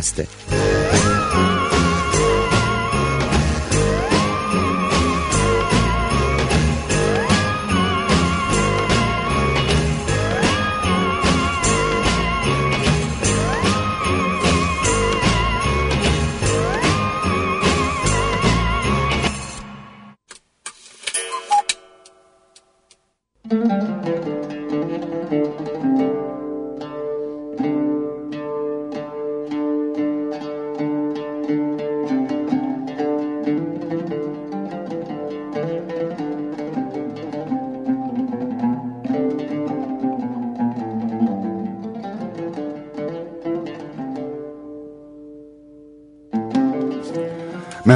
Açık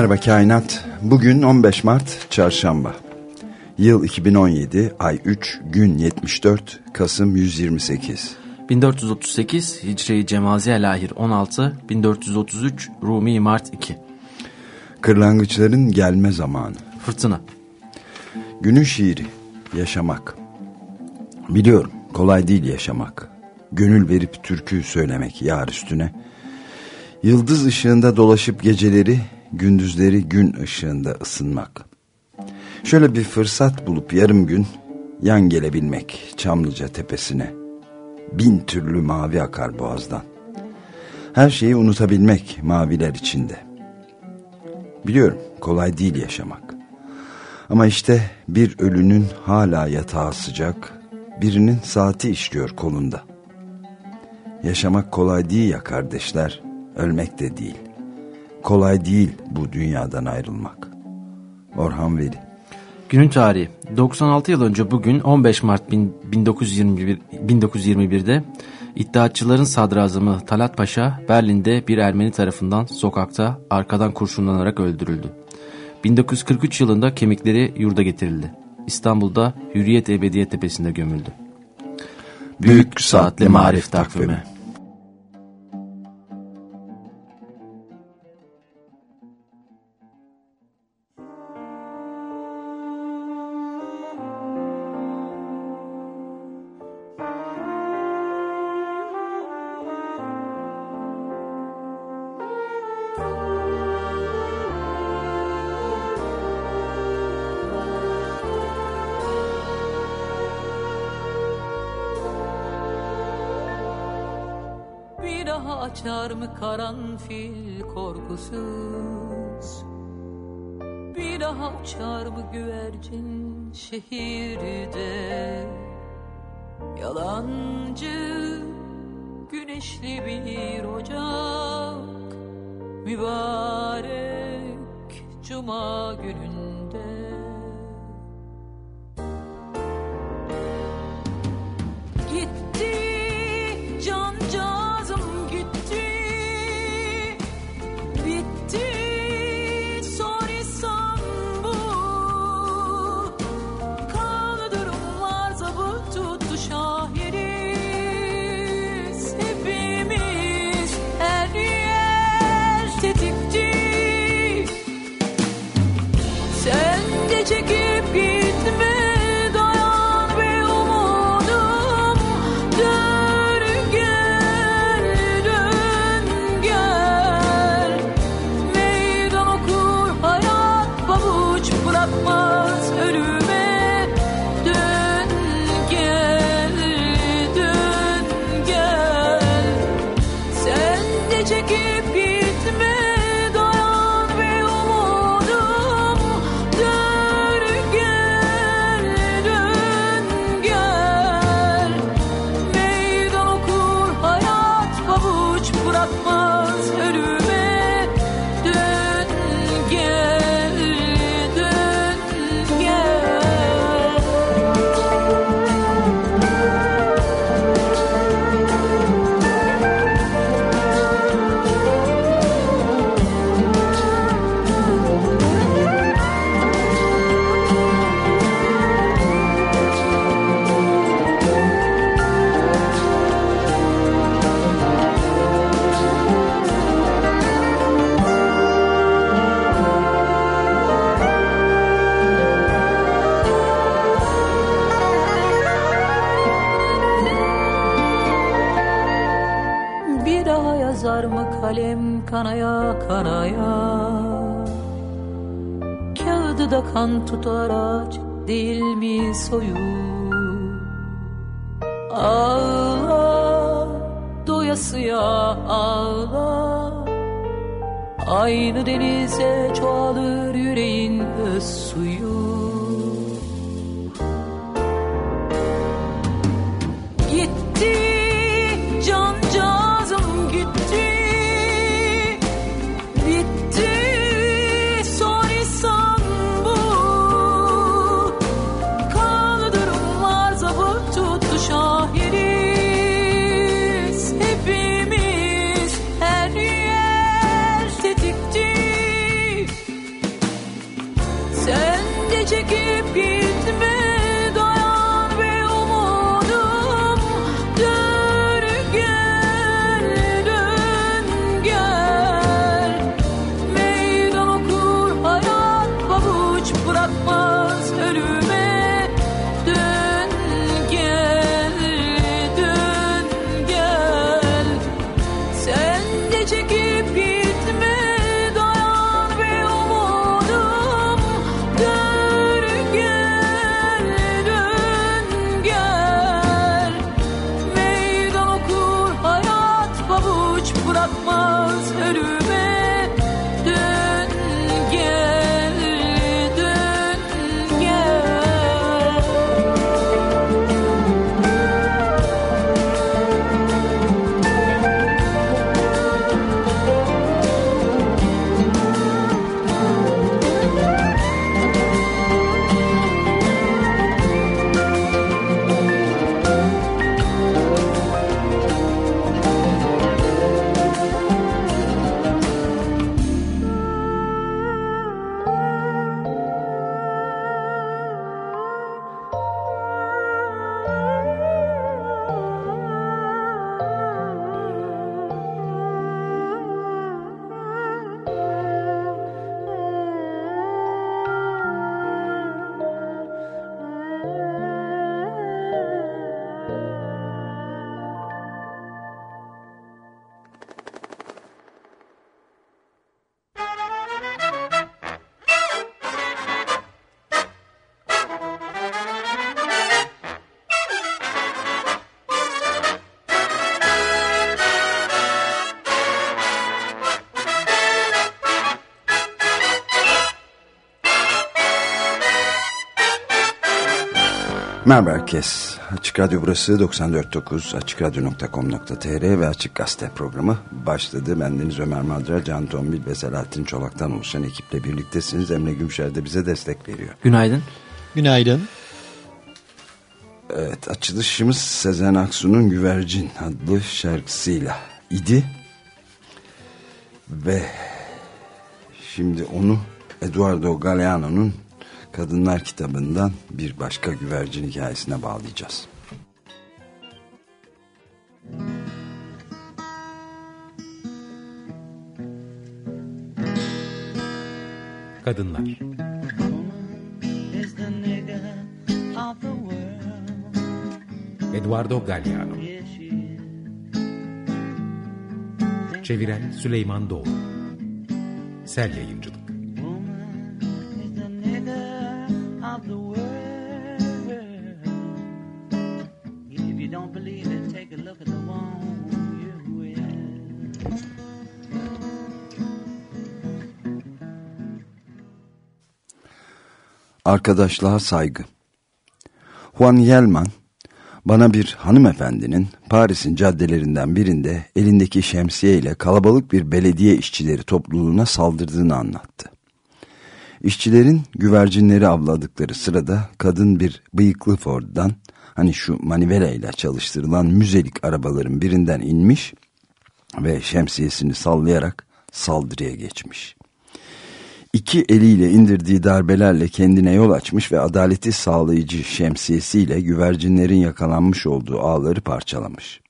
Merhaba Kainat. Bugün 15 Mart Çarşamba. Yıl 2017, ay 3, gün 74, Kasım 128. 1438 Hicri Cemaziye Lahir 16, 1433 Rumi Mart 2. Kırlangıçların gelme zamanı. Fırtına. Günün şiiri, yaşamak. Biliyorum, kolay değil yaşamak. Gönül verip türkü söylemek yar üstüne. Yıldız ışığında dolaşıp geceleri gündüzleri gün ışığında ısınmak. Şöyle bir fırsat bulup yarım gün yan gelebilmek Çamlıca tepesine. Bin türlü mavi akar boğazdan. Her şeyi unutabilmek maviler içinde. Biliyorum kolay değil yaşamak. Ama işte bir ölünün hala yatağı sıcak, birinin saati işliyor kolunda. Yaşamak kolay değil ya kardeşler, ölmek de değil kolay değil bu dünyadan ayrılmak. Orhan Veli Günün tarihi 96 yıl önce bugün 15 Mart 1921, 1921'de İttihatçıların sadrazamı Talat Paşa Berlin'de bir Ermeni tarafından sokakta arkadan kurşunlanarak öldürüldü. 1943 yılında kemikleri yurda getirildi. İstanbul'da Hürriyet Ebediyet Tepesi'nde gömüldü. Büyük Saatli Marif Takvimi açar mı karanfil korkusuz? Bir daha uçar mı güvercin şehirde? Yalancı güneşli bir ocak Mübarek cuma gününde. Gitti Merhaba herkes. Açık Radyo burası 94.9 AçıkRadyo.com.tr ve Açık Gazete programı başladı. Bendeniz Ömer Madra, Can Tombil ve Selahattin Çolak'tan oluşan ekiple birliktesiniz. Emre Gümşer de bize destek veriyor. Günaydın. Günaydın. Evet açılışımız Sezen Aksu'nun Güvercin adlı şarkısıyla idi. Ve şimdi onu Eduardo Galeano'nun Kadınlar kitabından bir başka güvercin hikayesine bağlayacağız. Kadınlar. Eduardo Galliano. Çeviren Süleyman Doğru Sel Yayıncılık Arkadaşlığa saygı. Juan Yelman bana bir hanımefendinin Paris'in caddelerinden birinde elindeki şemsiye ile kalabalık bir belediye işçileri topluluğuna saldırdığını anlattı. İşçilerin güvercinleri avladıkları sırada kadın bir bıyıklı Ford'dan hani şu manivela ile çalıştırılan müzelik arabaların birinden inmiş ve şemsiyesini sallayarak saldırıya geçmiş. İki eliyle indirdiği darbelerle kendine yol açmış ve adaleti sağlayıcı şemsiyesiyle güvercinlerin yakalanmış olduğu ağları parçalamış.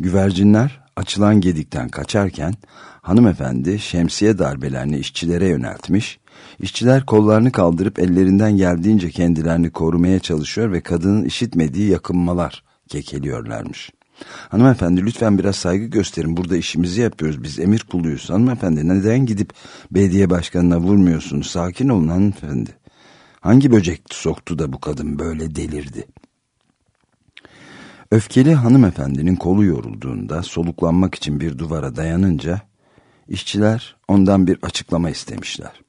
Güvercinler açılan gedikten kaçarken hanımefendi şemsiye darbelerini işçilere yöneltmiş, işçiler kollarını kaldırıp ellerinden geldiğince kendilerini korumaya çalışıyor ve kadının işitmediği yakınmalar kekeliyorlarmış. Hanımefendi lütfen biraz saygı gösterin. Burada işimizi yapıyoruz. Biz emir kuluyuz. Hanımefendi neden gidip belediye başkanına vurmuyorsunuz? Sakin olun hanımefendi. Hangi böcek soktu da bu kadın böyle delirdi? Öfkeli hanımefendinin kolu yorulduğunda soluklanmak için bir duvara dayanınca işçiler ondan bir açıklama istemişler.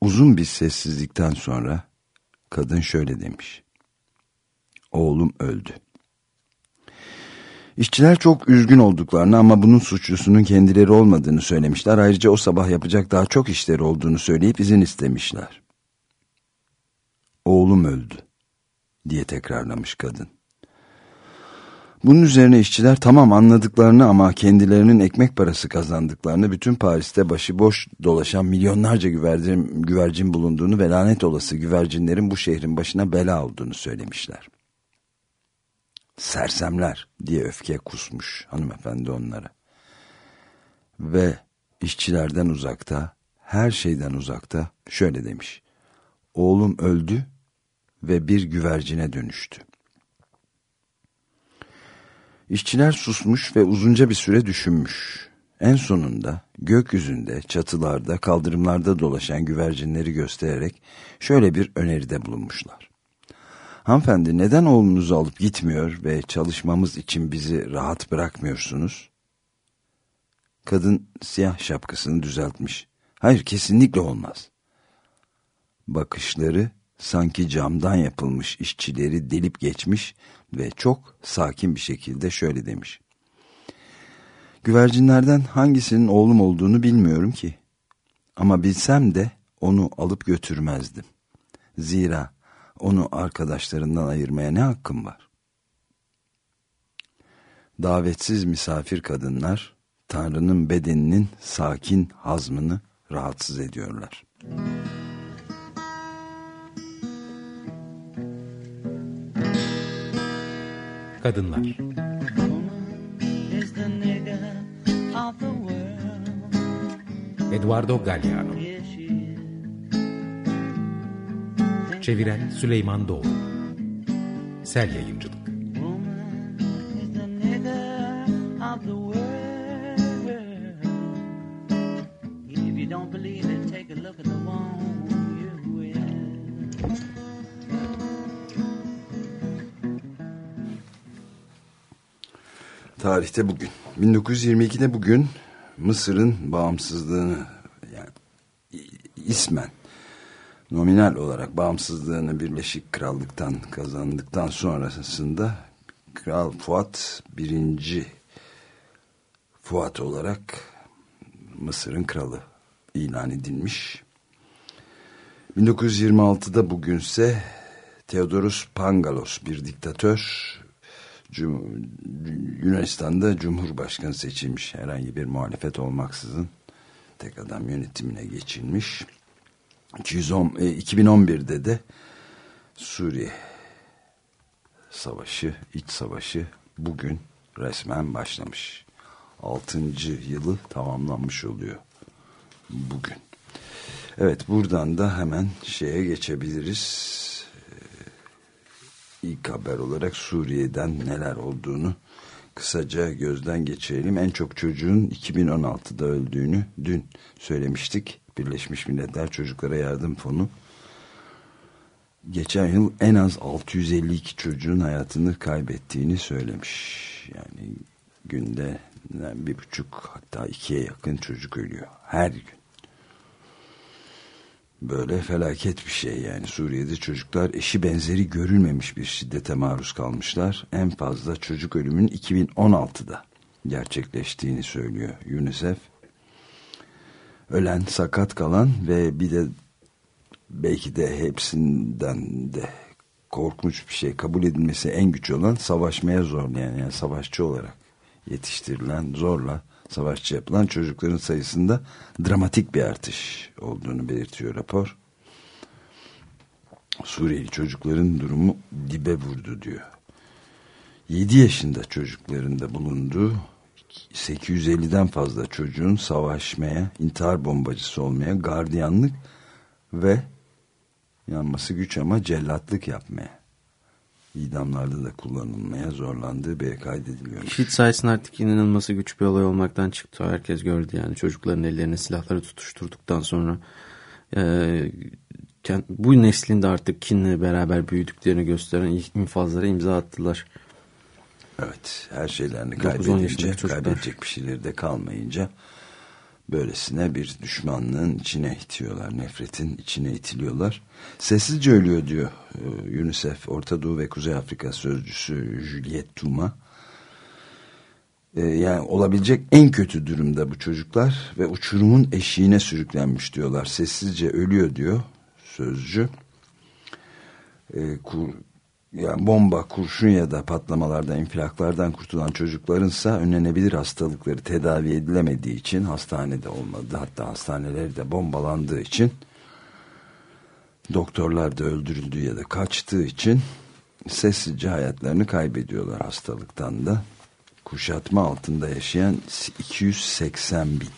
Uzun bir sessizlikten sonra kadın şöyle demiş. Oğlum öldü. İşçiler çok üzgün olduklarını ama bunun suçlusunun kendileri olmadığını söylemişler. Ayrıca o sabah yapacak daha çok işleri olduğunu söyleyip izin istemişler. Oğlum öldü diye tekrarlamış kadın. Bunun üzerine işçiler tamam anladıklarını ama kendilerinin ekmek parası kazandıklarını bütün Paris'te başıboş dolaşan milyonlarca güvercin, güvercin bulunduğunu ve lanet olası güvercinlerin bu şehrin başına bela olduğunu söylemişler. Sersemler diye öfke kusmuş hanımefendi onlara. Ve işçilerden uzakta, her şeyden uzakta şöyle demiş. Oğlum öldü ve bir güvercine dönüştü. İşçiler susmuş ve uzunca bir süre düşünmüş. En sonunda gökyüzünde, çatılarda, kaldırımlarda dolaşan güvercinleri göstererek şöyle bir öneride bulunmuşlar. Hanımefendi neden oğlunuzu alıp gitmiyor ve çalışmamız için bizi rahat bırakmıyorsunuz? Kadın siyah şapkasını düzeltmiş. Hayır kesinlikle olmaz. Bakışları sanki camdan yapılmış işçileri delip geçmiş ve çok sakin bir şekilde şöyle demiş. Güvercinlerden hangisinin oğlum olduğunu bilmiyorum ki. Ama bilsem de onu alıp götürmezdim. Zira onu arkadaşlarından ayırmaya ne hakkım var? Davetsiz misafir kadınlar Tanrı'nın bedeninin sakin hazmını rahatsız ediyorlar. Kadınlar. Eduardo Galliano at the one you with. Tarihte bugün. 1922'de bugün Mısır'ın bağımsızlığını yani ismen nominal olarak bağımsızlığını Birleşik Krallık'tan kazandıktan sonrasında Kral Fuat birinci Fuat olarak Mısır'ın kralı ilan edilmiş. 1926'da bugünse Theodoros Pangalos bir diktatör Cum Yunanistan'da Cumhurbaşkanı seçilmiş herhangi bir muhalefet olmaksızın tek adam yönetimine geçilmiş. 210, e, 2011'de de Suriye savaşı, iç savaşı bugün resmen başlamış. 6. yılı tamamlanmış oluyor bugün. Evet buradan da hemen şeye geçebiliriz. Ee, İlk haber olarak Suriye'den neler olduğunu kısaca gözden geçirelim. En çok çocuğun 2016'da öldüğünü dün söylemiştik. Birleşmiş Milletler Çocuklara Yardım Fonu geçen yıl en az 652 çocuğun hayatını kaybettiğini söylemiş. Yani günde bir buçuk hatta ikiye yakın çocuk ölüyor her gün. Böyle felaket bir şey yani Suriye'de çocuklar eşi benzeri görülmemiş bir şiddete maruz kalmışlar. En fazla çocuk ölümünün 2016'da gerçekleştiğini söylüyor UNICEF. Ölen, sakat kalan ve bir de belki de hepsinden de korkunç bir şey kabul edilmesi en güç olan savaşmaya zorlayan yani savaşçı olarak yetiştirilen zorla savaşçı yapılan çocukların sayısında dramatik bir artış olduğunu belirtiyor rapor. Suriyeli çocukların durumu dibe vurdu diyor. 7 yaşında çocukların da bulunduğu 850'den fazla çocuğun savaşmaya, intihar bombacısı olmaya, gardiyanlık ve yanması güç ama cellatlık yapmaya idamlarda da kullanılmaya zorlandığı bir kaydediliyor. IŞİD sayesinde artık inanılması güç bir olay olmaktan çıktı. Herkes gördü yani çocukların ellerine silahları tutuşturduktan sonra e, bu neslin de artık kinle beraber büyüdüklerini gösteren infazlara imza attılar. Evet her şeylerini kaybedince kaybedecek bir şeyleri de kalmayınca böylesine bir düşmanlığın içine itiyorlar. Nefretin içine itiliyorlar. Sessizce ölüyor diyor e, UNICEF Orta Doğu ve Kuzey Afrika Sözcüsü Juliet Tuma. E, yani olabilecek en kötü durumda bu çocuklar ve uçurumun eşiğine sürüklenmiş diyorlar. Sessizce ölüyor diyor sözcü. E, yani bomba, kurşun ya da patlamalardan, infilaklardan kurtulan çocuklarınsa önlenebilir hastalıkları tedavi edilemediği için hastanede olmadı. Hatta hastaneleri de bombalandığı için doktorlar da öldürüldüğü ya da kaçtığı için sessizce hayatlarını kaybediyorlar hastalıktan da. Kuşatma altında yaşayan 280 bin.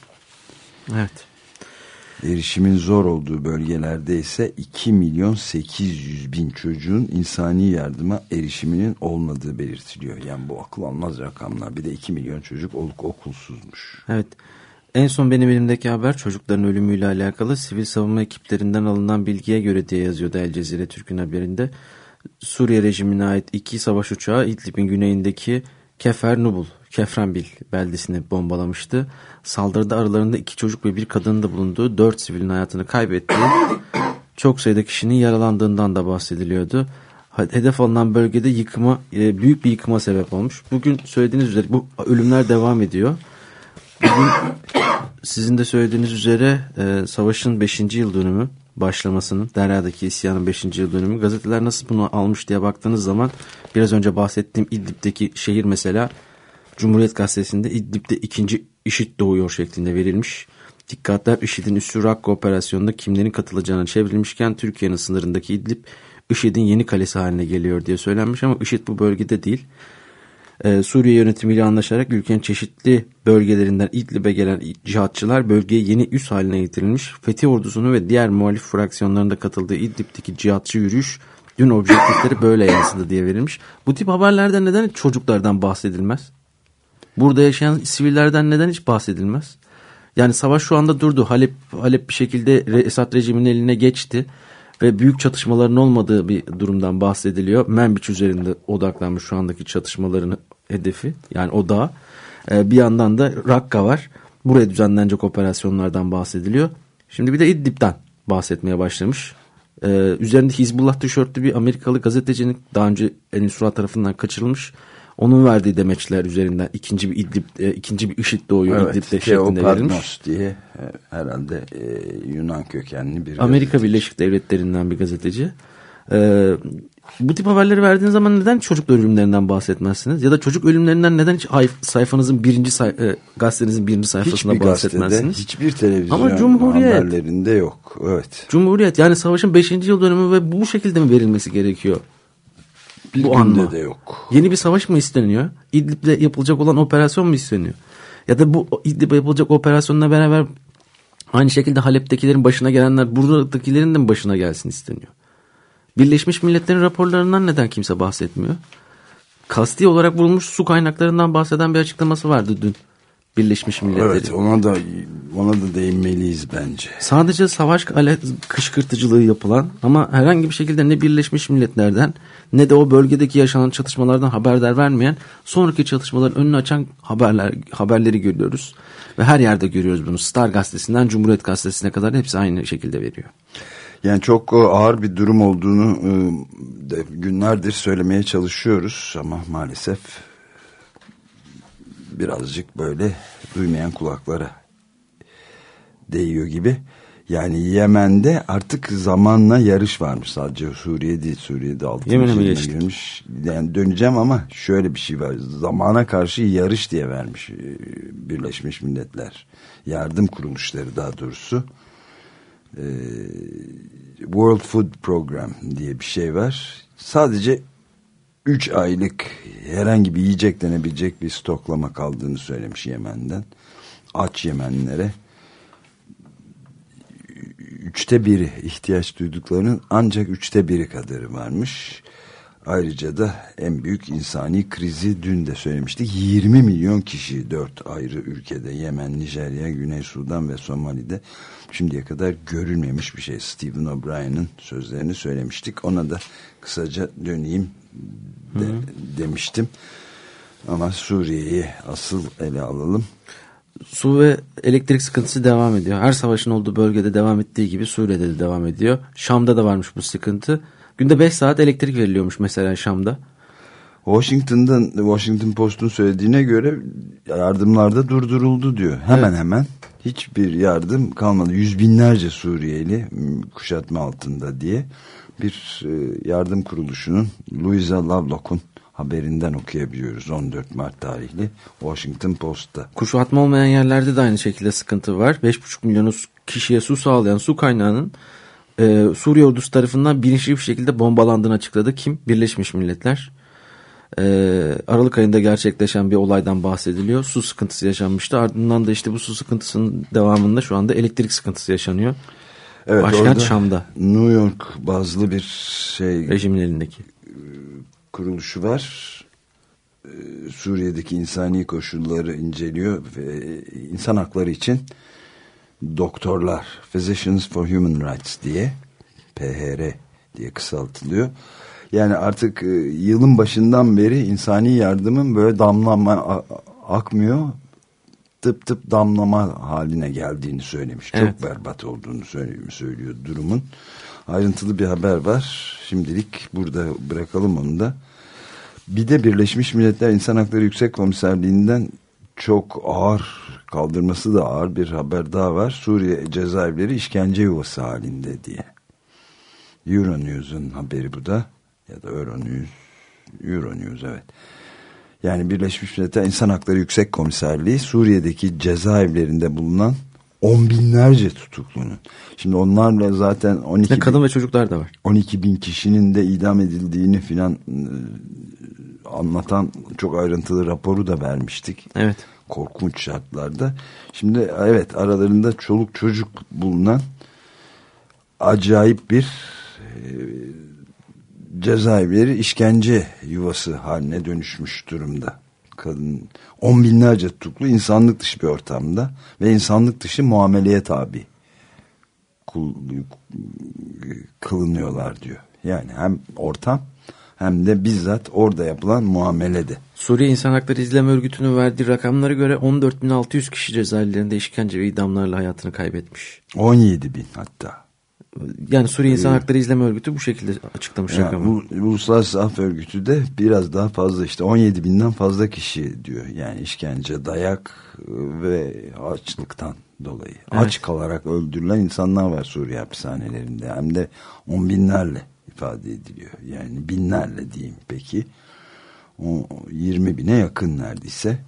Evet. Erişimin zor olduğu bölgelerde ise 2 milyon 800 bin çocuğun insani yardıma erişiminin olmadığı belirtiliyor. Yani bu akıl almaz rakamlar. Bir de 2 milyon çocuk olup okulsuzmuş. Evet. En son benim elimdeki haber çocukların ölümüyle alakalı sivil savunma ekiplerinden alınan bilgiye göre diye yazıyordu El Cezire Türk'ün haberinde. Suriye rejimine ait iki savaş uçağı İdlib'in güneyindeki Kefer Nubul, Kefrenbil beldesini bombalamıştı. Saldırıda aralarında iki çocuk ve bir kadının da bulunduğu dört sivilin hayatını kaybettiği, çok sayıda kişinin yaralandığından da bahsediliyordu. Hedef alınan bölgede yıkıma, e, büyük bir yıkıma sebep olmuş. Bugün söylediğiniz üzere bu ölümler devam ediyor. Bugün sizin de söylediğiniz üzere e, savaşın 5. yıl dönümü başlamasının, Derya'daki isyanın 5. yıl dönümü. Gazeteler nasıl bunu almış diye baktığınız zaman biraz önce bahsettiğim İdlib'deki şehir mesela Cumhuriyet Gazetesi'nde İdlib'de ikinci IŞİD doğuyor şeklinde verilmiş. Dikkatler IŞİD'in üssü Rakka operasyonunda kimlerin katılacağına çevrilmişken Türkiye'nin sınırındaki İdlib IŞİD'in yeni kalesi haline geliyor diye söylenmiş ama IŞİD bu bölgede değil. Ee, Suriye yönetimiyle anlaşarak ülkenin çeşitli bölgelerinden İdlib'e gelen cihatçılar bölgeye yeni üs haline getirilmiş. Fethi ordusunu ve diğer muhalif fraksiyonlarında katıldığı İdlib'deki cihatçı yürüyüş dün objektifleri böyle yansıdı diye verilmiş. Bu tip haberlerde neden çocuklardan bahsedilmez? Burada yaşayan sivillerden neden hiç bahsedilmez? Yani savaş şu anda durdu. Halep, Halep bir şekilde Esad rejiminin eline geçti. Ve büyük çatışmaların olmadığı bir durumdan bahsediliyor. Menbiç üzerinde odaklanmış şu andaki çatışmaların hedefi. Yani o da. Ee, bir yandan da Rakka var. Buraya düzenlenecek operasyonlardan bahsediliyor. Şimdi bir de İdlib'den bahsetmeye başlamış. Ee, üzerinde Hizbullah tişörtlü bir Amerikalı gazetecinin daha önce El Nusra tarafından kaçırılmış. Onun verdiği demeçler üzerinden ikinci bir İdlib, e, ikinci bir IŞİD doğuyor evet, İdlib'de şeklinde verilmiş. diye e, herhalde e, Yunan kökenli bir Amerika gazeteci. Birleşik Devletleri'nden bir gazeteci. E, bu tip haberleri verdiğiniz zaman neden çocuk ölümlerinden bahsetmezsiniz? Ya da çocuk ölümlerinden neden hiç sayfanızın birinci say e, gazetenizin birinci sayfasında hiçbir bahsetmezsiniz? Hiçbir televizyon Ama Cumhuriyet, haberlerinde yok. Evet. Cumhuriyet yani savaşın 5. yıl dönümü ve bu şekilde mi verilmesi gerekiyor? Bir bu anma. de yok. Yeni bir savaş mı isteniyor? İdlib'de yapılacak olan operasyon mu isteniyor? Ya da bu İdlib'de yapılacak operasyonla beraber aynı şekilde Halep'tekilerin başına gelenler buradakilerin de başına gelsin isteniyor? Birleşmiş Milletler'in raporlarından neden kimse bahsetmiyor? Kasti olarak bulunmuş su kaynaklarından bahseden bir açıklaması vardı dün. Birleşmiş Milletler. Evet ona da ona da değinmeliyiz bence. Sadece savaş kışkırtıcılığı yapılan ama herhangi bir şekilde ne Birleşmiş Milletler'den ne de o bölgedeki yaşanan çatışmalardan haberdar vermeyen sonraki çatışmaların önünü açan haberler haberleri görüyoruz. Ve her yerde görüyoruz bunu. Star gazetesinden Cumhuriyet gazetesine kadar hepsi aynı şekilde veriyor. Yani çok ağır bir durum olduğunu ıı, günlerdir söylemeye çalışıyoruz ama maalesef birazcık böyle duymayan kulaklara değiyor gibi. Yani Yemen'de artık zamanla yarış varmış. Sadece Suriye değil Suriye'de altın Yemen'e mi geçtik? Yani döneceğim ama şöyle bir şey var. Zamana karşı yarış diye vermiş e, Birleşmiş Milletler. Yardım kuruluşları daha doğrusu. E, World Food Program diye bir şey var. Sadece 3 aylık herhangi bir yiyecek denebilecek bir stoklama kaldığını söylemiş Yemen'den. Aç Yemenlere üçte biri ihtiyaç duyduklarının ancak üçte biri kadarı varmış. Ayrıca da en büyük insani krizi dün de söylemiştik. 20 milyon kişi dört ayrı ülkede Yemen, Nijerya, Güney Sudan ve Somali'de şimdiye kadar görülmemiş bir şey. Stephen O'Brien'in sözlerini söylemiştik. Ona da kısaca döneyim de, demiştim. Ama Suriye'yi asıl ele alalım. Su ve elektrik sıkıntısı devam ediyor. Her savaşın olduğu bölgede devam ettiği gibi Suriye'de de devam ediyor. Şam'da da varmış bu sıkıntı. Günde 5 saat elektrik veriliyormuş mesela Şam'da. Washington'dan Washington Post'un söylediğine göre yardımlarda durduruldu diyor. Hemen Evet. hemen hiçbir yardım kalmadı. Yüz binlerce Suriyeli m, kuşatma altında diye bir e, yardım kuruluşunun Louisa Lovelock'un haberinden okuyabiliyoruz 14 Mart tarihli Washington Post'ta. Kuşatma olmayan yerlerde de aynı şekilde sıkıntı var. 5,5 milyon kişiye su sağlayan su kaynağının e, Suriye ordusu tarafından bilinçli bir şekilde bombalandığını açıkladı. Kim? Birleşmiş Milletler. E, Aralık ayında gerçekleşen bir olaydan bahsediliyor. Su sıkıntısı yaşanmıştı. Ardından da işte bu su sıkıntısının devamında şu anda elektrik sıkıntısı yaşanıyor. Evet, Başkent Şam'da. New York bazlı bir şey Rejimin elindeki. kuruluşu var. Ee, Suriye'deki insani koşulları inceliyor ve insan hakları için doktorlar, Physicians for Human Rights diye PHR diye kısaltılıyor. Yani artık e, yılın başından beri insani yardımın böyle damlama akmıyor. Tıp tıp damlama haline geldiğini söylemiş. Evet. Çok berbat olduğunu söylüyor, söylüyor durumun. Ayrıntılı bir haber var. Şimdilik burada bırakalım onu da. Bir de Birleşmiş Milletler İnsan Hakları Yüksek Komiserliği'nden çok ağır kaldırması da ağır bir haber daha var. Suriye cezaevleri işkence yuvası halinde diye. Euronews'un haberi bu da. Ya da Euronews. Euronews evet. Yani Birleşmiş Milletler İnsan Hakları Yüksek Komiserliği Suriye'deki cezaevlerinde bulunan on binlerce tutuklunun. Şimdi onlarla zaten 12 Ve bin- kadın ve çocuklar da var. 12 bin kişinin de idam edildiğini filan e, anlatan çok ayrıntılı raporu da vermiştik. Evet. Korkunç şartlarda. Şimdi evet aralarında çoluk çocuk bulunan acayip bir e, cezaevleri işkence yuvası haline dönüşmüş durumda. Kadın on binlerce tutuklu insanlık dışı bir ortamda ve insanlık dışı muameleye tabi kılınıyorlar diyor. Yani hem ortam hem de bizzat orada yapılan muamelede. Suriye İnsan Hakları İzleme Örgütü'nün verdiği rakamlara göre 14.600 kişi cezaevlerinde işkence ve idamlarla hayatını kaybetmiş. 17 bin hatta. Yani Suriye İnsan Hakları İzleme Örgütü bu şekilde açıklamış Yani rakamı. bu Uluslararası Af Örgütü de biraz daha fazla işte 17 binden fazla kişi diyor. Yani işkence, dayak ve açlıktan dolayı. Aç kalarak öldürülen insanlar var Suriye hapishanelerinde. Hem de on binlerle ifade ediliyor. Yani binlerle diyeyim peki. O 20 bine yakın neredeyse.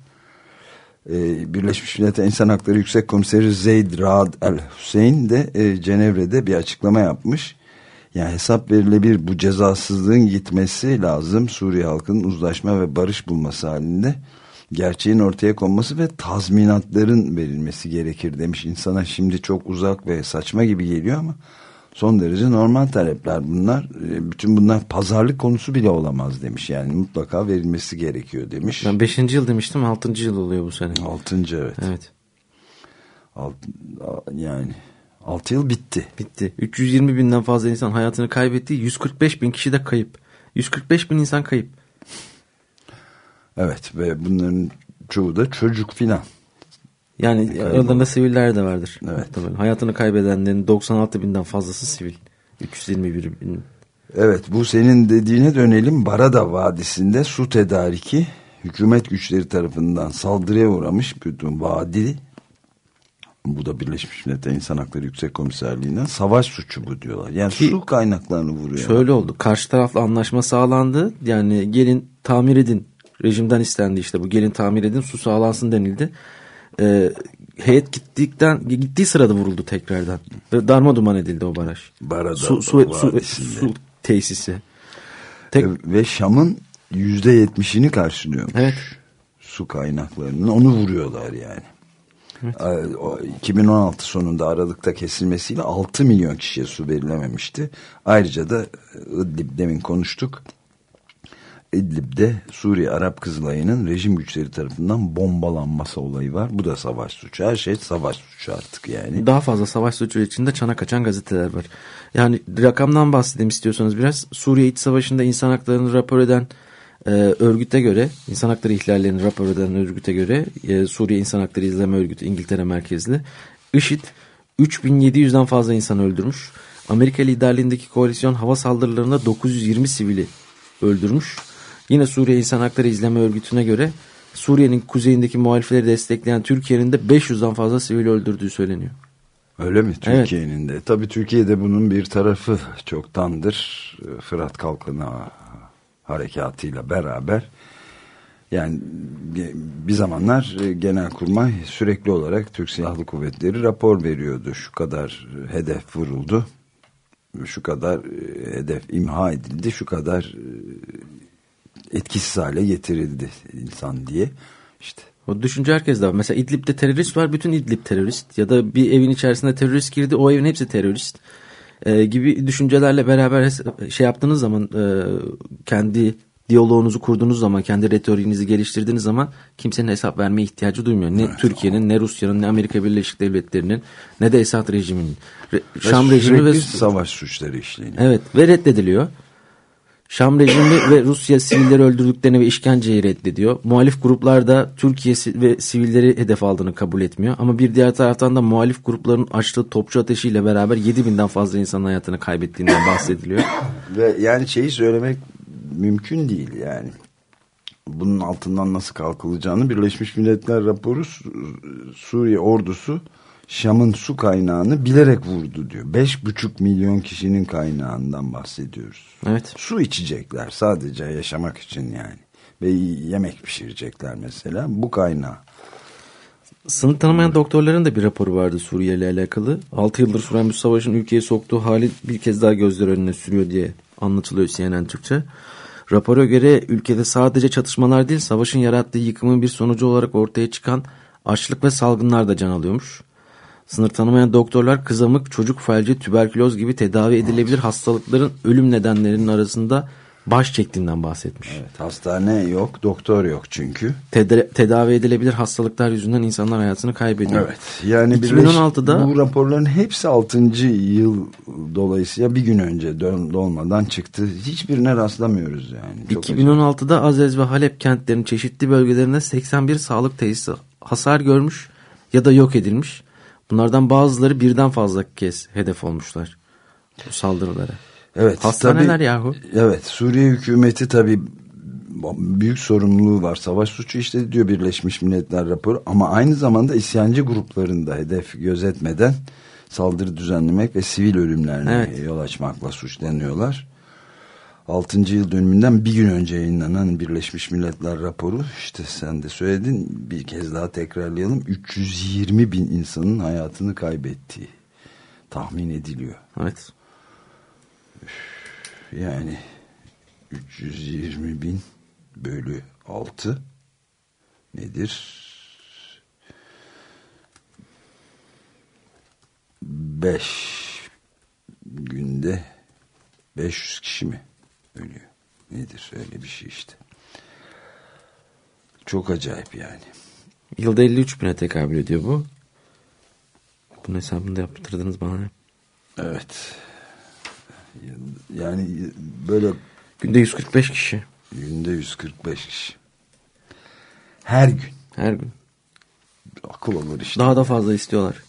Ee, Birleşmiş Milletler İnsan Hakları Yüksek Komiseri Zeyd Raad El Hüseyin de e, Cenevre'de bir açıklama yapmış. Yani hesap verilebilir bu cezasızlığın gitmesi lazım. Suriye halkının uzlaşma ve barış bulması halinde gerçeğin ortaya konması ve tazminatların verilmesi gerekir demiş. İnsana şimdi çok uzak ve saçma gibi geliyor ama son derece normal talepler bunlar. E, Bütün bunlar pazarlık konusu bile olamaz demiş. Yani mutlaka verilmesi gerekiyor demiş. Ben 5. yıl demiştim 6. yıl oluyor bu sene. Altıncı evet. Evet Alt, yani 6 yıl bitti. bitti. 320 binden fazla insan hayatını kaybetti. 145 bin kişi de kayıp. 145 bin insan kayıp. Evet ve bunların çoğu da çocuk filan. Yani Kayıp aralarında siviller de vardır. Evet. Muhtemelen. Hayatını kaybedenlerin 96 binden fazlası sivil. 321 bin. Evet bu senin dediğine dönelim. Barada Vadisi'nde su tedariki hükümet güçleri tarafından saldırıya uğramış bütün vadi. Bu da Birleşmiş Milletler İnsan Hakları Yüksek Komiserliği'nden savaş suçu bu diyorlar. Yani Ki- su kaynaklarını vuruyor. Şöyle oldu. Karşı tarafla anlaşma sağlandı. Yani gelin tamir edin. Rejimden istendi işte bu. Gelin tamir edin su sağlansın denildi. Ee, heyet gittikten gittiği sırada vuruldu tekrardan. Ve darma duman edildi o baraj. Barada su, su, su, Vadisi'nde. su tesisi. Tek, Ve Şam'ın yüzde yetmişini karşılıyormuş. Evet. Su kaynaklarının onu vuruyorlar yani. Ee, o 2016 sonunda Aralık'ta kesilmesiyle 6 milyon kişiye su verilememişti. Ayrıca da e, İdlib demin konuştuk. İdlib'de Suriye Arap Kızılayı'nın rejim güçleri tarafından bombalanması olayı var. Bu da savaş suçu. Her şey savaş suçu artık yani. Daha fazla savaş suçu içinde çana kaçan gazeteler var. Yani rakamdan bahsedeyim istiyorsanız biraz. Suriye İç Savaşı'nda insan haklarını rapor eden e, örgüte göre, insan hakları ihlallerini rapor eden örgüte göre e, Suriye İnsan Hakları İzleme Örgütü İngiltere merkezli IŞİD 3700'den fazla insan öldürmüş. Amerika liderliğindeki koalisyon hava saldırılarında 920 sivili öldürmüş. Yine Suriye İnsan Hakları İzleme Örgütü'ne göre Suriye'nin kuzeyindeki muhalifleri destekleyen Türkiye'nin de 500'den fazla sivil öldürdüğü söyleniyor. Öyle mi Türkiye'nin de? Tabii Türkiye'de bunun bir tarafı çoktandır. Fırat Kalkını harekatıyla beraber yani bir zamanlar Genelkurmay sürekli olarak Türk Silahlı Kuvvetleri rapor veriyordu. Şu kadar hedef vuruldu, şu kadar hedef imha edildi, şu kadar etkisiz hale getirildi insan diye. İşte o düşünce herkes de var. Mesela İdlib'de terörist var. Bütün İdlib terörist. Ya da bir evin içerisinde terörist girdi. O evin hepsi terörist. Ee, gibi düşüncelerle beraber şey yaptığınız zaman e, kendi diyaloğunuzu kurduğunuz zaman, kendi retoriğinizi geliştirdiğiniz zaman kimsenin hesap vermeye ihtiyacı duymuyor. Ne evet. Türkiye'nin, ne Rusya'nın, ne Amerika Birleşik Devletleri'nin, ne de Esad rejiminin. Re, Şam rejimi ve savaş suçları işleniyor. Evet ve reddediliyor. Şam rejimi ve Rusya sivilleri öldürdüklerini ve işkenceyi reddediyor. Muhalif gruplar da Türkiye ve sivilleri hedef aldığını kabul etmiyor. Ama bir diğer taraftan da muhalif grupların açtığı topçu ateşiyle beraber 7000'den fazla insanın hayatını kaybettiğinden bahsediliyor. ve yani şeyi söylemek mümkün değil yani. Bunun altından nasıl kalkılacağını Birleşmiş Milletler raporu Suriye ordusu Şam'ın su kaynağını bilerek vurdu diyor. Beş buçuk milyon kişinin kaynağından bahsediyoruz. Evet. Su içecekler sadece yaşamak için yani. Ve yemek pişirecekler mesela. Bu kaynağı. Sınır tanımayan doktorların da bir raporu vardı Suriye ile alakalı. 6 yıldır süren bu savaşın ülkeye soktuğu hali bir kez daha gözler önüne sürüyor diye anlatılıyor CNN Türkçe. Rapora göre ülkede sadece çatışmalar değil savaşın yarattığı yıkımın bir sonucu olarak ortaya çıkan açlık ve salgınlar da can alıyormuş. Sınır tanımayan doktorlar kızamık, çocuk felci, tüberküloz gibi tedavi edilebilir hastalıkların ölüm nedenlerinin arasında baş çektiğinden bahsetmiş. Evet, hastane yok, doktor yok çünkü. Teda tedavi edilebilir hastalıklar yüzünden insanlar hayatını kaybediyor. Evet. Yani 2016'da bu raporların hepsi 6. yıl dolayısıyla bir gün önce dolmadan çıktı. Hiçbirine rastlamıyoruz yani. Çok 2016'da acayip. Azez ve Halep kentlerinin çeşitli bölgelerinde 81 sağlık tesisi hasar görmüş ya da yok edilmiş. Bunlardan bazıları birden fazla kez hedef olmuşlar bu saldırılara. Evet. Hastaneler tabii, yahu. Evet Suriye hükümeti tabii büyük sorumluluğu var. Savaş suçu işte diyor Birleşmiş Milletler raporu ama aynı zamanda isyancı gruplarında hedef gözetmeden saldırı düzenlemek ve sivil ölümlerine evet. yol açmakla suçlanıyorlar. 6. yıl dönümünden bir gün önce yayınlanan Birleşmiş Milletler raporu işte sen de söyledin bir kez daha tekrarlayalım 320 bin insanın hayatını kaybettiği tahmin ediliyor. Evet. Yani 320 bin bölü 6 nedir? 5 günde 500 kişi mi? Ölüyor. Nedir öyle bir şey işte. Çok acayip yani. Yılda 53 bine tekabül ediyor bu. Bunun hesabını da yaptırdınız bana. Evet. Yani böyle... Günde 145 kişi. Günde 145 kişi. Her gün. Her gün. Akıl olur işte. Daha da fazla istiyorlar.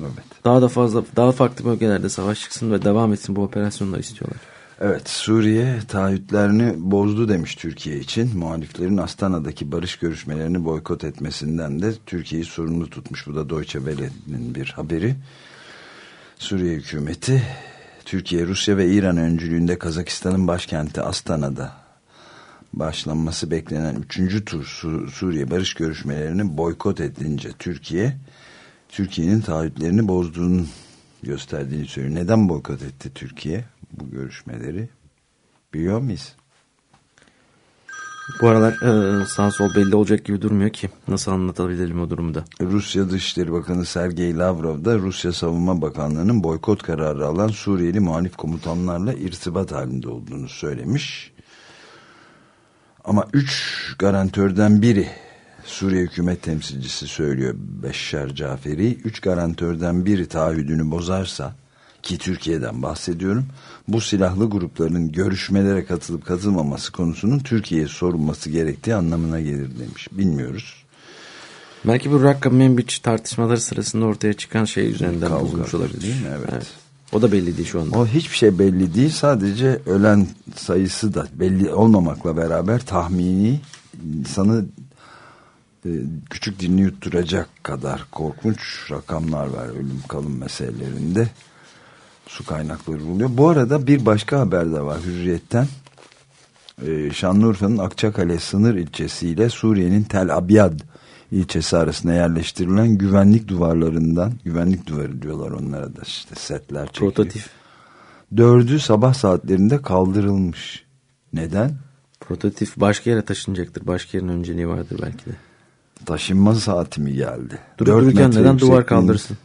Evet. Daha da fazla, daha farklı bölgelerde savaş çıksın ve devam etsin bu operasyonlar istiyorlar. Evet Suriye taahhütlerini bozdu demiş Türkiye için. Muhaliflerin Astana'daki barış görüşmelerini boykot etmesinden de Türkiye'yi sorumlu tutmuş. Bu da Deutsche Welle'nin bir haberi. Suriye hükümeti Türkiye, Rusya ve İran öncülüğünde Kazakistan'ın başkenti Astana'da başlanması beklenen 3. tur Sur Suriye barış görüşmelerini boykot edince Türkiye Türkiye'nin taahhütlerini bozduğunu gösterdiğini söylüyor. Neden boykot etti Türkiye? Bu görüşmeleri biliyor muyuz? Bu aralar e, sağ sol belli olacak gibi durmuyor ki. Nasıl anlatabilelim o durumda? Rusya Dışişleri Bakanı Sergey Lavrov da Rusya Savunma Bakanlığı'nın boykot kararı alan Suriyeli muhalif komutanlarla irtibat halinde olduğunu söylemiş. Ama üç garantörden biri Suriye hükümet temsilcisi söylüyor Beşşer Caferi. Üç garantörden biri taahhüdünü bozarsa ki Türkiye'den bahsediyorum. Bu silahlı grupların görüşmelere katılıp katılmaması konusunun Türkiye'ye sorulması gerektiği anlamına gelir demiş. Bilmiyoruz. Belki bu Rakka Membiç tartışmaları sırasında ortaya çıkan şey üzerinden Kavga bozulmuş olabilir. değil mi? Evet. O da belli değil şu anda. O hiçbir şey belli değil. Sadece ölen sayısı da belli olmamakla beraber tahmini insanı e, küçük dilini yutturacak kadar korkunç rakamlar var ölüm kalım meselelerinde. Su kaynakları buluyor. Bu arada bir başka haber de var Hürriyet'ten. E, Şanlıurfa'nın Akçakale sınır ilçesiyle Suriye'nin Tel Abyad ilçesi arasında yerleştirilen güvenlik duvarlarından güvenlik duvarı diyorlar onlara da işte setler çekiliyor. Prototip. Dördü sabah saatlerinde kaldırılmış. Neden? Prototip başka yere taşınacaktır. Başka yerin önceliği vardır belki de. Taşınma saati mi geldi? Durup dururken neden duvar kaldırsın?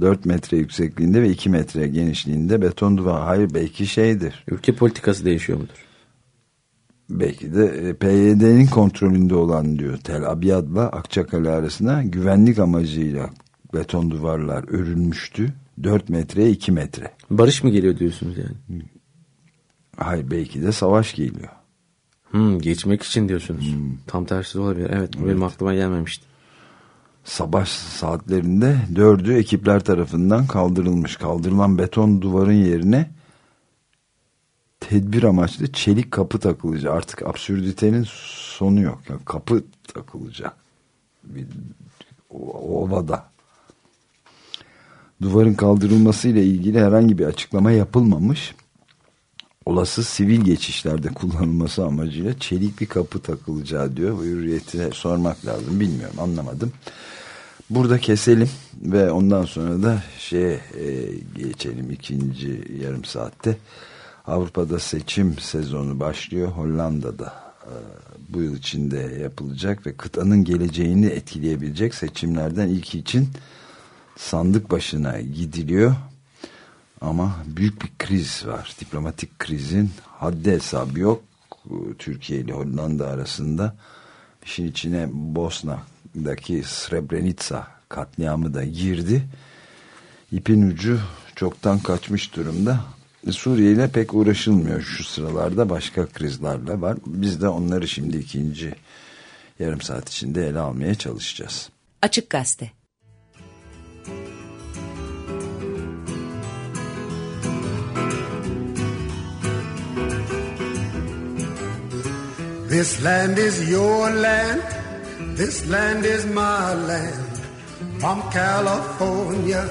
4 metre yüksekliğinde ve 2 metre genişliğinde beton duvar. Hayır belki şeydir. Ülke politikası değişiyor mudur? Belki de e, PYD'nin kontrolünde olan diyor Tel Abyad'la Akçakale arasında güvenlik amacıyla beton duvarlar örülmüştü. 4 metreye 2 metre. Barış mı geliyor diyorsunuz yani? Hayır belki de savaş geliyor. Hmm, geçmek için diyorsunuz. Tam tersi olabilir. Evet, bu benim aklıma gelmemişti. Sabah saatlerinde dördü ekipler tarafından kaldırılmış. Kaldırılan beton duvarın yerine tedbir amaçlı çelik kapı takılacak. Artık absürditenin sonu yok. Yani kapı takılacak. Bir o- ovada. Duvarın kaldırılması ile ilgili herhangi bir açıklama yapılmamış. Olası sivil geçişlerde kullanılması amacıyla çelik bir kapı takılacağı diyor. Hürriyetine sormak lazım. Bilmiyorum anlamadım. Burada keselim ve ondan sonra da şeye e, geçelim ikinci yarım saatte. Avrupa'da seçim sezonu başlıyor. Hollanda'da e, bu yıl içinde yapılacak ve kıtanın geleceğini etkileyebilecek seçimlerden ilki için sandık başına gidiliyor. Ama büyük bir kriz var. Diplomatik krizin haddi hesabı yok. Türkiye ile Hollanda arasında işin içine Bosna'daki Srebrenica katliamı da girdi. İpin ucu çoktan kaçmış durumda. Suriye ile pek uğraşılmıyor şu sıralarda başka krizlerle var. Biz de onları şimdi ikinci yarım saat içinde ele almaya çalışacağız. Açık Gazete This land is your land, this land is my land. From California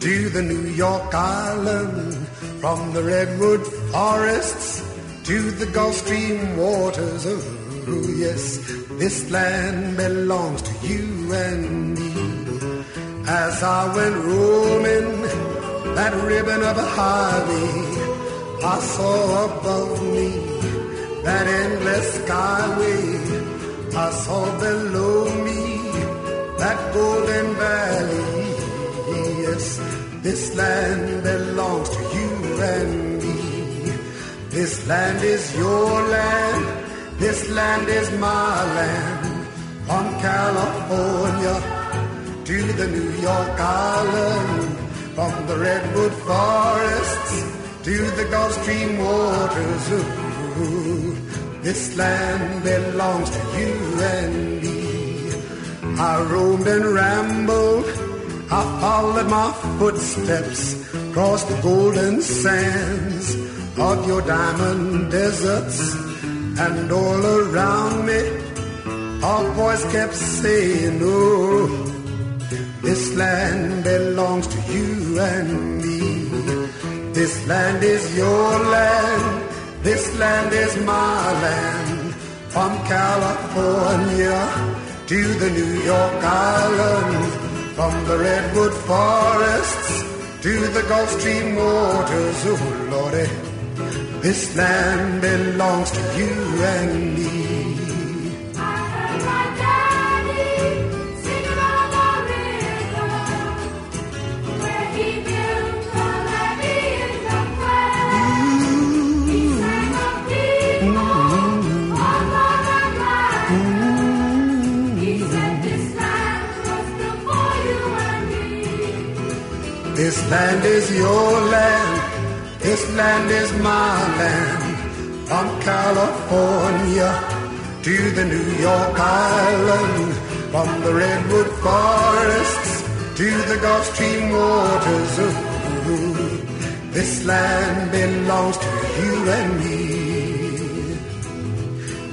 to the New York Island, from the redwood forests to the Gulf Stream waters. Oh, yes, this land belongs to you and me. As I went roaming that ribbon of a highway, I saw above me that endless skyway. I saw below me that golden valley. Yes, this land belongs to you and me. This land is your land. This land is my land. From California to the New York Island. From the redwood forests to the Gulf Stream waters. Ooh, this land belongs to you and me. I roamed and rambled. I followed my footsteps across the golden sands of your diamond deserts. And all around me, our voice kept saying, Oh, this land belongs to you and me. This land is your land. This land is my land. From California to the New York Island. From the redwood forests to the Gulf Stream waters. Oh, Lordy, this land belongs to you and me. This land is your land. This land is my land. From California to the New York Island. From the redwood forests to the Gulf Stream waters. Ooh, this land belongs to you and me.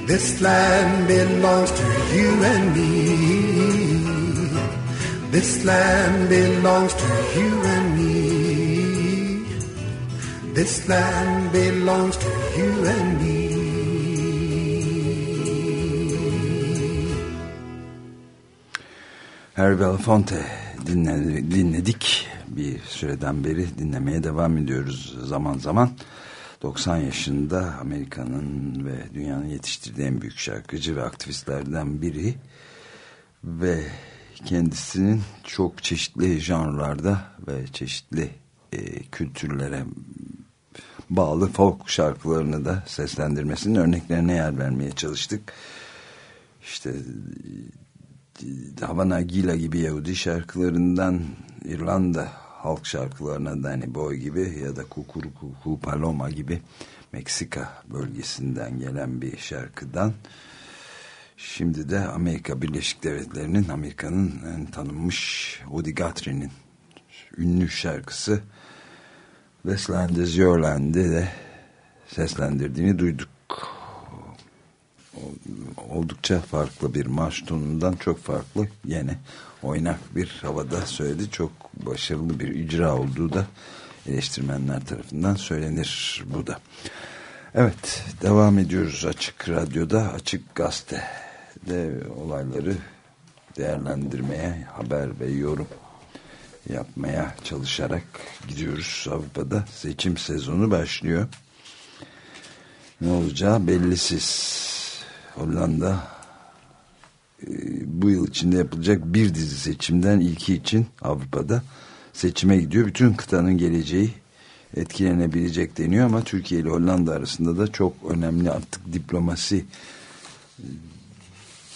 This land belongs to you and me. This land belongs to you and me. This land belongs to you and me. Harry Belafonte dinle- dinledik. Bir süreden beri dinlemeye devam ediyoruz zaman zaman. 90 yaşında Amerika'nın ve dünyanın yetiştirdiği en büyük şarkıcı ve aktivistlerden biri. Ve kendisinin çok çeşitli janrlarda ve çeşitli e, kültürlere bağlı folk şarkılarını da seslendirmesinin örneklerine yer vermeye çalıştık. İşte Havana Gila gibi Yahudi şarkılarından İrlanda halk şarkılarına Danny Boy gibi ya da Kukuruku Paloma gibi Meksika bölgesinden gelen bir şarkıdan şimdi de Amerika Birleşik Devletleri'nin Amerika'nın en tanınmış Woody Guthrie'nin ünlü şarkısı This Land Is Your Land'i de seslendirdiğini duyduk. Oldukça farklı bir marş tonundan çok farklı yine oynak bir havada söyledi. Çok başarılı bir icra olduğu da eleştirmenler tarafından söylenir bu da. Evet devam ediyoruz açık radyoda açık gazete de olayları değerlendirmeye haber ve yorum yapmaya çalışarak gidiyoruz. Avrupa'da seçim sezonu başlıyor. Ne olacağı bellisiz. Hollanda e, bu yıl içinde yapılacak bir dizi seçimden ilki için Avrupa'da seçime gidiyor. Bütün kıtanın geleceği etkilenebilecek deniyor ama Türkiye ile Hollanda arasında da çok önemli artık diplomasi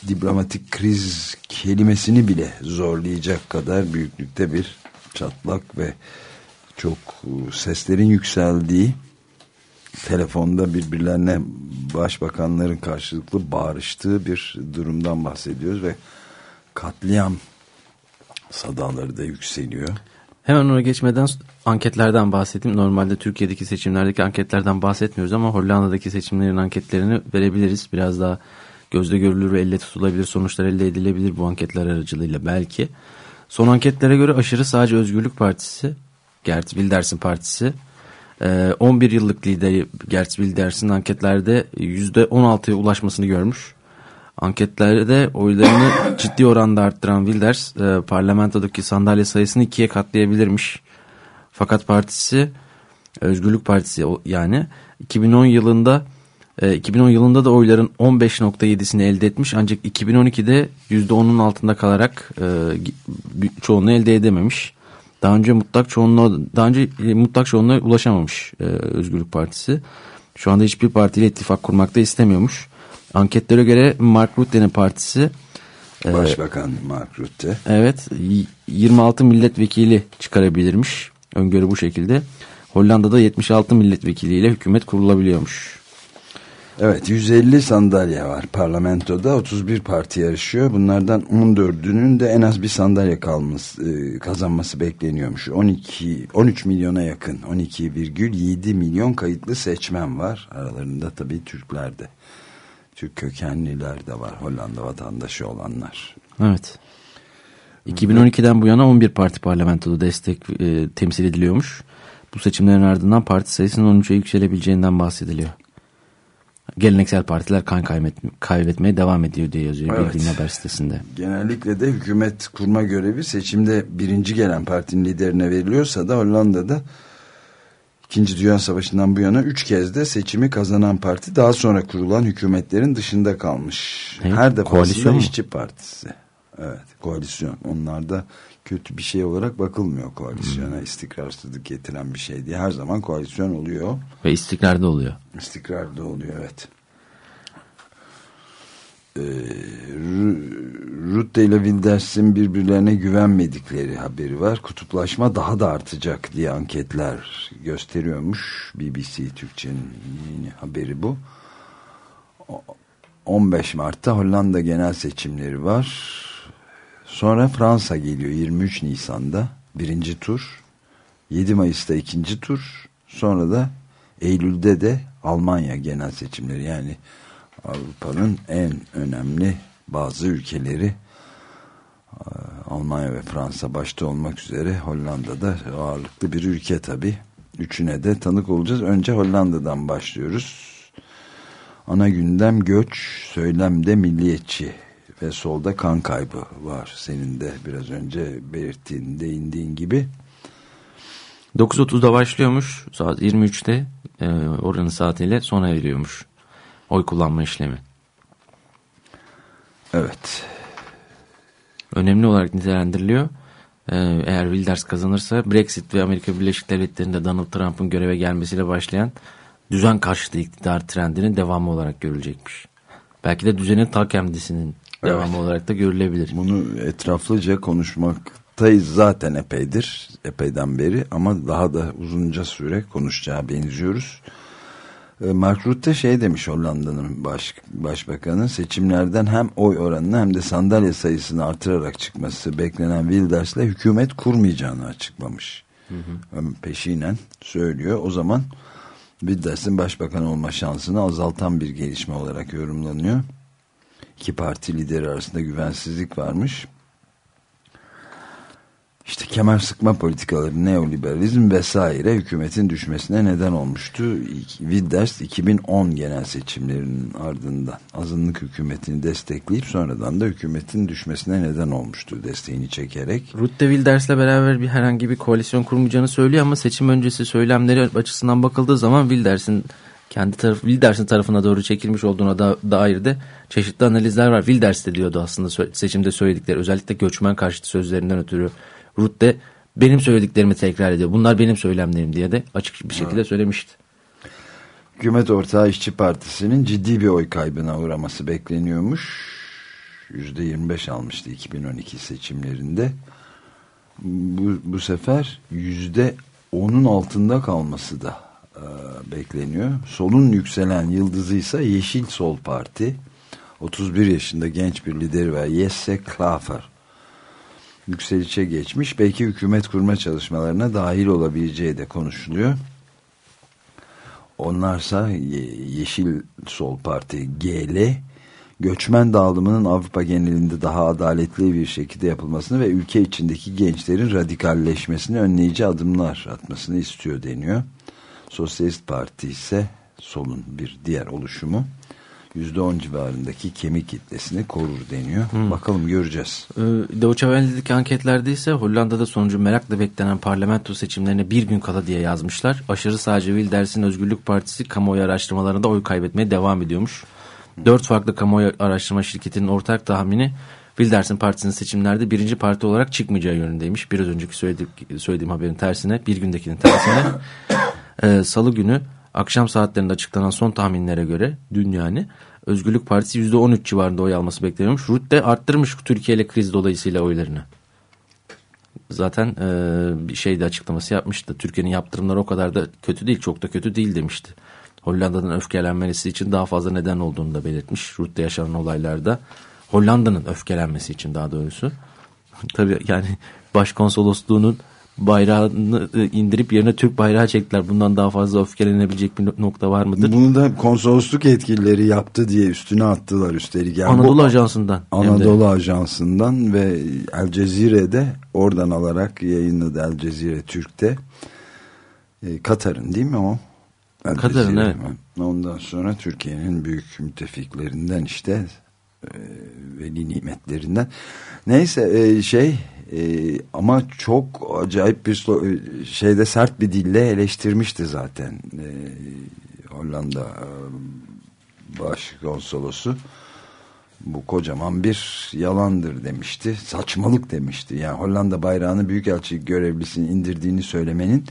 diplomatik kriz kelimesini bile zorlayacak kadar büyüklükte bir çatlak ve çok seslerin yükseldiği telefonda birbirlerine başbakanların karşılıklı bağırıştığı bir durumdan bahsediyoruz ve katliam sadaları da yükseliyor. Hemen ona geçmeden anketlerden bahsedeyim. Normalde Türkiye'deki seçimlerdeki anketlerden bahsetmiyoruz ama Hollanda'daki seçimlerin anketlerini verebiliriz. Biraz daha gözde görülür ve elle tutulabilir sonuçlar elde edilebilir bu anketler aracılığıyla belki. Son anketlere göre aşırı sağcı Özgürlük Partisi, Gert Wilders'in partisi 11 yıllık lideri Gert Wilders'in anketlerde %16'ya ulaşmasını görmüş. Anketlerde oylarını ciddi oranda arttıran Wilders parlamentodaki sandalye sayısını ikiye katlayabilirmiş. Fakat partisi Özgürlük Partisi yani 2010 yılında 2010 yılında da oyların 15.7'sini elde etmiş ancak 2012'de %10'un altında kalarak çoğunu elde edememiş. Daha önce mutlak çoğunluğa daha önce mutlak çoğunluğa ulaşamamış e, Özgürlük Partisi. Şu anda hiçbir partiyle ittifak kurmak da istemiyormuş. Anketlere göre Mark Rutte'nin partisi Başbakan e, Mark Rutte. Evet 26 milletvekili çıkarabilirmiş. Öngörü bu şekilde. Hollanda'da 76 milletvekiliyle hükümet kurulabiliyormuş. Evet 150 sandalye var parlamentoda. 31 parti yarışıyor. Bunlardan 14'ünün de en az bir sandalye kalması, e, kazanması bekleniyormuş. 12 13 milyona yakın 12,7 milyon kayıtlı seçmen var. Aralarında tabii Türkler de Türk kökenliler de var. Hollanda vatandaşı olanlar. Evet. 2012'den bu yana 11 parti parlamentoda destek e, temsil ediliyormuş. Bu seçimlerin ardından parti sayısının 13'e yükselebileceğinden bahsediliyor geleneksel partiler kan kaybetmeye devam ediyor diye yazıyor evet. Bildiğin Haber sitesinde. Genellikle de hükümet kurma görevi seçimde birinci gelen partinin liderine veriliyorsa da Hollanda'da İkinci Dünya Savaşı'ndan bu yana üç kez de seçimi kazanan parti daha sonra kurulan hükümetlerin dışında kalmış. Evet, Her defasında işçi partisi. Evet koalisyon. Onlarda kötü bir şey olarak bakılmıyor koalisyona. Hmm. istikrarsızlık getiren bir şey diye. Her zaman koalisyon oluyor. Ve istikrarda oluyor. İstikrarda oluyor evet. e, Rutte ile Wilders'in birbirlerine güvenmedikleri haberi var. Kutuplaşma daha da artacak diye anketler gösteriyormuş. BBC Türkçe'nin haberi bu. 15 Mart'ta Hollanda genel seçimleri var. Sonra Fransa geliyor 23 Nisan'da birinci tur. 7 Mayıs'ta ikinci tur. Sonra da Eylül'de de Almanya genel seçimleri yani Avrupa'nın en önemli bazı ülkeleri e, Almanya ve Fransa başta olmak üzere Hollanda'da ağırlıklı bir ülke tabi. Üçüne de tanık olacağız. Önce Hollanda'dan başlıyoruz. Ana gündem göç, söylemde milliyetçi ve solda kan kaybı var. Senin de biraz önce belirttiğin, değindiğin gibi. 9.30'da başlıyormuş. Saat 23'te e, oranın saatiyle sona eriyormuş. Oy kullanma işlemi. Evet. Önemli olarak nitelendiriliyor. Ee, eğer Wilders kazanırsa Brexit ve Amerika Birleşik Devletleri'nde Donald Trump'ın göreve gelmesiyle başlayan düzen karşıtı iktidar trendinin devamı olarak görülecekmiş. Belki de düzenin ta kendisinin evet. devamı olarak da görülebilir. Bunu etraflıca konuşmaktayız zaten epeydir, epeyden beri ama daha da uzunca süre konuşacağı benziyoruz. E, Mark Rutte şey demiş Hollanda'nın baş, başbakanı seçimlerden hem oy oranını hem de sandalye sayısını artırarak çıkması beklenen Wilders'le hükümet kurmayacağını açıklamış. Hı hı. Peşinen söylüyor. O zaman Wilders'in başbakan olma şansını azaltan bir gelişme olarak yorumlanıyor. İki parti lideri arasında güvensizlik varmış. İşte kemer sıkma politikaları, neoliberalizm vesaire hükümetin düşmesine neden olmuştu. Wilders 2010 genel seçimlerinin ardından azınlık hükümetini destekleyip sonradan da hükümetin düşmesine neden olmuştu desteğini çekerek. Rutte Wilders'le beraber bir herhangi bir koalisyon kurmayacağını söylüyor ama seçim öncesi söylemleri açısından bakıldığı zaman Wilders'in kendi tarafı Wilders'in tarafına doğru çekilmiş olduğuna da, dair de çeşitli analizler var. Wilders de diyordu aslında seçimde söyledikleri özellikle göçmen karşıtı sözlerinden ötürü Rutte benim söylediklerimi tekrar ediyor. Bunlar benim söylemlerim diye de açık bir şekilde evet. söylemişti. Hükümet Ortağı İşçi Partisi'nin ciddi bir oy kaybına uğraması bekleniyormuş. %25 almıştı 2012 seçimlerinde. Bu, bu sefer %10'un altında kalması da bekleniyor. Solun yükselen yıldızı ise Yeşil Sol Parti. 31 yaşında genç bir lideri var. Jesse Klafer yükselişe geçmiş. Belki hükümet kurma çalışmalarına dahil olabileceği de konuşuluyor. Onlarsa Yeşil Sol Parti GL göçmen dağılımının Avrupa genelinde daha adaletli bir şekilde yapılmasını ve ülke içindeki gençlerin radikalleşmesini önleyici adımlar atmasını istiyor deniyor. Sosyalist Parti ise solun bir diğer oluşumu %10 civarındaki kemik kitlesini korur deniyor. Hmm. Bakalım göreceğiz. Ee, Deutsche Welle'deki anketlerde ise Hollanda'da sonucu merakla beklenen parlamento seçimlerine bir gün kala diye yazmışlar. Aşırı sağcı Wilders'in Özgürlük Partisi kamuoyu araştırmalarında oy kaybetmeye devam ediyormuş. Hmm. Dört farklı kamuoyu araştırma şirketinin ortak tahmini Wilders'in partisinin seçimlerde birinci parti olarak çıkmayacağı yönündeymiş. Biraz önceki söyledik, söylediğim haberin tersine, bir gündekinin tersine. ee, Salı günü akşam saatlerinde açıklanan son tahminlere göre dün yani Özgürlük Partisi %13 civarında oy alması bekleniyormuş. Rutte arttırmış Türkiye ile kriz dolayısıyla oylarını. Zaten e, bir şey de açıklaması yapmıştı. Türkiye'nin yaptırımları o kadar da kötü değil, çok da kötü değil demişti. Hollanda'nın öfkelenmesi için daha fazla neden olduğunu da belirtmiş. Rutte yaşanan olaylarda. Hollanda'nın öfkelenmesi için daha doğrusu. Tabii yani başkonsolosluğunun bayrağını e, indirip yerine Türk bayrağı çektiler. Bundan daha fazla öfkelenebilecek bir nokta var mıdır? Bunu da konsolosluk yetkilileri yaptı diye üstüne attılar üstelik. Yani Anadolu Ajansı'ndan. Anadolu Ajansı'ndan ve El Cezire'de oradan alarak yayınladı El Cezire Türk'te. E, Katar'ın değil mi o? Katar'ın evet. Ondan sonra Türkiye'nin büyük müttefiklerinden işte veli nimetlerinden. Neyse e, şey e, ama çok acayip bir e, şeyde sert bir dille eleştirmişti zaten e, Hollanda e, başkonsolosu bu kocaman bir yalandır demişti saçmalık demişti yani Hollanda bayrağını büyükelçi görevlisinin indirdiğini söylemenin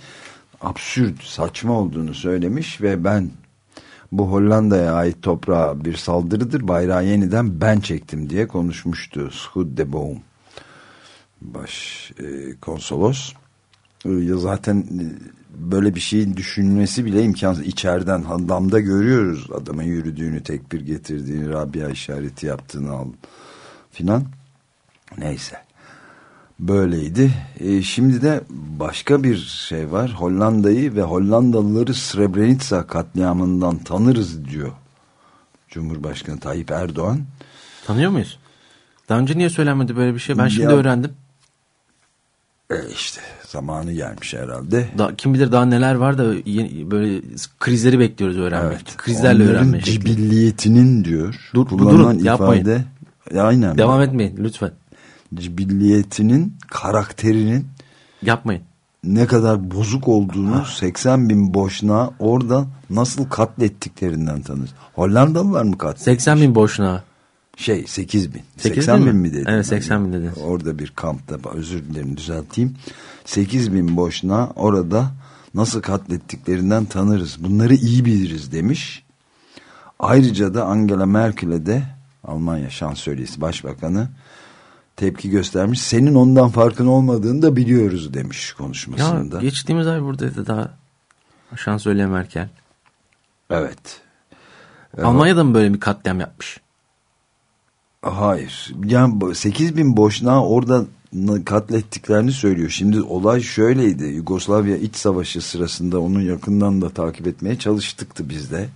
absürt saçma olduğunu söylemiş ve ben Bu Hollanda'ya ait toprağa bir saldırıdır. Bayrağı yeniden ben çektim diye konuşmuştu. Schut de Boom baş e, konsolos. E, zaten e, böyle bir şeyin düşünmesi bile imkansız. İçeriden damda görüyoruz adamın yürüdüğünü, tek bir getirdiğini, Rabia işareti yaptığını al filan. Neyse. Böyleydi. E, şimdi de başka bir şey var. Hollanda'yı ve Hollandalıları Srebrenica katliamından tanırız diyor. Cumhurbaşkanı Tayyip Erdoğan. Tanıyor muyuz? Daha önce niye söylenmedi böyle bir şey? Ben şimdi Ya- öğrendim. E işte zamanı gelmiş herhalde. Da, kim bilir daha neler var da yeni- böyle krizleri bekliyoruz öğrenmek. Evet. Krizlerle Onların öğrenmek. cibilliyetinin diyor. Dur, kullanılan durun, yapmayın. ifade. Ya aynen. Devam etmeyin lütfen. Cibilliyetinin, karakterinin Yapmayın. ne kadar bozuk olduğunu 80 bin boşuna orada nasıl katlettiklerinden tanır. Hollandalılar mı katletmiş? 80 bin boşuna. Şey 8 bin. 8 80 bin bin mi? mi dedin? Evet, 80 bin dediniz. Orada bir kampta özür dilerim düzelteyim. 8 bin boşuna orada nasıl katlettiklerinden tanırız. Bunları iyi biliriz demiş. Ayrıca da Angela Merkel'e de Almanya şansölyesi başbakanı tepki göstermiş. Senin ondan farkın olmadığını da biliyoruz demiş Ya konuşmasında. geçtiğimiz ay buradaydı daha. Şansölye Merkel. Evet. Almanya'da mı böyle bir katliam yapmış? Hayır. Yani 8 bin boşuna orada katlettiklerini söylüyor. Şimdi olay şöyleydi. Yugoslavya iç savaşı sırasında onu yakından da takip etmeye çalıştıktı biz de.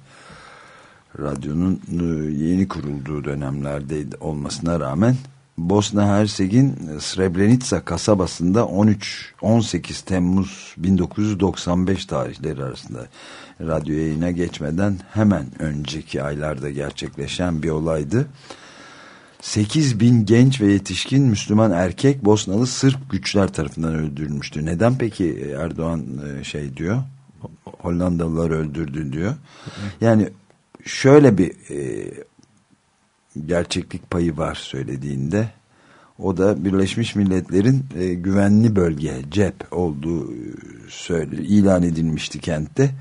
Radyonun e, yeni kurulduğu dönemlerde olmasına rağmen Bosna Hersek'in Srebrenica kasabasında 13-18 Temmuz 1995 tarihleri arasında radyo yayına geçmeden hemen önceki aylarda gerçekleşen bir olaydı. 8 bin genç ve yetişkin Müslüman erkek Bosnalı Sırp güçler tarafından öldürülmüştü. Neden peki Erdoğan e, şey diyor? Hollandalılar öldürdü diyor. Yani şöyle bir e, gerçeklik payı var söylediğinde. O da Birleşmiş Milletler'in e, güvenli bölge CEP olduğu e, söyle, ilan edilmişti kentte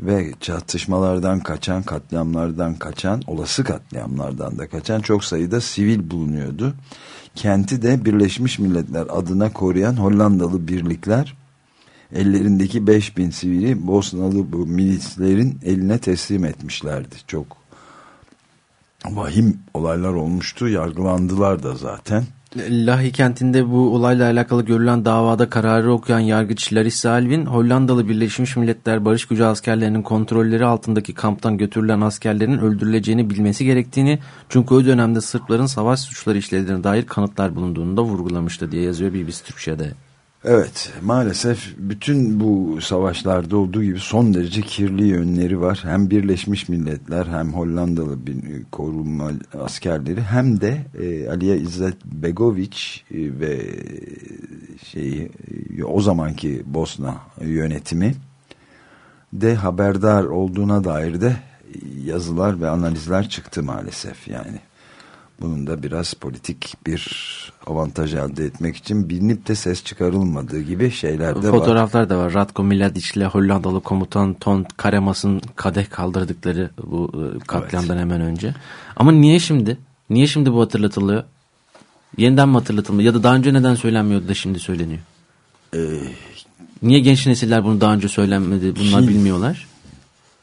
ve çatışmalardan kaçan, katliamlardan kaçan, olası katliamlardan da kaçan çok sayıda sivil bulunuyordu. Kenti de Birleşmiş Milletler adına koruyan Hollandalı birlikler ellerindeki 5000 sivili Bosnalı bu milislerin eline teslim etmişlerdi. Çok vahim olaylar olmuştu. Yargılandılar da zaten. Lahi kentinde bu olayla alakalı görülen davada kararı okuyan yargıç Larissa Alvin, Hollandalı Birleşmiş Milletler Barış Gücü askerlerinin kontrolleri altındaki kamptan götürülen askerlerin öldürüleceğini bilmesi gerektiğini, çünkü o dönemde Sırpların savaş suçları işlediğine dair kanıtlar bulunduğunu da vurgulamıştı diye yazıyor BBC Türkçe'de. Evet maalesef bütün bu savaşlarda olduğu gibi son derece kirli yönleri var. Hem Birleşmiş Milletler hem Hollandalı bir koruma askerleri hem de e, Aliye İzzet Begoviç e, ve şeyi e, o zamanki Bosna yönetimi de haberdar olduğuna dair de yazılar ve analizler çıktı maalesef yani. Bunun da biraz politik bir avantaj elde etmek için bilinip de ses çıkarılmadığı gibi şeyler de var. Fotoğraflar da var. Ratko Mladic ile Hollandalı komutan Ton Karemas'ın kadeh kaldırdıkları bu e, katliamdan hemen önce. Ama niye şimdi? Niye şimdi bu hatırlatılıyor? Yeniden mi hatırlatılıyor? Ya da daha önce neden söylenmiyordu da şimdi söyleniyor? niye genç nesiller bunu daha önce söylenmedi? Bunlar Kin- bilmiyorlar.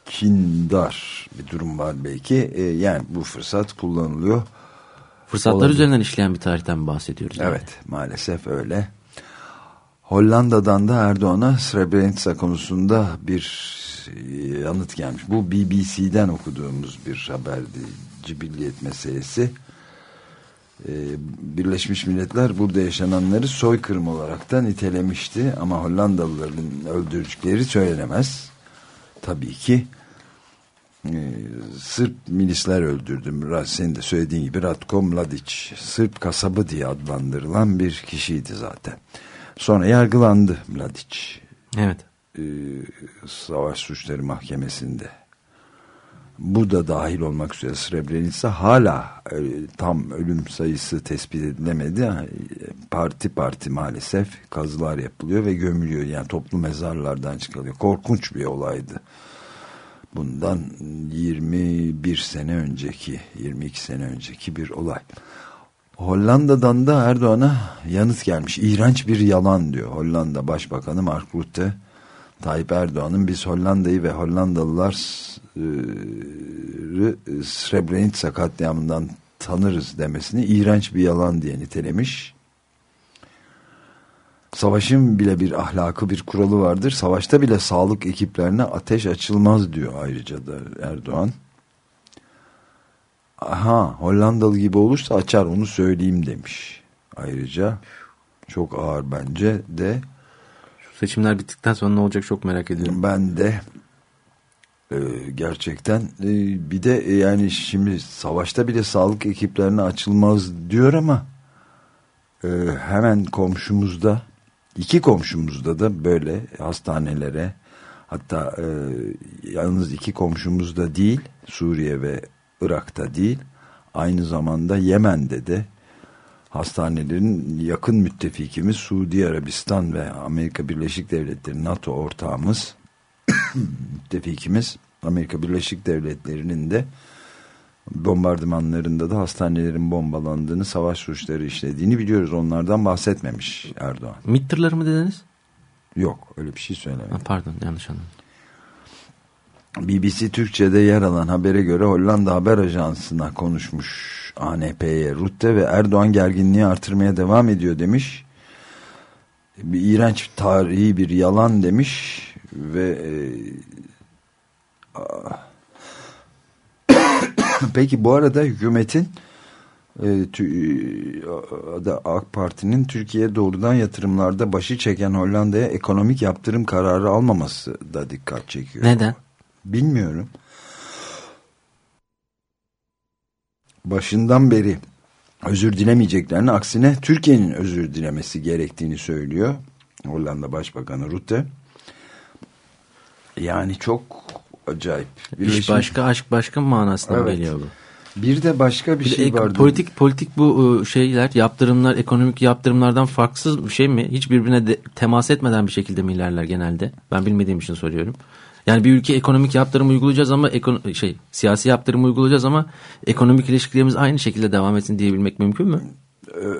Kindar bir durum var belki. Ee, yani bu fırsat kullanılıyor. Fırsatlar Olabilir. üzerinden işleyen bir tarihten bahsediyoruz. yani. Evet maalesef öyle. Hollanda'dan da Erdoğan'a Srebrenica konusunda bir e, yanıt gelmiş. Bu BBC'den okuduğumuz bir haberdi. Cibilliyet meselesi. Ee, Birleşmiş Milletler burada yaşananları soykırım olarak da nitelemişti. Ama Hollandalıların öldürdükleri söylenemez. Tabii ki e, Sırp milisler öldürdüm. Senin de söylediğin gibi Ratko Mladic Sırp kasabı diye adlandırılan bir kişiydi zaten. Sonra yargılandı Mladic Evet. e, Savaş Suçları Mahkemesi'nde. Bu da dahil olmak üzere Srebrenica hala e, tam ölüm sayısı tespit edilemedi. Parti parti maalesef kazılar yapılıyor ve gömülüyor. Yani toplu mezarlardan çıkarılıyor. Korkunç bir olaydı. Bundan 21 sene önceki, 22 sene önceki bir olay. Hollanda'dan da Erdoğan'a yanıt gelmiş. İğrenç bir yalan diyor Hollanda Başbakanı Mark Rutte. Tayyip Erdoğan'ın biz Hollanda'yı ve Hollandalılar e, Srebrenica katliamından tanırız demesini iğrenç bir yalan diye nitelemiş. Savaşın bile bir ahlakı bir kuralı vardır. Savaşta bile sağlık ekiplerine ateş açılmaz diyor ayrıca da Erdoğan. Aha Hollandalı gibi olursa açar onu söyleyeyim demiş. Ayrıca çok ağır bence de Şu seçimler bittikten sonra ne olacak çok merak ediyorum. ben de e, gerçekten e, bir de e, yani şimdi savaşta bile sağlık ekiplerine açılmaz diyor ama e, hemen komşumuzda iki komşumuzda da böyle hastanelere hatta e, yalnız iki komşumuzda değil Suriye ve Irak'ta değil aynı zamanda Yemen'de de hastanelerin yakın müttefikimiz Suudi Arabistan ve Amerika Birleşik Devletleri NATO ortağımız müttefikimiz Amerika Birleşik Devletleri'nin de bombardımanlarında da hastanelerin bombalandığını, savaş suçları işlediğini biliyoruz. Onlardan bahsetmemiş Erdoğan. MİT tırları mı dediniz? Yok öyle bir şey söylemedi. Ha, pardon yanlış anladım. BBC Türkçe'de yer alan habere göre Hollanda Haber Ajansı'na konuşmuş ANP'ye Rutte ve Erdoğan gerginliği artırmaya devam ediyor demiş. Bir iğrenç tarihi bir yalan demiş ve e, peki bu arada hükümetin e, tü- da AK Parti'nin Türkiye'ye doğrudan yatırımlarda başı çeken Hollanda'ya ekonomik yaptırım kararı almaması da dikkat çekiyor. Neden? Bilmiyorum. Başından beri özür dilemeyeceklerini aksine Türkiye'nin özür dilemesi gerektiğini söylüyor. Hollanda Başbakanı Rutte. Yani çok acayip. İş Birleşim- başka aşk başka manasına Evet. geliyor bu? Bir de başka bir Bir şey ek- vardı. politik politik bu e, şeyler yaptırımlar ekonomik yaptırımlardan farksız bir şey mi? Hiç birbirine de, temas etmeden bir şekilde mi ilerler genelde? Ben bilmediğim için soruyorum. Yani bir ülke ekonomik yaptırım uygulayacağız ama ekon şey siyasi yaptırım uygulayacağız ama ekonomik ilişkilerimiz aynı şekilde devam etsin diyebilmek mümkün mü?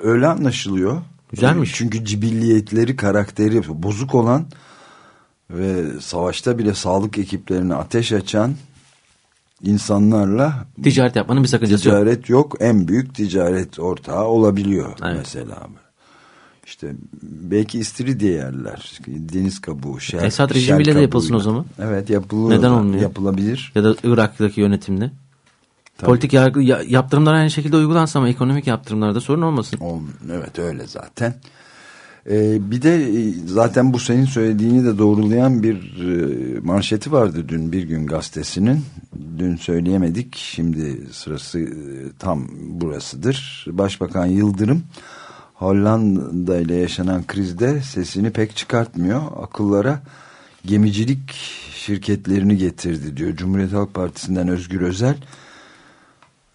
Öyle anlaşılıyor. Güzelmiş. Çünkü cibilliyetleri, karakteri bozuk olan ve savaşta bile sağlık ekiplerine ateş açan insanlarla Ticaret yapmanın bir sakıncası yok. ticaret yok. En büyük ticaret ortağı olabiliyor Evet. mesela. İşte belki istiridye yerler. Deniz kabuğu, şer, Esad şer rejimiyle de kabuğuyla. yapılsın o zaman. Evet yapılıyor. Neden olmuyor? Yapılabilir. Ya da Irak'taki yönetimde. Tabii. Politik yargı ya- yaptırımlar aynı şekilde uygulansa ama ekonomik yaptırımlarda sorun olmasın. Ol- Evet öyle zaten. Ee, bir de e, zaten bu senin söylediğini de doğrulayan bir e, manşeti vardı dün bir gün gazetesinin. Dün söyleyemedik. Şimdi sırası e, tam burasıdır. Başbakan Yıldırım Hollanda ile yaşanan krizde sesini pek çıkartmıyor. Akıllara gemicilik şirketlerini getirdi diyor. Cumhuriyet Halk Partisi'nden Özgür Özel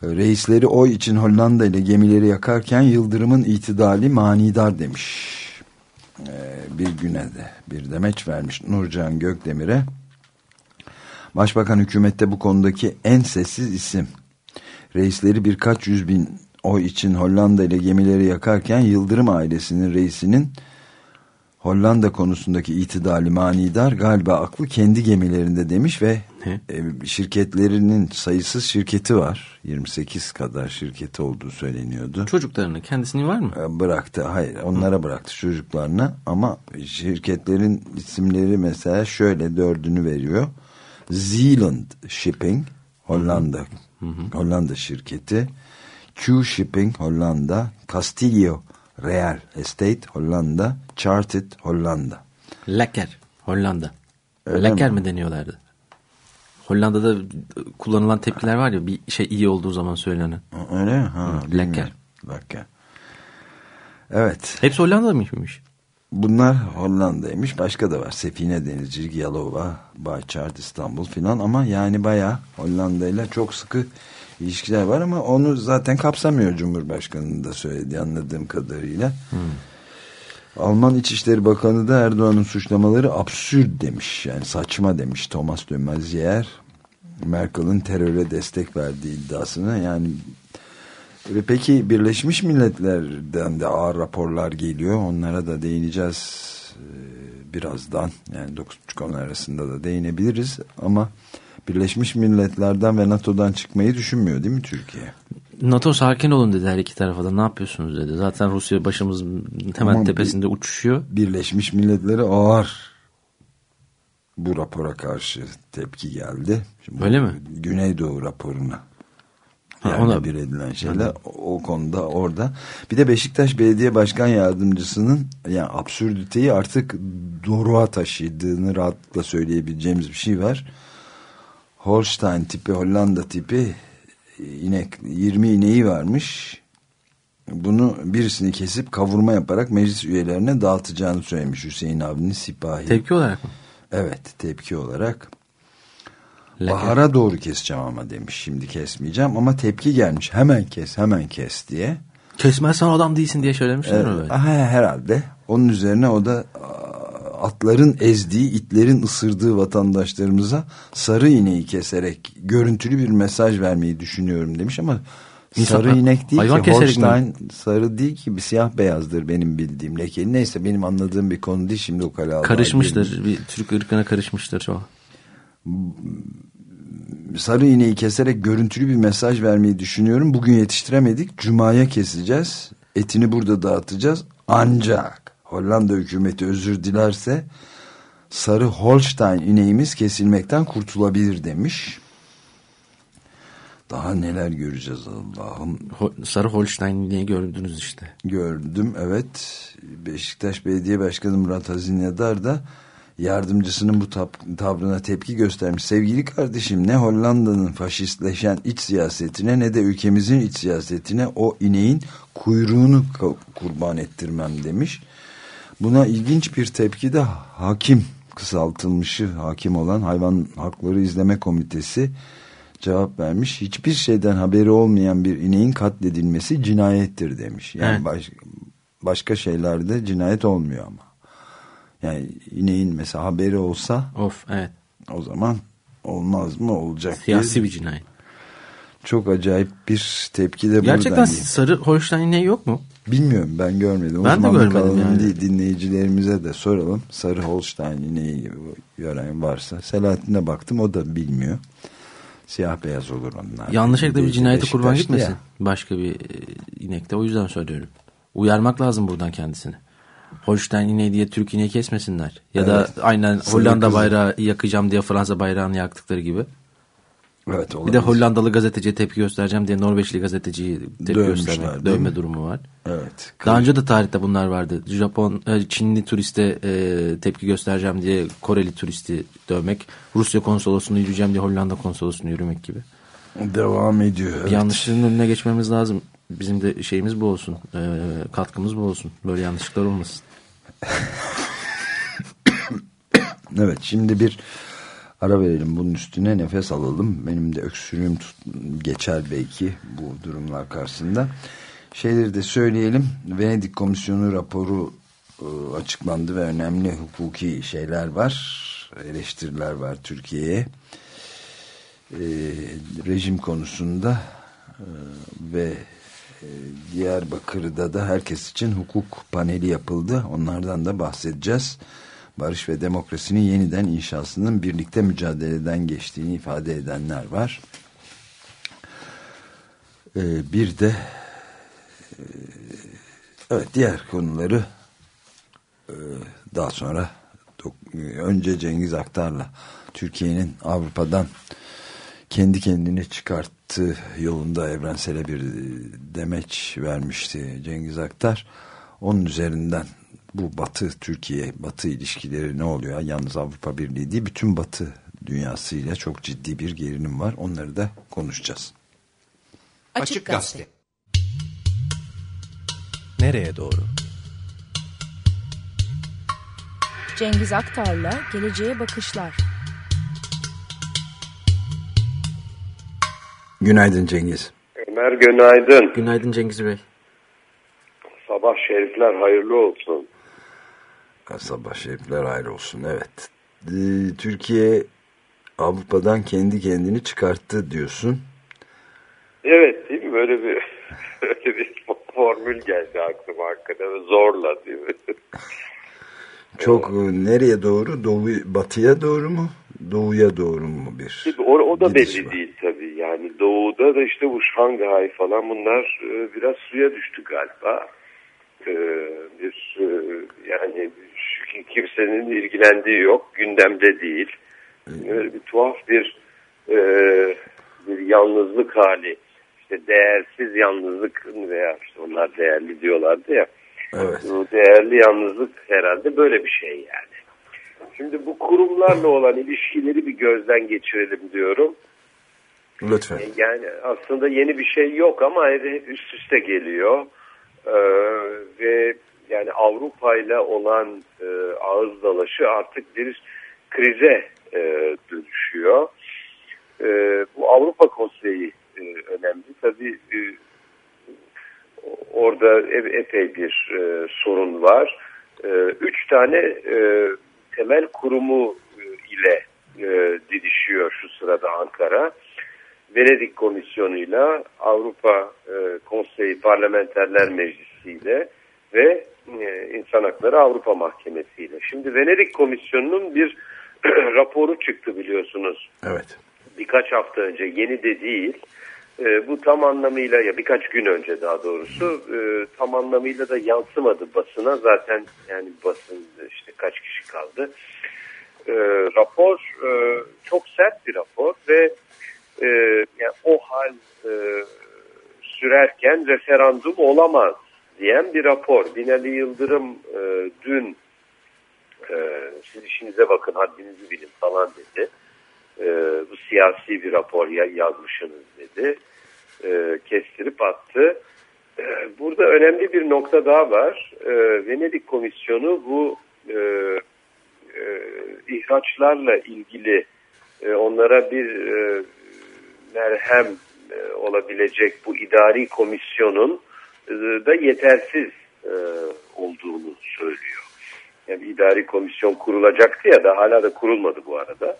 Reisleri oy için Hollanda ile gemileri yakarken Yıldırım'ın itidali manidar demiş. Ee, bir güne de bir demeç vermiş Nurcan Gökdemir'e. Başbakan hükümette bu konudaki en sessiz isim. Reisleri birkaç yüz bin oy için Hollanda ile gemileri yakarken Yıldırım ailesinin reisinin Hollanda konusundaki itidali manidar galiba aklı kendi gemilerinde demiş ve He. e, şirketlerinin sayısız şirketi var. 28 kadar şirketi olduğu söyleniyordu. Çocuklarını kendisinin var mı? E, Bıraktı. Hayır onlara bıraktı çocuklarına ama şirketlerin isimleri mesela şöyle dördünü veriyor. Zealand Shipping Hollanda Hollanda şirketi Q Shipping Hollanda Castillo Real Estate Hollanda Chartered Hollanda Lekker. Hollanda. Öyle Lekker mi? mi? deniyorlardı? Hollanda'da kullanılan tepkiler var ya bir şey iyi olduğu zaman söylenen. öyle mi? Ha. Lekker. Lekker. Evet. Hepsi Hollanda mıymış? Bunlar Hollanda'ymış. Başka da var. Sefine Denizcilik, Yalova, Bayçart, İstanbul filan ama yani bayağı Hollanda ile çok sıkı ilişkiler var ama onu zaten kapsamıyor Cumhurbaşkanı'nın da söylediği anladığım kadarıyla. Alman İçişleri Bakanı da Erdoğan'ın suçlamaları absürt demiş. Yani saçma demiş Thomas de Maizière. Merkel'in teröre destek verdiği iddiasını yani ve peki Birleşmiş Milletler'den de ağır raporlar geliyor. Onlara da değineceğiz e, birazdan. Yani 9.30 arasında da değinebiliriz ama Birleşmiş Milletler'den ve NATO'dan çıkmayı düşünmüyor değil mi Türkiye? NATO sakin olun dedi her iki tarafa da ne yapıyorsunuz dedi. Zaten Rusya başımız hemen Ama tepesinde uçuşuyor. Birleşmiş Milletler'e ağır bu rapora karşı tepki geldi. Şimdi Öyle mi? Güneydoğu raporuna. Ha, Yani ona- bir edilen şeyler o, o konuda orada. Bir de Beşiktaş Belediye Başkan Yardımcısının yani absürditeyi artık doruğa taşıdığını rahatlıkla söyleyebileceğimiz bir şey var. Holstein tipi Hollanda tipi inek 20 ineği varmış. Bunu birisini kesip kavurma yaparak meclis üyelerine dağıtacağını söylemiş Hüseyin abinin sipahi. Tepki olarak mı? Evet tepki olarak. Leke. Bahara doğru keseceğim ama demiş. Şimdi kesmeyeceğim ama tepki gelmiş. Hemen kes hemen kes diye. Kesmezsen adam değilsin diye söylemişler mi Evet, böyle? aha, herhalde. Onun üzerine o da atların ezdiği, itlerin ısırdığı vatandaşlarımıza sarı ineği keserek görüntülü bir mesaj vermeyi düşünüyorum demiş ama İnsan- sarı inek değil hayvan ki. mi? Holstein sarı değil ki bir siyah beyazdır benim bildiğim lekeli. Neyse benim anladığım bir konu değil şimdi o kale Karışmıştır. Bir Türk ırkına karışmıştır çoğu. sarı iğneyi keserek görüntülü bir mesaj vermeyi düşünüyorum. Bugün yetiştiremedik. Cuma'ya keseceğiz. Etini burada dağıtacağız. Ancak Hollanda hükümeti özür dilerse sarı Holstein ineğimiz kesilmekten kurtulabilir demiş. Daha neler göreceğiz Allah'ım. Sarı Holstein diye gördünüz işte. Gördüm evet. Beşiktaş Belediye Başkanı Murat Hazinedar da yardımcısının bu tavrına tepki göstermiş. Sevgili kardeşim ne Hollanda'nın faşistleşen iç siyasetine ne de ülkemizin iç siyasetine o ineğin kuyruğunu kurban ettirmem demiş. Buna ilginç bir tepki de hakim kısaltılmışı hakim olan Hayvan Hakları İzleme Komitesi cevap vermiş. Hiçbir şeyden haberi olmayan bir ineğin katledilmesi cinayettir demiş. Yani Evet. baş- başka şeylerde cinayet olmuyor ama. Yani ineğin mesela haberi olsa Of evet. o zaman olmaz mı olacak. diye Siyasi bir cinayet. Çok acayip bir tepki de Gerçekten buradan geliyor. sarı Holstein ne yok mu? Bilmiyorum ben görmedim. Ben de Uzmanlık görmedim alanım yani. değil. Dinleyicilerimize de soralım. Sarı Holstein ineği gören varsa. Selahattin'e baktım o da bilmiyor. Siyah beyaz olur onlar. Yanlışlıkla bir cinayete kurban gitmesin. ya. Başka bir e, inekte. O yüzden söylüyorum. Uyarmak lazım buradan kendisini. Holstein ineği diye Türk ineği kesmesinler. Ya da Evet. aynen Sarı Hollanda bayrağı yakacağım diye Fransa bayrağını yaktıkları gibi. Evet, Bir olabilir. de Hollandalı gazeteciye tepki göstereceğim diye Norveçli gazeteciyi tepki Dövmüşler, gösterme, değil dövme durumu var. Evet. Daha önce de tarihte bunlar vardı. Japon, e, Çinli turiste e, tepki göstereceğim diye Koreli turisti dövmek. Rusya konsolosunu yürüyeceğim diye Hollanda konsolosunu yürümek gibi. Devam ediyor. Evet. Yanlışlığın önüne geçmemiz lazım. Bizim de şeyimiz bu olsun. E, katkımız bu olsun. Böyle yanlışlıklar olmasın. Evet şimdi bir ara verelim bunun üstüne nefes alalım. Benim de öksürüğüm tut- geçer belki bu durumlar karşısında. Şeyleri de söyleyelim. Venedik Komisyonu raporu e, açıklandı ve önemli hukuki şeyler var. Eleştiriler var Türkiye'ye. E, rejim konusunda e, ve e, Diyarbakır'da da herkes için hukuk paneli yapıldı. Onlardan da bahsedeceğiz. Barış ve demokrasinin yeniden inşasının birlikte mücadeleden geçtiğini ifade edenler var. E, bir de e, evet diğer konuları e, daha sonra e, önce Cengiz Aktar'la Türkiye'nin Avrupa'dan kendi kendini çıkarttığı yolunda evrensele bir demeç vermişti Cengiz Aktar. Onun üzerinden bu Batı Türkiye Batı ilişkileri ne oluyor? Yalnız Avrupa Birliği değil bütün Batı dünyasıyla çok ciddi bir gerilim var. Onları da konuşacağız. Açık Gazete. Nereye doğru? Cengiz Aktar'la Geleceğe Bakışlar. Günaydın Cengiz. Ömer günaydın. Günaydın Cengiz Bey. Sabah şerifler hayırlı olsun. Sabah şerifler ayrı olsun. Evet. Ee, Türkiye Avrupa'dan kendi kendini çıkarttı diyorsun. Evet değil mi? Böyle bir öyle bir formül geldi aklıma hakikaten. Zorla değil mi? Çok e, nereye doğru? Doğu, batıya doğru mu? Doğuya doğru mu bir o, o da belli var? değil tabii. Yani doğuda da işte bu Şanghay falan bunlar e, biraz suya düştü galiba. E, bir yani kimsenin ilgilendiği yok. Gündemde değil. Böyle bir tuhaf bir e, bir yalnızlık hali. İşte değersiz yalnızlık veya işte onlar değerli diyorlardı ya. Evet. Bu değerli yalnızlık herhalde böyle bir şey yani. Şimdi bu kurumlarla olan ilişkileri bir gözden geçirelim diyorum. Lütfen. Yani aslında yeni bir şey yok ama hep üst üste geliyor. Ee, ve yani Avrupa ile olan e, ağız dalaşı artık bir krize e, dönüşüyor. E, bu Avrupa Konseyi e, önemli. Tabii e, orada epey bir e, sorun var. E, üç tane e, temel kurumu e, ile e, didişiyor şu sırada Ankara. Venedik Komisyonu'yla Avrupa e, Konseyi Parlamenterler Meclisi'yle ve e, İnsan Hakları Avrupa Mahkemesi'yle. Şimdi Venedik Komisyonu'nun bir raporu çıktı biliyorsunuz Evet. birkaç hafta önce yeni de değil. E, bu tam anlamıyla ya birkaç gün önce daha doğrusu e, tam anlamıyla da yansımadı basına zaten yani basın işte kaç kişi kaldı. E, rapor e, çok sert bir rapor ve e, yani o hal e, sürerken referandum olamaz diyen bir rapor. Binali Yıldırım e, dün e, siz işinize bakın haddinizi bilin falan dedi. E, bu siyasi bir rapor ya- yazmışsınız dedi. E, kestirip attı. E, burada önemli bir nokta daha var. E, Venedik Komisyonu bu e, e, ihraçlarla ilgili e, onlara bir e, merhem e, olabilecek bu idari komisyonun da yetersiz e, olduğunu söylüyor. Yani idari komisyon kurulacaktı ya da hala da kurulmadı bu arada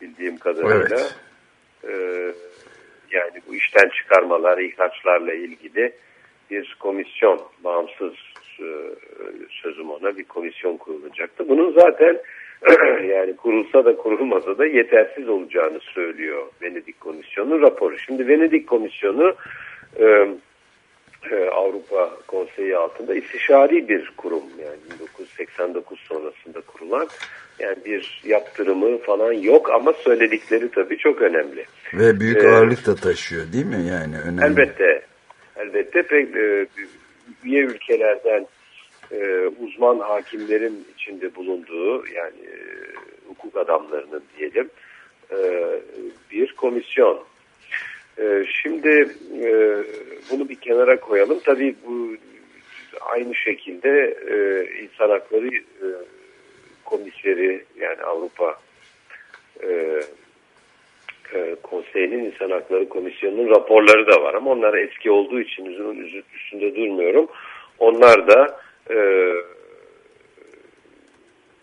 bildiğim kadarıyla. Evet. E, yani bu işten çıkarmalar, ihraçlarla ilgili bir komisyon, bağımsız e, sözüm ona bir komisyon kurulacaktı. Bunun zaten yani kurulsa da kurulmasa da yetersiz olacağını söylüyor Venedik Komisyonu raporu. Şimdi Venedik Komisyonu e, e, Avrupa Konseyi altında istişari bir kurum yani 1989 sonrasında kurulan yani bir yaptırımı falan yok ama söyledikleri tabii çok önemli. Ve büyük Ee, ağırlık da taşıyor değil mi? Yani önemli. Elbette. Elbette pek e, üye ülkelerden e, uzman hakimlerin içinde bulunduğu yani e, hukuk adamlarının diyelim e, bir komisyon. E, şimdi e, bunu bir kenara koyalım. Tabii bu aynı şekilde e, insan hakları e, komiseri yani Avrupa Konseyi'nin İnsan Hakları Komisyonu'nun raporları da var ama onlar eski olduğu için üzerinin üstünde durmuyorum. Onlar da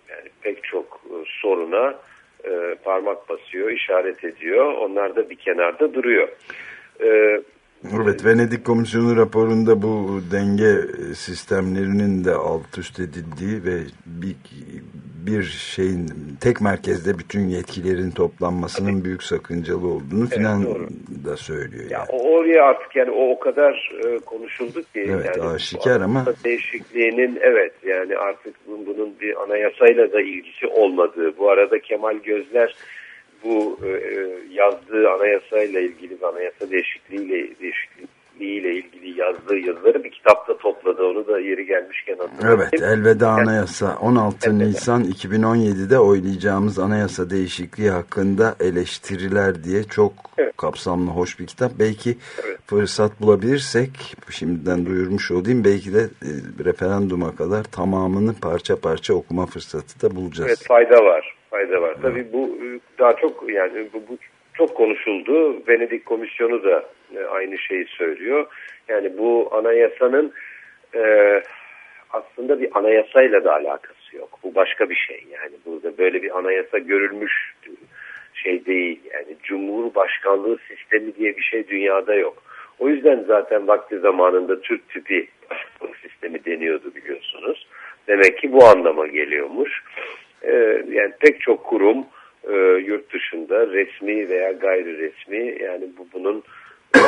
yani pek çok soruna e, parmak basıyor, işaret ediyor. Onlar da bir kenarda duruyor. E, Evet, Venedik Komisyonu raporunda bu denge sistemlerinin de alt üst edildiği ve bir, bir şeyin tek merkezde bütün yetkilerin toplanmasının büyük sakıncalı olduğunu filan doğru. da söylüyor. Ya Yani. o- oraya artık yani o o kadar e, konuşuldu ki Evet, yani aşikar ama- değişikliğinin evet yani artık bunun bir anayasayla da ilgisi olmadığı. Bu arada Kemal Gözler bu e, e, yazdığı anayasayla ilgili ve anayasa değişikliğiyle değişikliğiyle ilgili yazdığı yazıları bir kitapta topladı. Onu da yeri gelmişken hatırlatayım. Evet, Elveda Anayasa 16 Nisan 2017'de oylayacağımız anayasa değişikliği hakkında eleştiriler diye çok Evet. kapsamlı, hoş bir kitap. Belki Evet. fırsat bulabilirsek, şimdiden duyurmuş olayım, belki de e, referanduma kadar tamamını parça parça okuma fırsatı da bulacağız. Evet fayda var. Fayda var. Tabii bu e, daha çok yani bu, bu çok konuşuldu. Venedik Komisyonu da e, aynı şeyi söylüyor. Yani bu anayasanın e, aslında bir anayasayla da alakası yok. Bu başka bir şey. Yani burada böyle bir anayasa görülmüş şey değil. Yani Cumhurbaşkanlığı sistemi diye bir şey dünyada yok. O yüzden zaten vakti zamanında Türk tipi başkanlık sistemi deniyordu biliyorsunuz. Demek ki bu anlama geliyormuş. Ee, yani pek çok kurum e, yurt dışında resmi veya gayri resmi yani bu bunun e,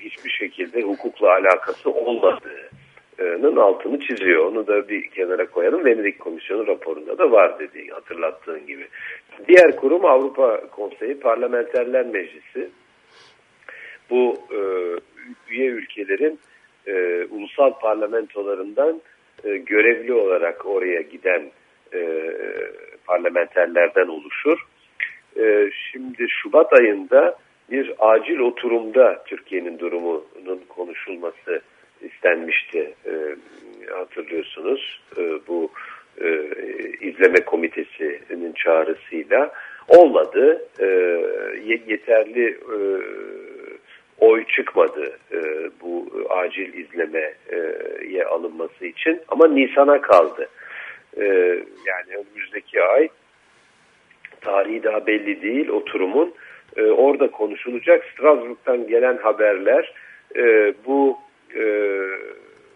hiçbir şekilde hukukla alakası olmadığının altını çiziyor. Onu da bir kenara koyalım. Venedik Komisyonu raporunda da var dediği hatırlattığın gibi. Diğer kurum Avrupa Konseyi Parlamenterler Meclisi. Bu e, üye ülkelerin e, ulusal parlamentolarından e, görevli olarak oraya giden e, parlamenterlerden oluşur. E, şimdi Şubat ayında bir acil oturumda Türkiye'nin durumunun konuşulması istenmişti. E, hatırlıyorsunuz e, bu e, izleme komitesinin çağrısıyla olmadı. E, yeterli e, oy çıkmadı e, bu acil izlemeye alınması için ama Nisan'a kaldı. E, yani önümüzdeki ay tarihi daha belli değil oturumun e, orada konuşulacak. Strasbourg'dan gelen haberler e, bu e,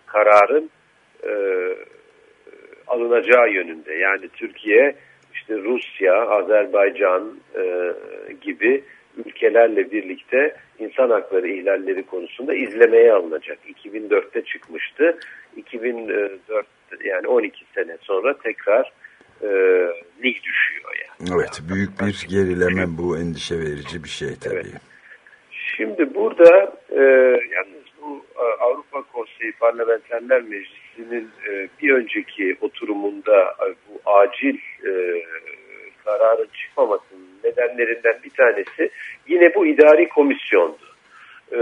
kararın e, alınacağı yönünde. Yani Türkiye, işte Rusya, Azerbaycan e, gibi ülkelerle birlikte insan hakları ihlalleri konusunda izlemeye alınacak. 2004'te çıkmıştı. 2004 yani 12 sene sonra tekrar e, lig düşüyor yani. Evet büyük bir gerileme bu endişe verici bir şey tabii. Evet. Şimdi burada e, yalnız bu e, Avrupa Konseyi Parlamenterler Meclisi'nin e, bir önceki oturumunda e, bu acil e, kararın çıkmamasının nedenlerinden bir tanesi yine bu idari komisyondu. E,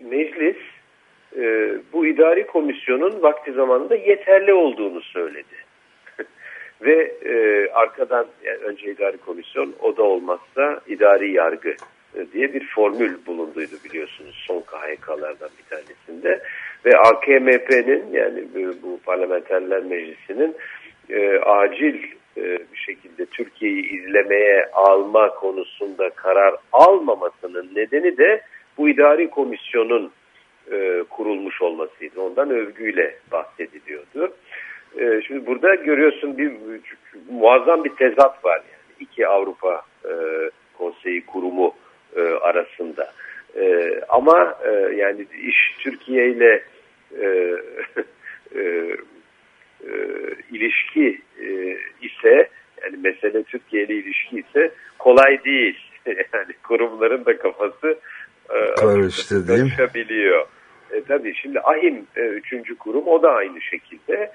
meclis e, bu idari komisyonun vakti zamanında yeterli olduğunu söyledi. Ve e, arkadan yani önce idari komisyon o da olmazsa idari yargı e, diye bir formül bulunduydu biliyorsunuz son KHK'lardan bir tanesinde. Ve AKMP'nin yani bu parlamenterler meclisinin e, acil e, bir şekilde Türkiye'yi izlemeye alma konusunda karar almamasının nedeni de bu idari komisyonun e, kurulmuş olmasıydı. Ondan övgüyle bahsediliyordu. E, şimdi burada görüyorsun bir muazzam bir tezat var yani iki Avrupa e, Konseyi kurumu e, arasında. E, ama e, yani iş Türkiye ile e, e, e, ilişki e, ise yani mesele Türkiye ile ilişki ise kolay değil. yani kurumların da kafası e, karıştı değil mi? E, tabii şimdi AHİM e, üçüncü kurum o da aynı şekilde.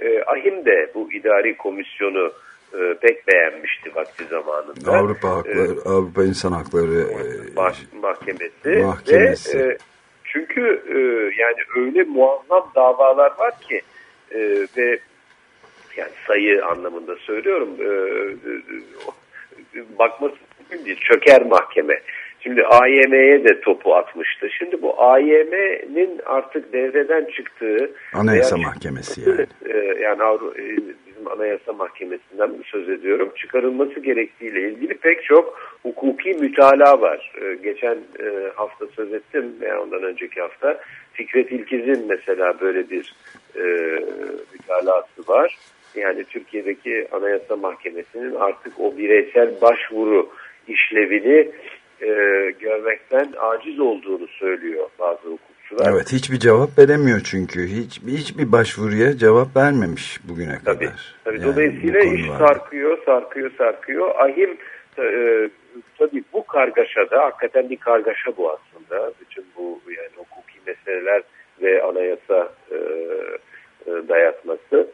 E, AHİM de bu idari komisyonu e, pek beğenmişti vakti zamanında. Avrupa Hakları, e, Avrupa İnsan Hakları e, Mahkemesi. Mahkemesi. Ve, e, çünkü e, yani öyle muazzam davalar var ki e, ve yani sayı anlamında söylüyorum e, e, bakması mümkün değil. Çöker mahkeme. Şimdi AYM'ye de topu atmıştı. Şimdi bu AYM'nin artık devreden çıktığı Anayasa Mahkemesi yani. E, yani Avru, e, bizim Anayasa Mahkemesi'nden söz ediyorum. Çıkarılması gerektiğiyle ilgili pek çok hukuki mütalaa var. E, geçen e, hafta söz ettim veya ondan önceki hafta Fikret İlkiz'in mesela böyle bir e, mütalası var. Yani Türkiye'deki Anayasa Mahkemesi'nin artık o bireysel başvuru işlevini e, görmekten aciz olduğunu söylüyor bazı hukukçular. Evet hiçbir cevap veremiyor çünkü. Hiç, hiçbir başvuruya cevap vermemiş bugüne tabii, kadar. Tabii. Yani Dolayısıyla iş sarkıyor, sarkıyor, sarkıyor. Ahim e, tabii bu kargaşada, hakikaten bir kargaşa bu aslında. Bütün bu yani hukuki meseleler ve anayasa e, e, dayatması.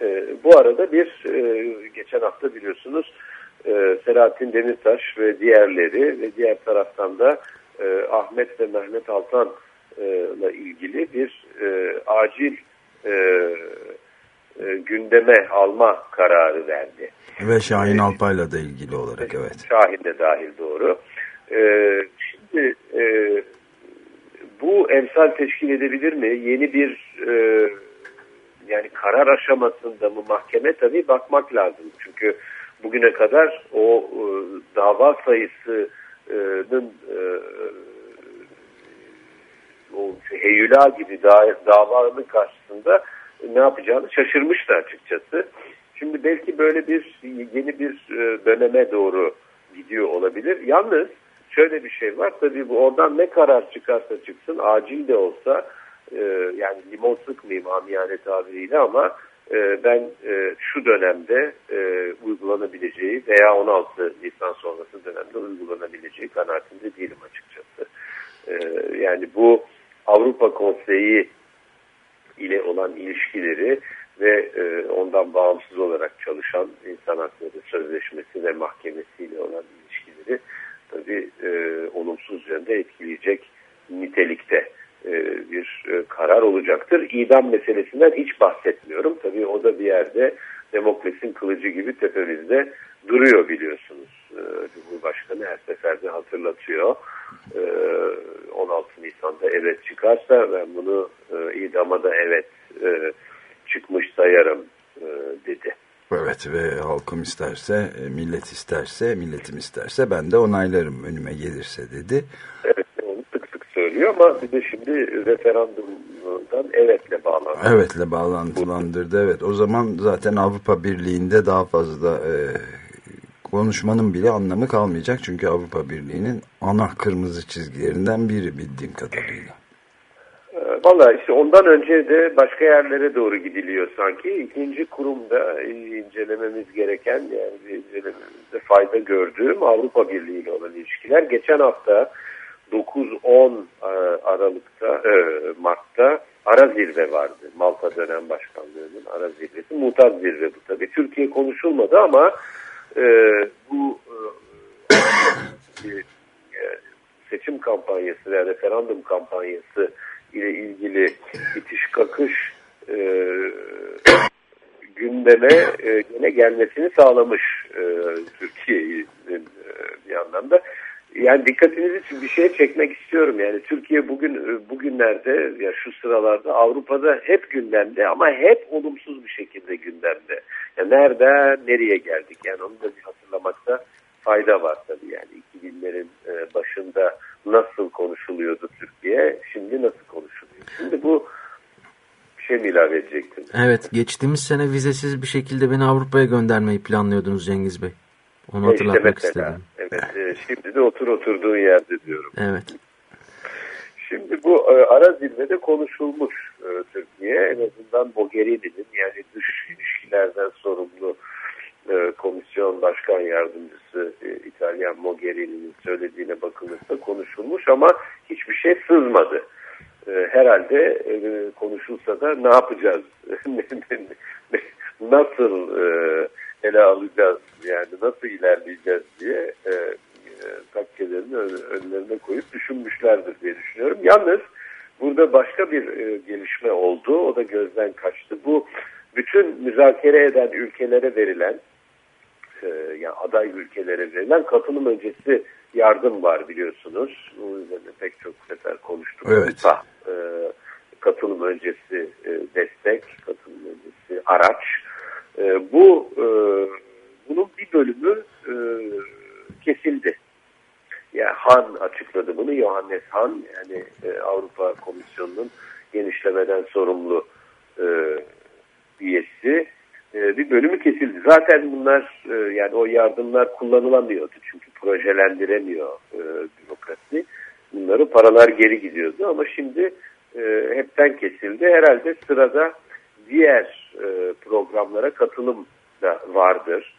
E, bu arada bir, e, geçen hafta biliyorsunuz e, Selahattin Demirtaş ve diğerleri ve diğer taraftan da e, Ahmet ve Mehmet Altan'la e, ilgili bir e, acil e, e, gündeme alma kararı verdi. Ve Şahin e, Alpay'la da ilgili olarak evet. Şahin de dahil doğru. E, şimdi e, bu emsal teşkil edebilir mi? Yeni bir e, yani karar aşamasında mı mahkeme tabii bakmak lazım. Çünkü bugüne kadar o e, dava sayısının e, o heyula gibi da, davanın karşısında ne yapacağını şaşırmıştı açıkçası. Şimdi belki böyle bir yeni bir e, döneme doğru gidiyor olabilir. Yalnız şöyle bir şey var tabii bu oradan ne karar çıkarsa çıksın acil de olsa e, yani limon sıkmayayım amiyane tabiriyle ama e, ben e, şu dönemde e, uygulanabileceği veya 16 Nisan sonrası dönemde uygulanabileceği kanaatinde değilim açıkçası. E, yani bu Avrupa Konseyi ile olan ilişkileri ve e, ondan bağımsız olarak çalışan insan hakları sözleşmesi ve mahkemesiyle olan ilişkileri tabii olumsuz yönde etkileyecek nitelikte bir e, karar olacaktır. İdam meselesinden hiç bahsetmiyorum. Tabii o da bir yerde demokrasinin kılıcı gibi tepemizde duruyor biliyorsunuz. E, Cumhurbaşkanı her seferde hatırlatıyor. E, 16 Nisan'da evet çıkarsa ben bunu e, idama da evet e, çıkmış sayarım e, dedi. Evet ve halkım isterse, e, millet isterse, milletim isterse ben de onaylarım önüme gelirse dedi. Evet söylüyor ama bir de şimdi referandumdan evetle bağlandı. Evetle bağlantılandırdı. Evet o zaman zaten Avrupa Birliği'nde daha fazla e, konuşmanın bile anlamı kalmayacak. Çünkü Avrupa Birliği'nin ana kırmızı çizgilerinden biri bildiğim kadarıyla. Valla işte ondan önce de başka yerlere doğru gidiliyor sanki. İkinci kurumda incelememiz gereken yani incelememizde fayda gördüğüm Avrupa Birliği ile olan ilişkiler. Geçen hafta 9-10 Aralık'ta, Mart'ta ara zirve vardı. Malta dönem başkanlığının ara zirvesi. Mutat zirve bu tabii. Türkiye konuşulmadı ama e, bu e, seçim kampanyası veya referandum kampanyası ile ilgili itiş kakış e, gündeme e, yine gelmesini sağlamış e, Türkiye'nin e, bir anlamda. Yani dikkatinizi bir şeye çekmek istiyorum. Yani Türkiye bugün bugünlerde ya şu sıralarda Avrupa'da hep gündemde ama hep olumsuz bir şekilde gündemde. Ya nereden nereye geldik? Yani onu da bir hatırlamakta fayda var tabii. Yani 2000'lerin başında nasıl konuşuluyordu Türkiye, şimdi nasıl konuşuluyor? Şimdi bu bir şey mi ilave edecektin? Evet, geçtiğimiz sene vizesiz bir şekilde beni Avrupa'ya göndermeyi planlıyordunuz Cengiz Bey. Onu hatırlatmak işte mesela, istedim. Evet, e, şimdi de otur oturduğun yerde diyorum. Evet. Şimdi bu e, ara zirvede konuşulmuş e, Türkiye. En azından Mogherini'nin yani dış ilişkilerden sorumlu e, komisyon başkan yardımcısı e, İtalyan Mogherini'nin söylediğine bakılırsa konuşulmuş ama hiçbir şey sızmadı. E, herhalde e, konuşulsa da ne yapacağız? nasıl e, ele alacağız? Yani nasıl ilerleyeceğiz diye e, e, takkelerini önlerine koyup düşünmüşlerdir diye düşünüyorum. Yalnız burada başka bir e, gelişme oldu. O da gözden kaçtı. Bu bütün müzakere eden ülkelere verilen e, yani aday ülkelere verilen katılım öncesi yardım var biliyorsunuz. Bu üzerine pek çok sefer konuştuk. Evet. E, katılım öncesi e, destek, katılım öncesi araç. E, bu e, bunun bir bölümü e, kesildi. Yani Han açıkladı bunu. Johannes Han yani e, Avrupa Komisyonu'nun genişlemeden sorumlu e, üyesi e, bir bölümü kesildi. Zaten bunlar e, yani o yardımlar kullanılamıyordu çünkü projelendiremiyor e, bürokrasi. Bunların paralar geri gidiyordu ama şimdi e, hepten kesildi. Herhalde sırada diğer e, programlara katılım da vardır,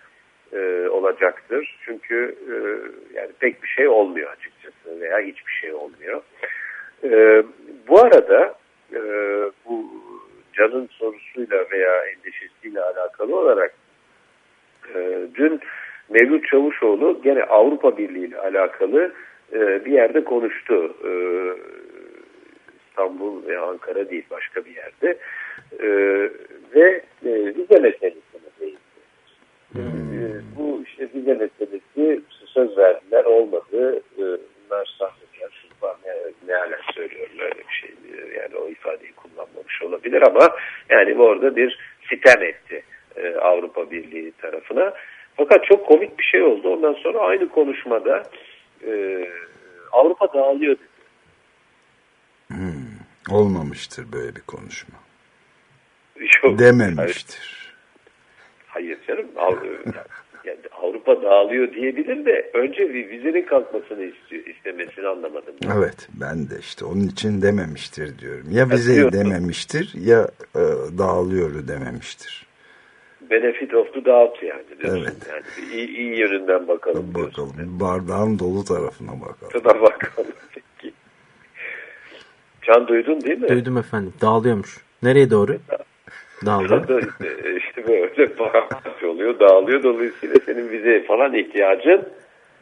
e, olacaktır. Çünkü e, yani pek bir şey olmuyor açıkçası veya hiçbir şey olmuyor. E, bu arada e, bu canın sorusuyla veya endişesiyle alakalı olarak e, dün Mevlüt Çavuşoğlu gene Avrupa Birliği ile alakalı e, bir yerde konuştu. E, İstanbul ve Ankara değil başka bir yerde. E, ve e, vize meselesine değindi. E, bu işte vize meselesi söz verdiler olmadı. E, bunlar sahtekar şurban ne, ne ala söylüyorum öyle bir şey. Yani o ifadeyi kullanmamış olabilir ama Yani orada bir sitem etti e, Avrupa Birliği tarafına. Fakat çok komik bir şey oldu. Ondan sonra aynı konuşmada e, Avrupa dağılıyor dedi. Olmamıştır böyle bir konuşma. Yok, Dememiştir. Hayır, hayır canım. Yani Avrupa dağılıyor diyebilir de önce bir vizenin kalkmasını istiyor, istemesini anlamadım. Evet ben de işte onun için dememiştir diyorum. Ya vizeyi diyorum. dememiştir ya e, dağılıyor dememiştir. Benefit of the doubt yani diyorsun. Evet. Yani iyi, iyi yönünden bakalım. diyorsun. Bakalım bardağın dolu tarafına bakalım. Şuna bakalım peki. Can duydun değil mi? Duydum efendim. Dağılıyormuş. Nereye doğru? Dağılıyor. Da işte, işte böyle bağımsız oluyor, dağılıyor. Dolayısıyla senin vize falan ihtiyacın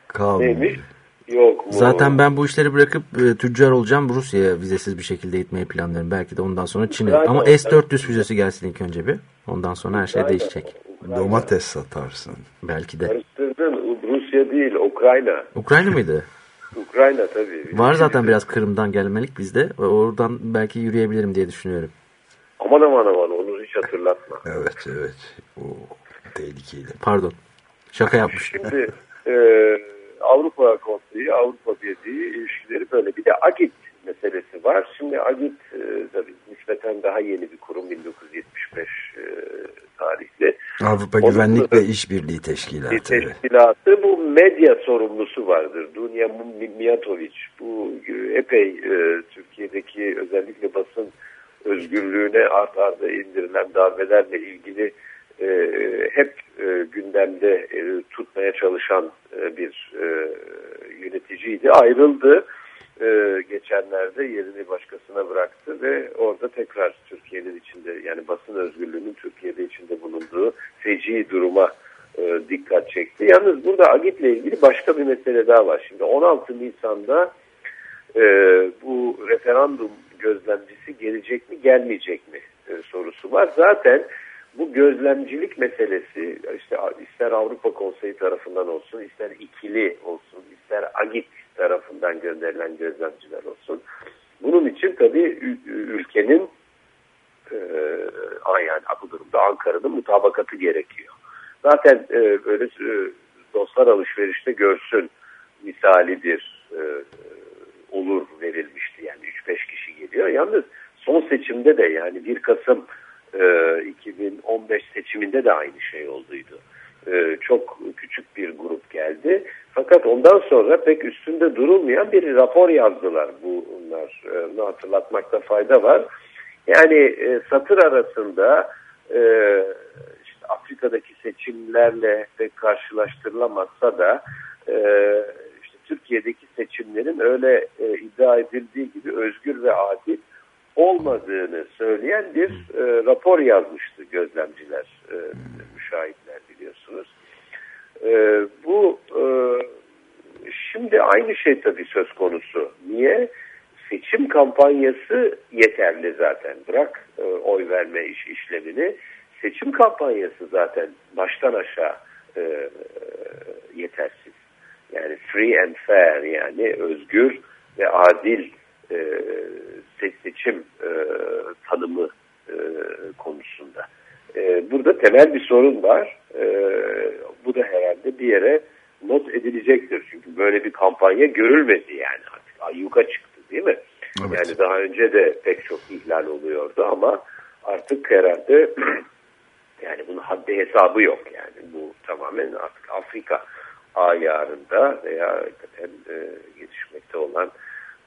Kalmıyor. neymiş? Yok mu? Zaten ben bu işleri bırakıp e, tüccar olacağım. Rusya'ya vizesiz bir şekilde gitmeyi planlıyorum. Belki de ondan sonra Çin'e. Ama olacak. S-400 vizesi gelsin ilk önce bir. Ondan sonra her şey Ukrayna, değişecek. Ukrayna. Domates satarsın. Belki de. Karıştırdın. Rusya değil, Ukrayna. Ukrayna mıydı? Ukrayna tabii. Var zaten biraz Kırım'dan gelmelik bizde. Oradan belki yürüyebilirim diye düşünüyorum. Aman aman aman hiç hatırlatma. Evet evet. O tehlikeli. Pardon. Şaka yapmış. Şimdi e, Avrupa Konseyi, Avrupa Birliği ilişkileri böyle. Bir de AGİT meselesi var. Şimdi AGİT e, tabii nispeten daha yeni bir kurum 1975 e, tarihli. Avrupa Onun Güvenlik ve İşbirliği Teşkilatı. Teşkilatı bu medya sorumlusu vardır. Dunya Mijatovic. Bu epey e, Türkiye'deki özellikle basın özgürlüğüne art arda indirilen darbelerle ilgili e, hep e, gündemde e, tutmaya çalışan e, bir e, yöneticiydi. Ayrıldı. E, geçenlerde yerini başkasına bıraktı ve orada tekrar Türkiye'nin içinde yani basın özgürlüğünün Türkiye'de içinde bulunduğu feci duruma e, dikkat çekti. Yalnız burada Agit'le ilgili başka bir mesele daha var. Şimdi 16 Nisan'da e, bu referandum gözlemcisi gelecek mi gelmeyecek mi e, sorusu var. Zaten bu gözlemcilik meselesi işte ister Avrupa Konseyi tarafından olsun, ister ikili olsun, ister Agit tarafından gönderilen gözlemciler olsun. Bunun için tabii ülkenin e, yani bu durumda Ankara'nın mutabakatı gerekiyor. Zaten e, böyle e, dostlar alışverişte görsün misalidir e, olur verilmişti. Yani 3-5 kişi geliyor. Yalnız son seçimde de yani 1 Kasım e, 2015 seçiminde de aynı şey olduydu. E, çok küçük bir grup geldi. Fakat ondan sonra pek üstünde durulmayan bir rapor yazdılar. Bunlar e, bunu hatırlatmakta fayda var. Yani e, satır arasında e, işte Afrika'daki seçimlerle pek karşılaştırılamazsa da e, Türkiye'deki seçimlerin öyle e, iddia edildiği gibi özgür ve adil olmadığını söyleyen bir e, rapor yazmıştı gözlemciler, e, müşahitler biliyorsunuz. E, bu e, şimdi aynı şey tabii söz konusu. Niye? Seçim kampanyası yeterli zaten. Bırak e, oy verme iş işlemini. Seçim kampanyası zaten baştan aşağı e, yetersiz. Yani free and fair yani özgür ve adil e, se- seçim e, tanımı e, konusunda. E, burada temel bir sorun var. E, bu da herhalde bir yere not edilecektir. Çünkü böyle bir kampanya görülmedi yani artık ayyuka çıktı değil mi? Evet. Yani daha önce de pek çok ihlal oluyordu ama artık herhalde yani bunun haddi hesabı yok yani bu tamamen artık Afrika ayarında veya hakikaten e, gelişmekte olan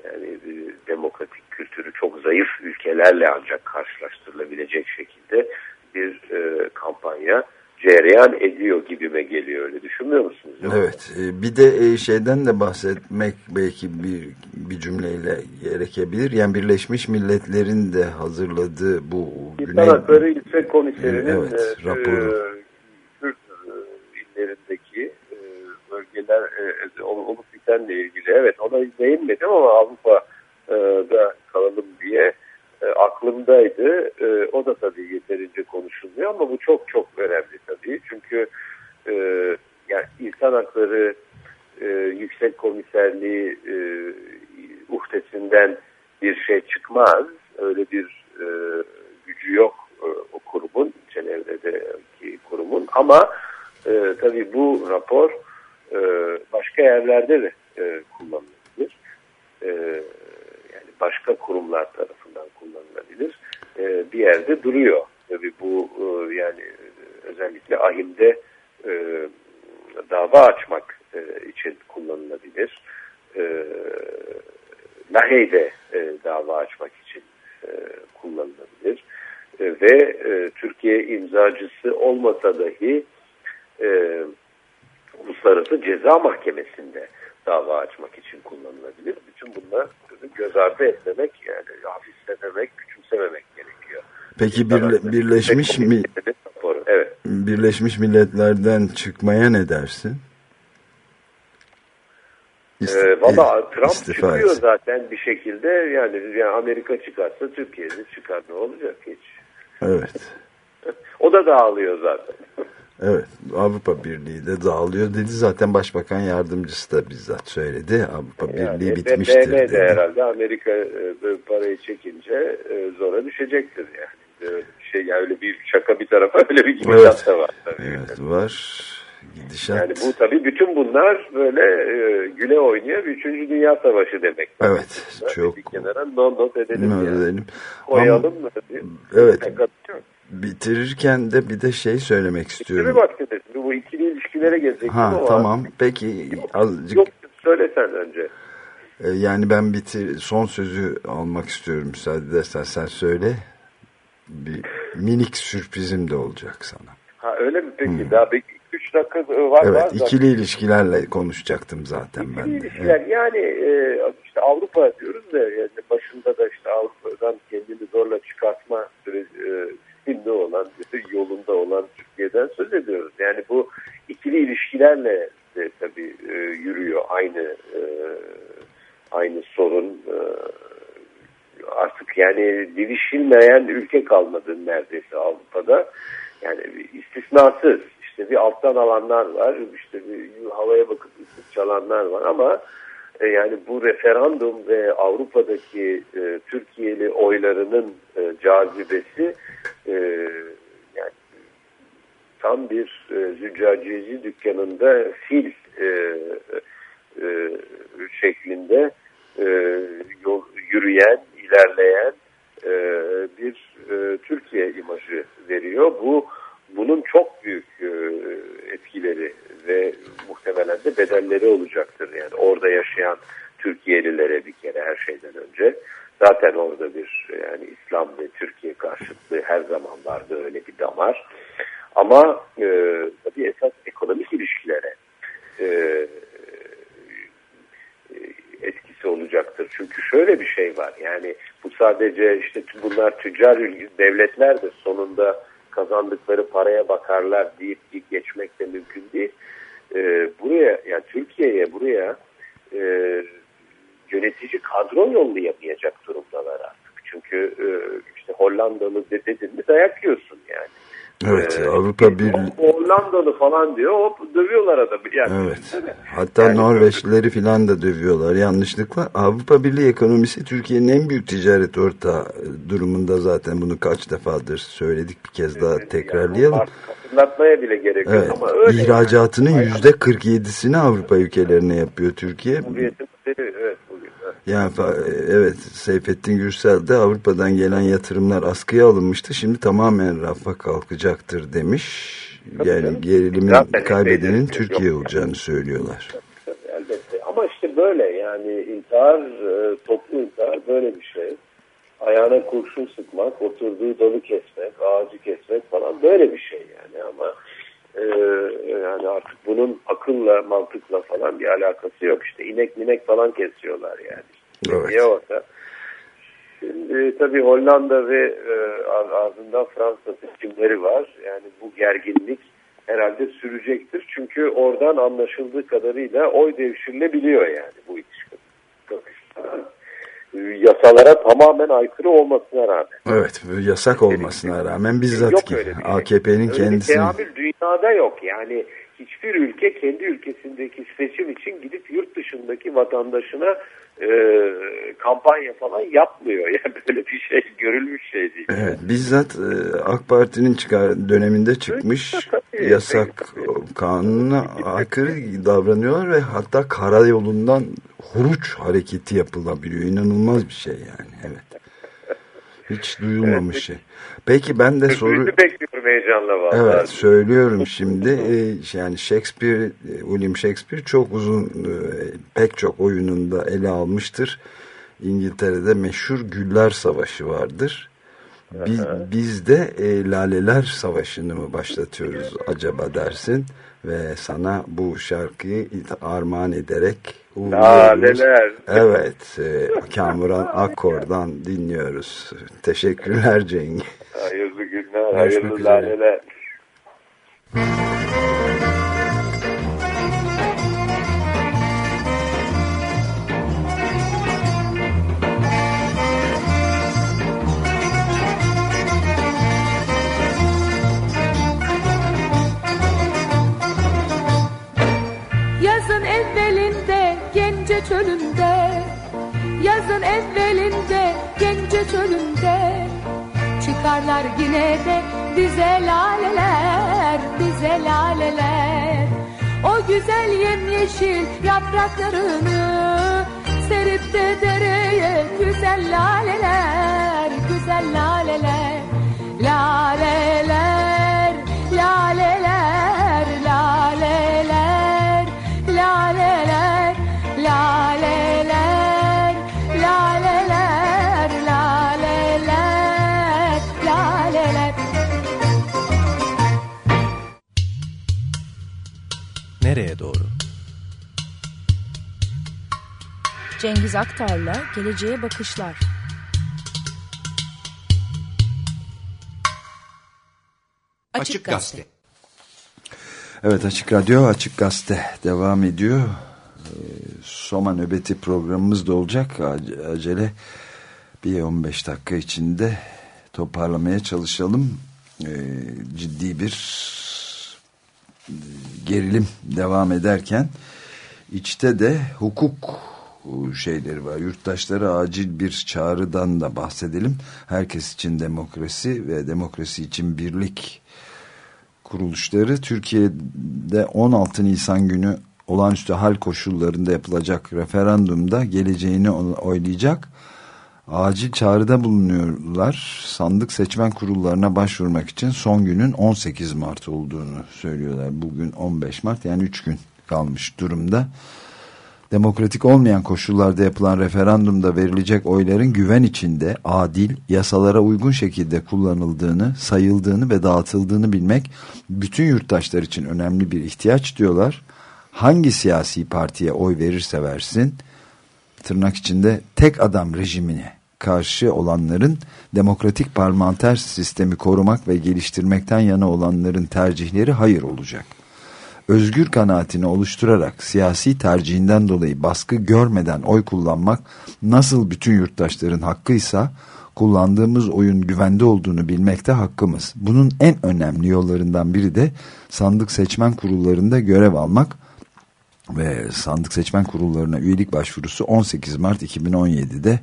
yani e, demokratik kültürü çok zayıf ülkelerle ancak karşılaştırılabilecek şekilde bir e, kampanya cereyan ediyor gibime geliyor öyle düşünmüyor musunuz? Evet. e, Bir de e, şeyden de bahsetmek belki bir bir cümleyle gerekebilir. Yani Birleşmiş Milletler'in de hazırladığı bu İnsan Hakları Yüksek Komiserinin Evet, e, raporu. Kürt illerindeki bölgeler e, olup bitenle ilgili evet ona değinmedim ama Avrupa'da kalalım diye e, aklımdaydı. E, o da tabii yeterince konuşulmuyor ama bu çok çok önemli tabii. Çünkü e, yani insan hakları e, yüksek komiserliği e, uhdesinden bir şey çıkmaz. Öyle bir e, gücü yok e, Ama e, tabii bu rapor e, başka yerlerde de e, kullanılabilir. E, yani başka kurumlar tarafından kullanılabilir. E, bir yerde duruyor. Tabii bu e, yani özellikle ahimde e, dava açmak e, için kullanılabilir. E, Lahey'de e, dava açmak için e, kullanılabilir. E, ve e, Türkiye imzacısı olmasa dahi e, Uluslararası Ceza Mahkemesi'nde dava açmak için kullanılabilir. Bütün bunlar göz ardı etmemek yani hafiflememek, küçümsememek gerekiyor. Peki birle, Birleşmiş mi Evet. Birleşmiş Milletler'den çıkmaya ne dersin? İst ee, Valla Trump istifa çıkıyor etsin. zaten bir şekilde yani, yani Amerika çıkarsa Türkiye'de çıkar ne olacak hiç. Evet. o da dağılıyor zaten. Evet Avrupa Birliği de dağılıyor dedi zaten Başbakan Yardımcısı da bizzat söyledi Avrupa yani, Birliği bitmiştir BM de dedi. herhalde Amerika e, parayı çekince e, zora düşecektir yani. Öyle bir şey yani öyle bir şaka bir tarafa öyle bir gidişat Evet. da var. Tabii. Evet var gidişat. Yani bu tabii bütün bunlar böyle e, güle oynuyor. Üçüncü Dünya Savaşı demek. Evet Böyle çok Bir kenara non not edelim yani. edelim. Koyalım mı? Evet. Fakat bitirirken de bir de şey söylemek istiyorum. baktınız. Bu ikili ilişkilere gelecek. Ha tamam peki azıcık Yok söylesen önce. e, yani ben bitir son sözü almak istiyorum müsaade edersen sen söyle. Bir minik sürprizim de olacak sana. Ha öyle mi peki? Daha bir 3 dakika var var. Evet zaten. ikili ilişkilerle konuşacaktım zaten ben İkili de. ilişkiler Evet. yani e, işte Avrupa diyoruz da yani başında da işte Avrupa'dan kendini zorla çıkartma süreci e, olan yolunda olan Türkiye'den söz ediyoruz. Yani bu ikili ilişkilerle de tabii e, yürüyor aynı e, aynı sorun. E, artık yani divişilmeyen ülke kalmadı neredeyse Avrupa'da. Yani istisnasız işte bir alttan alanlar var, işte bir havaya bakıp çalanlar var ama e, yani bu referandum ve Avrupa'daki e, Türkiye'li oylarının e, cazibesi e, yani tam bir e, züccaciyeci dükkanında fil e, e, şeklinde e, yol, yürüyen, ilerleyen e, bir e, Türkiye imajı veriyor. Bu bunun çok büyük e, etkileri ve muhtemelen de bedelleri olacaktır. Yani orada yaşayan Türkiye'lilere bir kere her şeyden önce. Zaten orada bir yani İslam ve Türkiye karşıtlığı her zaman vardı öyle bir damar. Ama e, tabii esas ekonomik ilişkilere e, etkisi olacaktır. Çünkü şöyle bir şey var. Yani bu sadece işte bunlar tüccar devletler de sonunda kazandıkları paraya bakarlar deyip geçmek de mümkün değil. Ee, buraya yani Türkiye'ye buraya e, yönetici kadro yollayamayacak durumdalar artık. Çünkü e, işte Hollandalı de- dedin mi dayak yiyorsun yani. Evet Ee, Avrupa Birliği. Hollandalı falan diyor hop dövüyorlar adamı. Yani, Evet. Hatta Yani- Norveçlileri filan da dövüyorlar yanlışlıkla. Avrupa Birliği ekonomisi Türkiye'nin en büyük ticaret ortağı durumunda zaten bunu kaç defadır söyledik bir kez daha Yani tekrarlayalım. artık hatırlatmaya bile gerek yok Evet. ama öyle. İhracatının yani. yüzde 47'sini Avrupa ülkelerine yapıyor Türkiye. Evet bugün. evet. Seyfettin Gürsel de Avrupa'dan gelen yatırımlar askıya alınmıştı. Şimdi tamamen rafa kalkacaktır demiş. Tabii Yani canım. gerilimin Zaten kaybedenin epeydir Türkiye yok. olacağını söylüyorlar. Tabii, elbette. Ama işte böyle yani intihar, e, toplu intihar böyle bir şey. Ayağına kurşun sıkmak, oturduğu dalı kesmek, ağacı kesmek falan böyle bir şey yani ama e, yani artık bunun akılla, mantıkla falan bir alakası yok. İşte inek minek falan kesiyorlar yani. Evet. Niye orada? Şimdi tabii Hollanda ve e, ardından Fransa seçimleri var. Yani bu gerginlik herhalde sürecektir. Çünkü oradan anlaşıldığı kadarıyla oy devşirilebiliyor yani. Yasalara tamamen aykırı olmasına rağmen. Evet yasak olmasına rağmen bizzat Yok ki öyle şey. AKP'nin Öyle kendisini bir teamül dünyada yok. Yani hiçbir ülke kendi ülkesindeki seçim için gidip yurt dışındaki vatandaşına e, kampanya falan yapmıyor. Yani böyle bir şey görülmüş şey değil. Evet, bizzat e, AK Parti'nin çıkar döneminde çıkmış yasak kanuna aykırı davranıyorlar ve hatta karayolundan huruç hareketi yapılabiliyor. İnanılmaz bir şey yani. Evet. Hiç duyulmamış şey. Peki ben de soru... Bekliyorum heyecanla vallahi. Evet söylüyorum şimdi Ee, yani Shakespeare, e, William Shakespeare çok uzun e, pek çok oyununda ele almıştır. İngiltere'de meşhur Güller Savaşı vardır. Biz, biz de e, Laleler Savaşı'nı mı başlatıyoruz acaba dersin ve sana bu şarkıyı armağan ederek. Laleler. Evet, e, Kamuran Akkor'dan dinliyoruz. Teşekkürler Cengiz. Hayırlı günler, hayırlı laleler. Çölünde Yazın evvelinde gence çölünde Çıkarlar yine de bize laleler Bize laleler. O güzel yemyeşil yapraklarını Serip de dereye güzel laleler Güzel laleler Laleler Nereye doğru? Cengiz Aktar'la Geleceğe Bakışlar. Açık Gazete. Evet Açık Radyo, Açık Gazete devam ediyor. Ee, Soma nöbeti programımız da olacak. Ac- Acele bir 15 dakika içinde toparlamaya çalışalım. Ee, ciddi bir gerilim devam ederken içte de hukuk şeyleri var. Yurttaşlara acil bir çağrıdan da bahsedelim. Herkes için demokrasi ve demokrasi için birlik kuruluşları Türkiye'de 16 Nisan günü olağanüstü hal koşullarında yapılacak referandumda geleceğini oylayacak. Acil çağrıda bulunuyorlar. Sandık seçmen kurullarına başvurmak için son günün 18 Mart olduğunu söylüyorlar. Bugün 15 Mart yani 3 gün kalmış durumda. Demokratik olmayan koşullarda yapılan referandumda verilecek oyların güven içinde adil, yasalara uygun şekilde kullanıldığını, sayıldığını ve dağıtıldığını bilmek bütün yurttaşlar için önemli bir ihtiyaç diyorlar. Hangi siyasi partiye oy verirse versin, tırnak içinde tek adam rejimine karşı olanların demokratik parlamenter sistemi korumak ve geliştirmekten yana olanların tercihleri hayır olacak özgür kanaatini oluşturarak siyasi tercihinden dolayı baskı görmeden oy kullanmak nasıl bütün yurttaşların hakkıysa kullandığımız oyun güvende olduğunu bilmekte hakkımız. Bunun en önemli yollarından biri de sandık seçmen kurullarında görev almak ve sandık seçmen kurullarına üyelik başvurusu 18 Mart 2017'de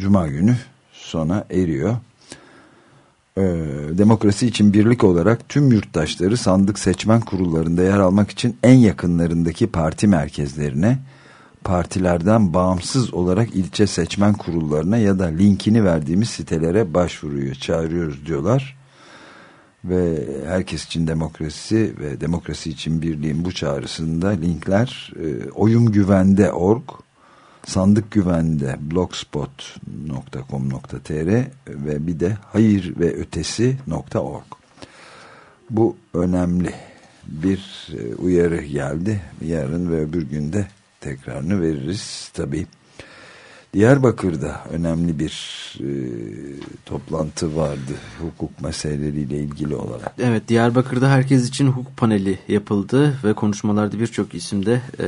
Cuma günü sona eriyor. E, demokrasi için birlik olarak tüm yurttaşları sandık seçmen kurullarında yer almak için en yakınlarındaki parti merkezlerine partilerden bağımsız olarak ilçe seçmen kurullarına ya da linkini verdiğimiz sitelere başvuruyor çağırıyoruz diyorlar ve herkes için demokrasi ve demokrasi için birliğin bu çağrısında linkler e, oyumgüvende.org sandık güvende blogspot.com.tr ve bir de hayır ve ötesi.org bu önemli bir e, uyarı geldi. Yarın ve öbür günde tekrarını veririz. Tabi Diyarbakır'da önemli bir e, toplantı vardı hukuk meseleleriyle ilgili olarak. Evet Diyarbakır'da herkes için hukuk paneli yapıldı ve konuşmalarda birçok isimde e,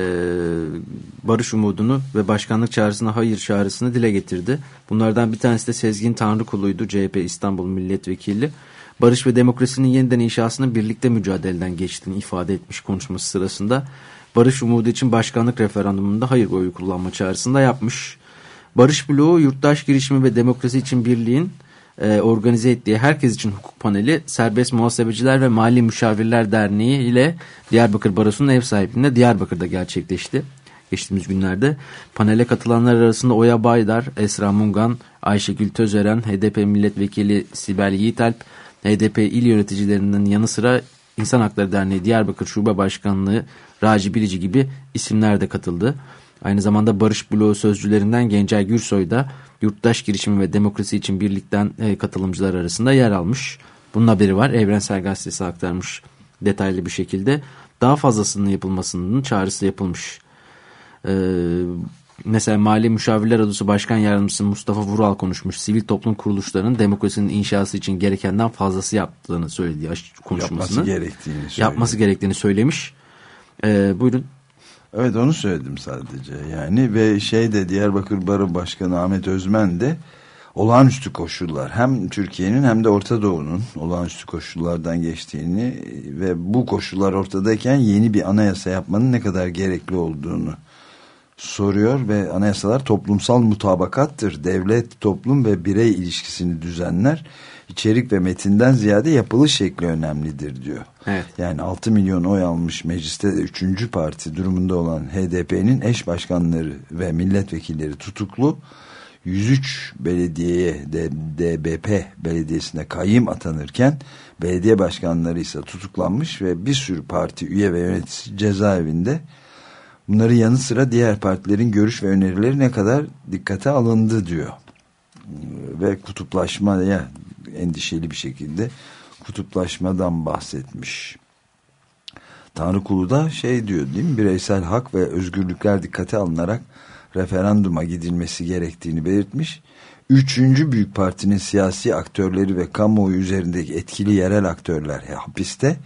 barış umudunu ve başkanlık çağrısına hayır çağrısını dile getirdi. Bunlardan bir tanesi de Sezgin Tanrıkulu'ydu CHP İstanbul Milletvekili. Barış ve demokrasinin yeniden inşasının birlikte mücadeleden geçtiğini ifade etmiş konuşması sırasında. Barış umudu için başkanlık referandumunda hayır oyu kullanma çağrısında yapmış. Barış Bloğu, Yurttaş Girişimi ve Demokrasi için Birliğin e, organize ettiği Herkes için Hukuk Paneli Serbest Muhasebeciler ve Mali Müşavirler Derneği ile Diyarbakır Barosu'nun ev sahipliğinde Diyarbakır'da gerçekleşti. Geçtiğimiz günlerde panele katılanlar arasında Oya Baydar, Esra Mungan, Ayşegül Tözeren, HDP Milletvekili Sibel Yiğitalp, HDP il yöneticilerinin yanı sıra İnsan Hakları Derneği Diyarbakır Şube Başkanlığı Raci Bilici gibi isimler de katıldı. Aynı zamanda Barış Bloğu sözcülerinden Gencay Gürsoy da Yurttaş Girişimi ve Demokrasi için Birlik'ten e, katılımcılar arasında yer almış. Bunun haberi var. Evrensel Gazetesi aktarmış detaylı bir şekilde. Daha fazlasının yapılmasının çağrısı yapılmış. Ee, mesela Mali Müşavirler Odası Başkan Yardımcısı Mustafa Vural konuşmuş. Sivil toplum kuruluşlarının demokrasinin inşası için gerekenden fazlası yaptığını söylediği konuşmasını. Yapması gerektiğini söyledi. Yapması gerektiğini söylemiş. Ee, buyurun. Evet onu söyledim sadece yani ve şey de Diyarbakır Baro Başkanı Ahmet Özmen de olağanüstü koşullar hem Türkiye'nin hem de Orta Doğu'nun olağanüstü koşullardan geçtiğini ve bu koşullar ortadayken yeni bir anayasa yapmanın ne kadar gerekli olduğunu soruyor ve anayasalar toplumsal mutabakattır. Devlet, toplum ve birey ilişkisini düzenler. İçerik ve metinden ziyade yapılış şekli önemlidir diyor. Evet. Yani 6 milyon oy almış mecliste 3. parti durumunda olan HDP'nin eş başkanları ve milletvekilleri tutuklu. 103 belediyeye de DBP belediyesine kayyım atanırken belediye başkanları ise tutuklanmış ve bir sürü parti üye ve yöneticisi cezaevinde. Bunların yanı sıra diğer partilerin görüş ve önerileri ne kadar dikkate alındı diyor. Ve kutuplaşmaya endişeli bir şekilde kutuplaşmadan bahsetmiş. Tanrı kulu da şey diyor değil mi? Bireysel hak ve özgürlükler dikkate alınarak referanduma gidilmesi gerektiğini belirtmiş. Üçüncü büyük partinin siyasi aktörleri ve kamuoyu üzerindeki etkili yerel aktörler hapiste.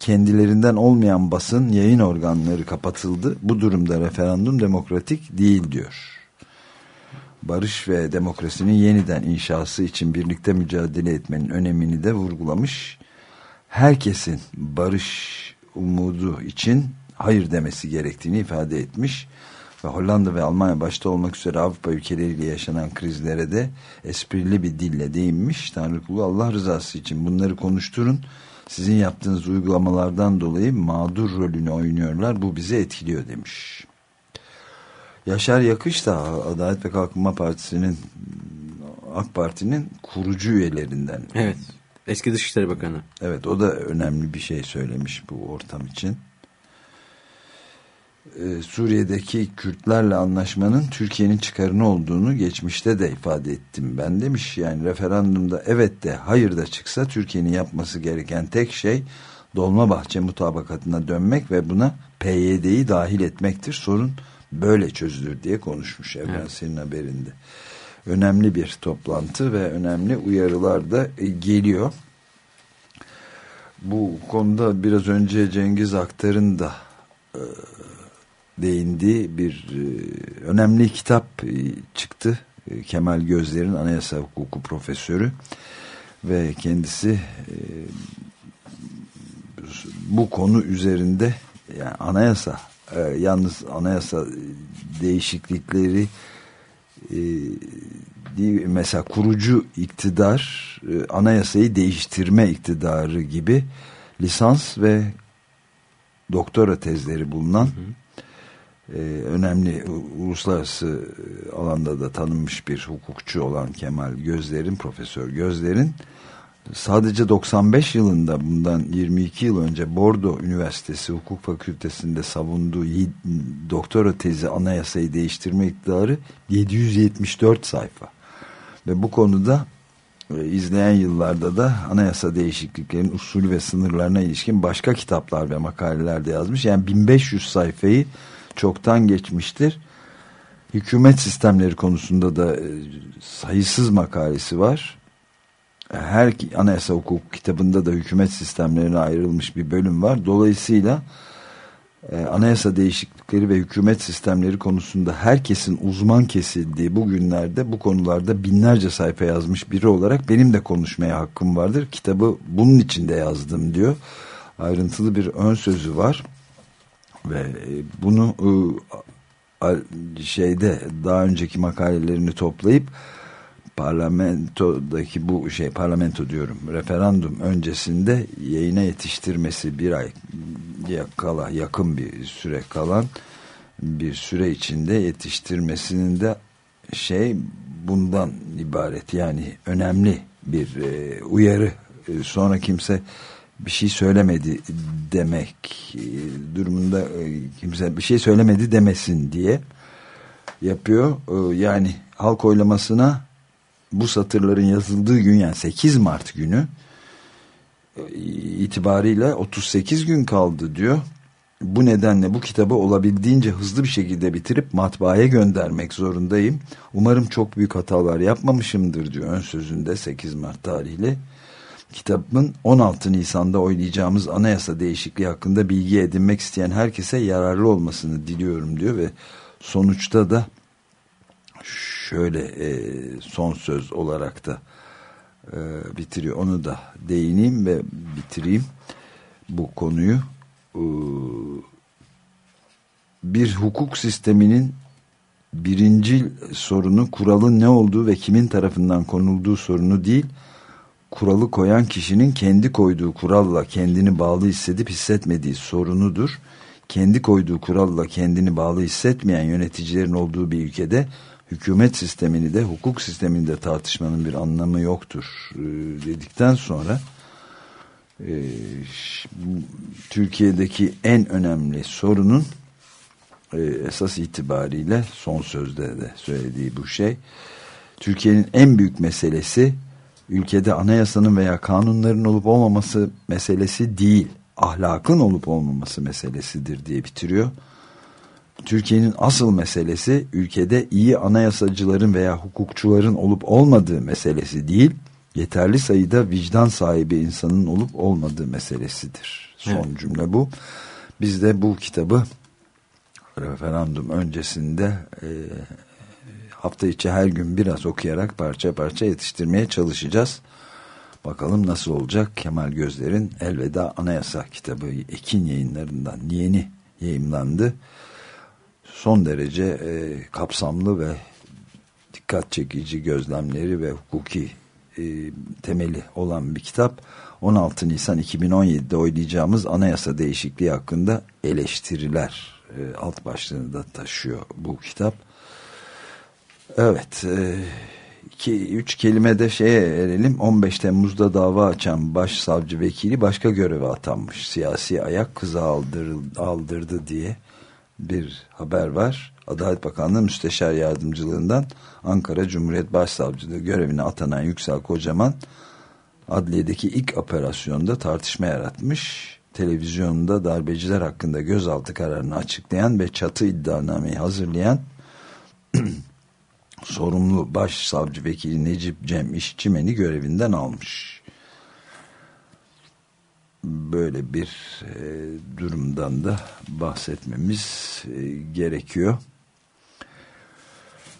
Kendilerinden olmayan basın yayın organları kapatıldı. Bu durumda referandum demokratik değil diyor. Barış ve demokrasinin yeniden inşası için birlikte mücadele etmenin önemini de vurgulamış. Herkesin barış umudu için hayır demesi gerektiğini ifade etmiş ve Hollanda ve Almanya başta olmak üzere Avrupa ülkeleriyle yaşanan krizlere de esprili bir dille değinmiş. Tanrı kulu Allah rızası için bunları konuşturun. Sizin yaptığınız uygulamalardan dolayı mağdur rolünü oynuyorlar. Bu bizi etkiliyor demiş. Yaşar Yakış da Adalet ve Kalkınma Partisi'nin AK Parti'nin kurucu üyelerinden. Evet. Eski Dışişleri Bakanı. Evet o da önemli bir şey söylemiş bu ortam için. Ee, Suriye'deki Kürtlerle anlaşmanın Türkiye'nin çıkarını olduğunu geçmişte de ifade ettim ben demiş. Yani referandumda evet de hayır da çıksa Türkiye'nin yapması gereken tek şey Dolmabahçe mutabakatına dönmek ve buna PYD'yi dahil etmektir. Sorun böyle çözülür diye konuşmuş Evrensel'in evet. haberinde. Önemli bir toplantı ve önemli uyarılar da e, geliyor. Bu konuda biraz önce Cengiz Aktar'ın da e, değindiği bir e, önemli kitap e, çıktı. E, Kemal Gözler'in anayasa hukuku profesörü ve kendisi e, bu konu üzerinde yani anayasa e, yalnız anayasa değişiklikleri e, mesela kurucu iktidar e, anayasayı değiştirme iktidarı gibi lisans ve doktora tezleri bulunan hı hı. E, önemli uluslararası alanda da tanınmış bir hukukçu olan Kemal Gözler'in Profesör Gözler'in sadece 95 yılında bundan 22 yıl önce Bordo Üniversitesi Hukuk Fakültesi'nde savunduğu doktora tezi anayasayı değiştirme iktidarı 774 sayfa. Ve bu konuda e, izleyen yıllarda da anayasa değişikliklerinin usulü ve sınırlarına ilişkin başka kitaplar ve makaleler de yazmış. Yani 1500 sayfayı çoktan geçmiştir. Hükümet sistemleri konusunda da e, sayısız makalesi var her anayasa hukuk kitabında da hükümet sistemlerine ayrılmış bir bölüm var. Dolayısıyla e, anayasa değişiklikleri ve hükümet sistemleri konusunda herkesin uzman kesildiği bu günlerde bu konularda binlerce sayfa yazmış biri olarak benim de konuşmaya hakkım vardır. Kitabı bunun içinde yazdım diyor. Ayrıntılı bir ön sözü var ve e, bunu e, şeyde daha önceki makalelerini toplayıp parlamentodaki bu şey parlamento diyorum referandum öncesinde yayına yetiştirmesi bir ay kala yakın bir süre kalan bir süre içinde yetiştirmesinin de şey bundan ibaret yani önemli bir e, uyarı e, sonra kimse bir şey söylemedi demek e, durumunda kimse bir şey söylemedi demesin diye yapıyor. Yani halk oylamasına bu satırların yazıldığı gün yani 8 Mart günü itibariyle 38 gün kaldı diyor. Bu nedenle bu kitabı olabildiğince hızlı bir şekilde bitirip matbaaya göndermek zorundayım. Umarım çok büyük hatalar yapmamışımdır diyor ön sözünde 8 Mart tarihli. Kitabın 16 Nisan'da oylayacağımız anayasa değişikliği hakkında bilgi edinmek isteyen herkese yararlı olmasını diliyorum diyor ve sonuçta da şöyle e, son söz olarak da e, bitiriyor. Onu da değineyim ve bitireyim bu konuyu. E, bir hukuk sisteminin birinci sorunu kuralın ne olduğu ve kimin tarafından konulduğu sorunu değil, kuralı koyan kişinin kendi koyduğu kuralla kendini bağlı hissedip hissetmediği sorunudur. Kendi koyduğu kuralla kendini bağlı hissetmeyen yöneticilerin olduğu bir ülkede hükümet sistemini de hukuk sistemini de tartışmanın bir anlamı yoktur e, dedikten sonra e, Türkiye'deki en önemli sorunun e, esas itibariyle son sözde de söylediği bu şey Türkiye'nin en büyük meselesi ülkede anayasanın veya kanunların olup olmaması meselesi değil ahlakın olup olmaması meselesidir diye bitiriyor. Türkiye'nin asıl meselesi ülkede iyi anayasacıların veya hukukçuların olup olmadığı meselesi değil, yeterli sayıda vicdan sahibi insanın olup olmadığı meselesidir. Son evet. cümle bu. Biz de bu kitabı referandum öncesinde e, hafta içi her gün biraz okuyarak parça parça yetiştirmeye çalışacağız. Bakalım nasıl olacak Kemal Gözler'in Elveda Anayasa kitabı Ekin yayınlarından yeni yayımlandı son derece e, kapsamlı ve dikkat çekici gözlemleri ve hukuki e, temeli olan bir kitap. 16 Nisan 2017'de oylayacağımız anayasa değişikliği hakkında eleştiriler e, alt başlığını da taşıyor bu kitap. Evet, e, iki, üç kelime de şeye erelim. 15 Temmuz'da dava açan başsavcı vekili başka göreve atanmış. Siyasi ayak kıza aldırıldı, aldırdı diye bir haber var. Adalet Bakanlığı Müsteşar Yardımcılığından Ankara Cumhuriyet Başsavcılığı görevine atanan Yüksel Kocaman adliyedeki ilk operasyonda tartışma yaratmış. Televizyonda darbeciler hakkında gözaltı kararını açıklayan ve çatı iddianameyi hazırlayan sorumlu başsavcı vekili Necip Cem İşçimeni görevinden almış böyle bir e, durumdan da bahsetmemiz e, gerekiyor.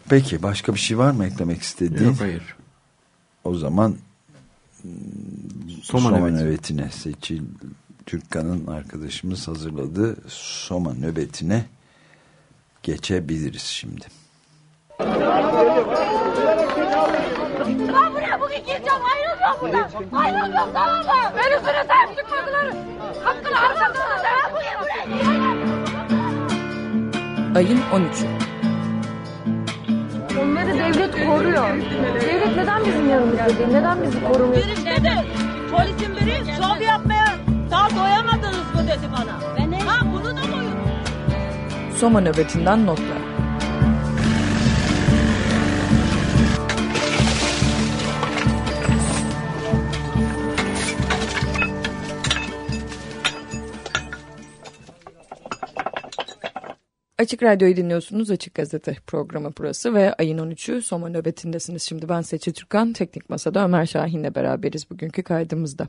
Peki başka bir şey var mı eklemek istediğin? Yok hayır. O zaman Soma, Soma nöbetine Seçil Türkkan'ın arkadaşımız hazırladığı Soma nöbetine geçebiliriz şimdi. Ben buraya bugün gireceğim ayrılmıyorum buradan. Ayrılmıyorum tamam mı? Beni üstüne sahip çıkmadılar. Hakkını harcadılar. Ben bugün buraya gireceğim. Ayın 13'ü. Onları devlet koruyor. Devlet neden bizim yanımızda değil? Neden bizi korumuyor? Girişte de polisin biri şov yapmaya daha doyamadınız mı dedi bana. Ben ne? Ha bunu da koyun. Soma nöbetinden notlar. Açık Radyo'yu dinliyorsunuz. Açık Gazete programı burası ve ayın 13'ü Soma nöbetindesiniz. Şimdi ben Seçil Türkan, Teknik Masa'da Ömer Şahin'le beraberiz bugünkü kaydımızda.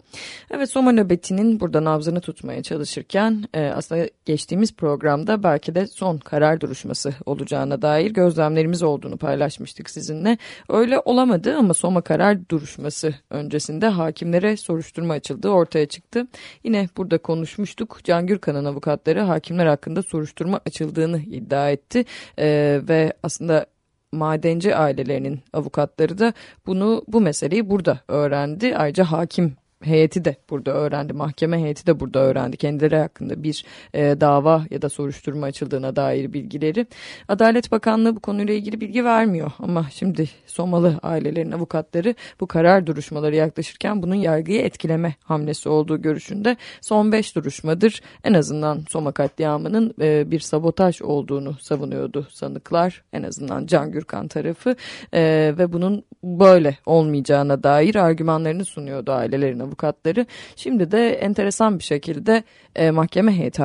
Evet Soma nöbetinin burada nabzını tutmaya çalışırken e, aslında geçtiğimiz programda belki de son karar duruşması olacağına dair gözlemlerimiz olduğunu paylaşmıştık sizinle. Öyle olamadı ama Soma karar duruşması öncesinde hakimlere soruşturma açıldığı ortaya çıktı. Yine burada konuşmuştuk. Can Gürkan'ın avukatları hakimler hakkında soruşturma açıldığını iddia etti e, ve aslında madenci ailelerinin avukatları da bunu bu meseleyi burada öğrendi. Ayrıca hakim heyeti de burada öğrendi. Mahkeme heyeti de burada öğrendi. Kendileri hakkında bir e, dava ya da soruşturma açıldığına dair bilgileri. Adalet Bakanlığı bu konuyla ilgili bilgi vermiyor. Ama şimdi Somalı ailelerin avukatları bu karar duruşmaları yaklaşırken bunun yargıyı etkileme hamlesi olduğu görüşünde son beş duruşmadır. En azından Soma katliamının e, bir sabotaj olduğunu savunuyordu sanıklar. En azından Can Gürkan tarafı e, ve bunun böyle olmayacağına dair argümanlarını sunuyordu ailelerin avukatları. Şimdi de enteresan bir şekilde e, mahkeme heyeti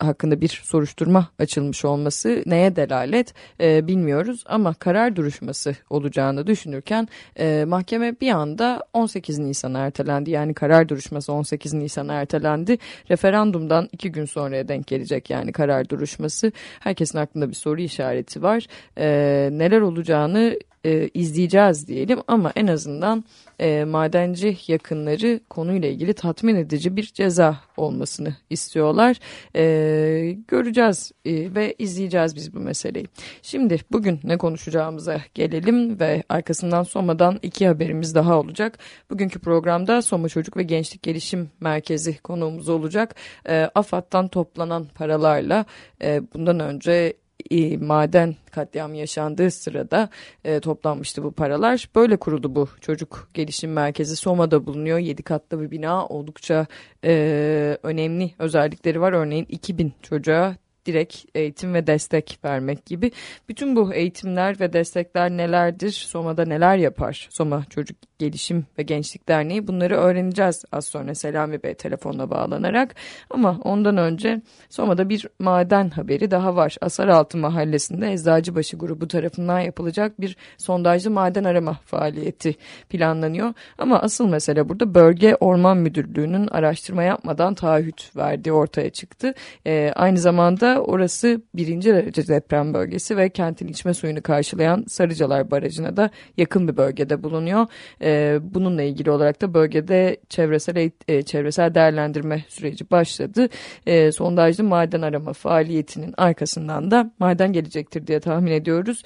hakkında, bir soruşturma açılmış olması neye delalet e, bilmiyoruz ama karar duruşması olacağını düşünürken e, mahkeme bir anda 18 Nisan'a ertelendi. Yani karar duruşması 18 Nisan'a ertelendi. Referandumdan iki gün sonraya denk gelecek yani karar duruşması. Herkesin aklında bir soru işareti var. E, neler olacağını e, izleyeceğiz diyelim ama en azından e, madenci yakınları konuyla ilgili tatmin edici bir ceza olmasını istiyorlar. E, göreceğiz e, ve izleyeceğiz biz bu meseleyi. Şimdi bugün ne konuşacağımıza gelelim ve arkasından Soma'dan iki haberimiz daha olacak. Bugünkü programda Soma Çocuk ve Gençlik Gelişim Merkezi konuğumuz olacak. E, AFAD'dan toplanan paralarla e, bundan önce e, maden katliamı yaşandığı sırada e, toplanmıştı bu paralar. Böyle kuruldu bu çocuk gelişim merkezi. Soma'da bulunuyor. 7 katlı bir bina oldukça e, önemli özellikleri var. Örneğin 2000 çocuğa direkt eğitim ve destek vermek gibi. Bütün bu eğitimler ve destekler nelerdir? Soma'da neler yapar? Soma Çocuk Gelişim ve Gençlik Derneği bunları öğreneceğiz az sonra Selami Bey telefonla bağlanarak. Ama ondan önce Soma'da bir maden haberi daha var. Asaraltı Mahallesi'nde Eczacıbaşı grubu tarafından yapılacak bir sondajlı maden arama faaliyeti planlanıyor. Ama asıl mesele burada bölge orman müdürlüğünün araştırma yapmadan taahhüt verdiği ortaya çıktı. Ee, aynı zamanda orası birinci derece deprem bölgesi ve kentin içme suyunu karşılayan Sarıcalar Barajı'na da yakın bir bölgede bulunuyor. Ee, bununla ilgili olarak da bölgede çevresel e, çevresel değerlendirme süreci başladı. E, sondajlı maden arama faaliyetinin arkasından da maden gelecektir diye tahmin ediyoruz.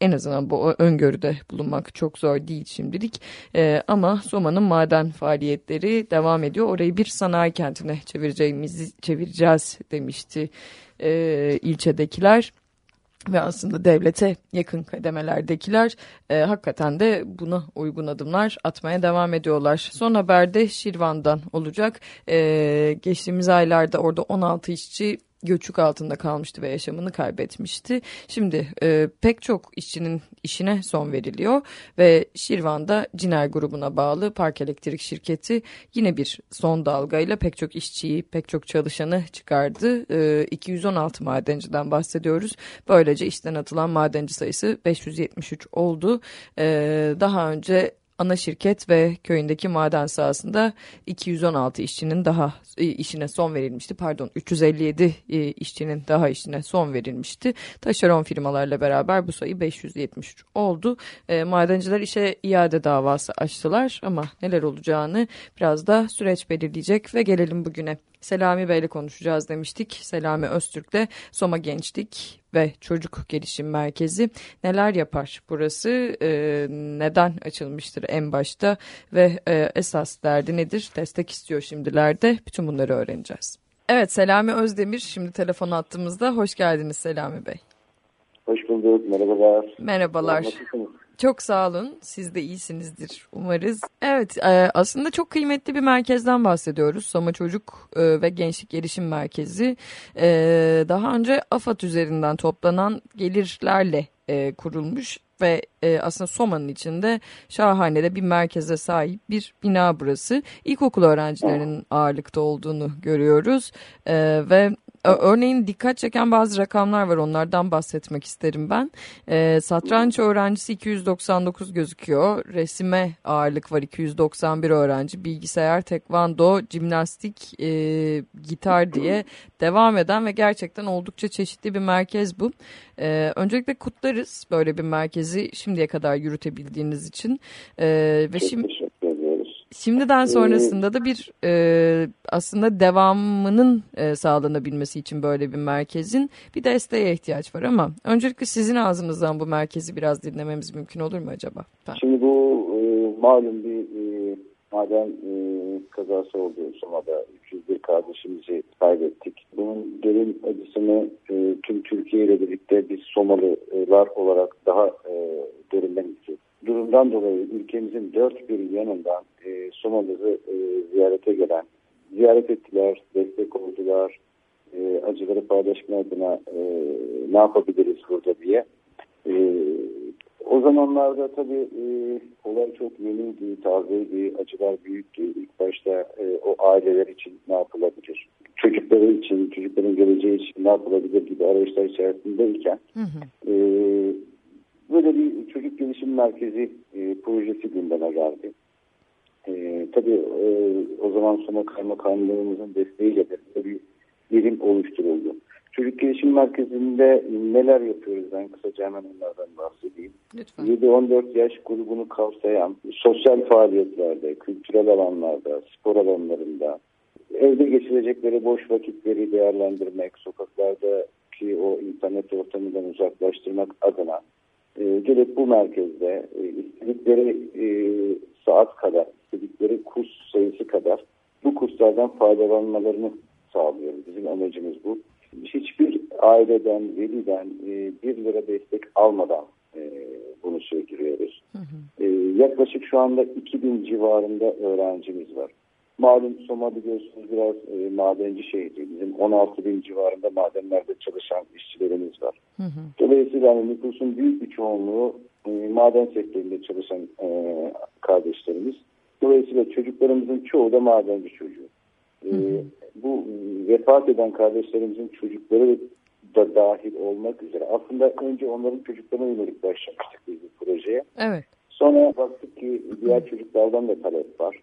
En, azından bu öngörüde bulunmak çok zor değil şimdilik. E, ama Soma'nın maden faaliyetleri devam ediyor. Orayı bir sanayi kentine çevireceğimizi çevireceğiz demişti e, ilçedekiler ve aslında devlete yakın kademelerdekiler e, hakikaten de buna uygun adımlar atmaya devam ediyorlar. Son haberde Şirvan'dan olacak. E, geçtiğimiz aylarda orada 16 işçi göçük altında kalmıştı ve yaşamını kaybetmişti. Şimdi e, pek çok işçinin işine son veriliyor ve Şirvan'da Ciner grubuna bağlı Park Elektrik şirketi yine bir son dalgayla pek çok işçiyi, pek çok çalışanı çıkardı. E, 216 madenciden bahsediyoruz. Böylece işten atılan madenci sayısı 573 oldu. E, daha önce ana şirket ve köyündeki maden sahasında 216 işçinin daha e, işine son verilmişti. Pardon 357 e, işçinin daha işine son verilmişti. Taşeron firmalarla beraber bu sayı 573 oldu. E, madenciler işe iade davası açtılar ama neler olacağını biraz da süreç belirleyecek ve gelelim bugüne. Selami Bey ile konuşacağız demiştik. Selami Öztürk'te Soma Gençlik ve Çocuk Gelişim Merkezi neler yapar burası e, neden açılmıştır en başta ve e, esas derdi nedir destek istiyor şimdilerde bütün bunları öğreneceğiz. Evet Selami Özdemir şimdi telefon attığımızda hoş geldiniz Selami Bey. Hoş bulduk merhabalar. Merhabalar. Nasılsınız? Çok sağ olun. Siz de iyisinizdir umarız. Evet e, aslında çok kıymetli bir merkezden bahsediyoruz. Sama Çocuk e, ve Gençlik Gelişim Merkezi. E, daha önce AFAD üzerinden toplanan gelirlerle kurulmuş ve aslında Soma'nın içinde şahane de bir merkeze sahip bir bina burası. İlkokul öğrencilerinin ağırlıkta olduğunu görüyoruz ve Örneğin dikkat çeken bazı rakamlar var onlardan bahsetmek isterim ben. E, satranç öğrencisi 299 gözüküyor. Resime ağırlık var 291 öğrenci. Bilgisayar, tekvando, jimnastik, e, gitar diye devam eden ve gerçekten oldukça çeşitli bir merkez bu. E, öncelikle kutlarız böyle bir merkezi şimdiye kadar yürütebildiğiniz için. E, ve şimdi. Şimdiden sonrasında da bir e, aslında devamının e, sağlanabilmesi için böyle bir merkezin bir desteğe ihtiyaç var ama öncelikle sizin ağzınızdan bu merkezi biraz dinlememiz mümkün olur mu acaba? Şimdi bu e, malum bir e, maden e, kazası oldu Soma'da 301 kardeşimizi kaybettik. Bunun derin acısını e, tüm Türkiye ile birlikte biz Somalılar olarak daha e, derinden hissettik. Durumdan dolayı ülkemizin dört bir yanından e, Somalı'yı e, ziyarete gelen, ziyaret ettiler, destek oldular, e, acıları paylaşma adına e, ne yapabiliriz burada diye. E, o zamanlarda tabii e, olay çok yeniydi, tazeydi, acılar büyüktü. İlk başta e, o aileler için ne yapılabilir? Çocukları için, çocukların geleceği için ne yapılabilir gibi arayışlar içerisindeyken Hı hı. e, böyle bir çocuk gelişim merkezi e, projesi gündeme geldi. E, tabii e, o zaman Soma Kaymakamlığımızın desteğiyle de bir birim oluşturuldu. Çocuk Gelişim Merkezi'nde neler yapıyoruz ben kısaca hemen onlardan bahsedeyim. Lütfen. 7-14 yaş grubunu kapsayan sosyal faaliyetlerde, kültürel alanlarda, spor alanlarında, evde geçirecekleri boş vakitleri değerlendirmek, sokaklardaki o internet ortamından uzaklaştırmak adına e, gelip bu merkezde e, istedikleri e, saat kadar, istedikleri kurs sayısı kadar bu kurslardan faydalanmalarını sağlıyoruz. Bizim amacımız bu. Hiçbir aileden, veliden e, bir lira destek almadan e, bunu sürdürüyoruz. E, yaklaşık şu anda 2000 civarında öğrencimiz var. Malum Soma biliyorsunuz biraz e, madenci şehri. Bizim 16 bin civarında madenlerde çalışan işçilerimiz var. Hı hı. Dolayısıyla hani nüfusun büyük bir çoğunluğu e, maden sektöründe çalışan e, kardeşlerimiz. Dolayısıyla çocuklarımızın çoğu da madenci çocuğu. E, bu e, vefat eden kardeşlerimizin çocukları da dahil olmak üzere. Aslında önce onların çocuklarına yönelik başlamıştık biz bu projeye. Evet. Sonra baktık ki diğer çocuklardan da talep var.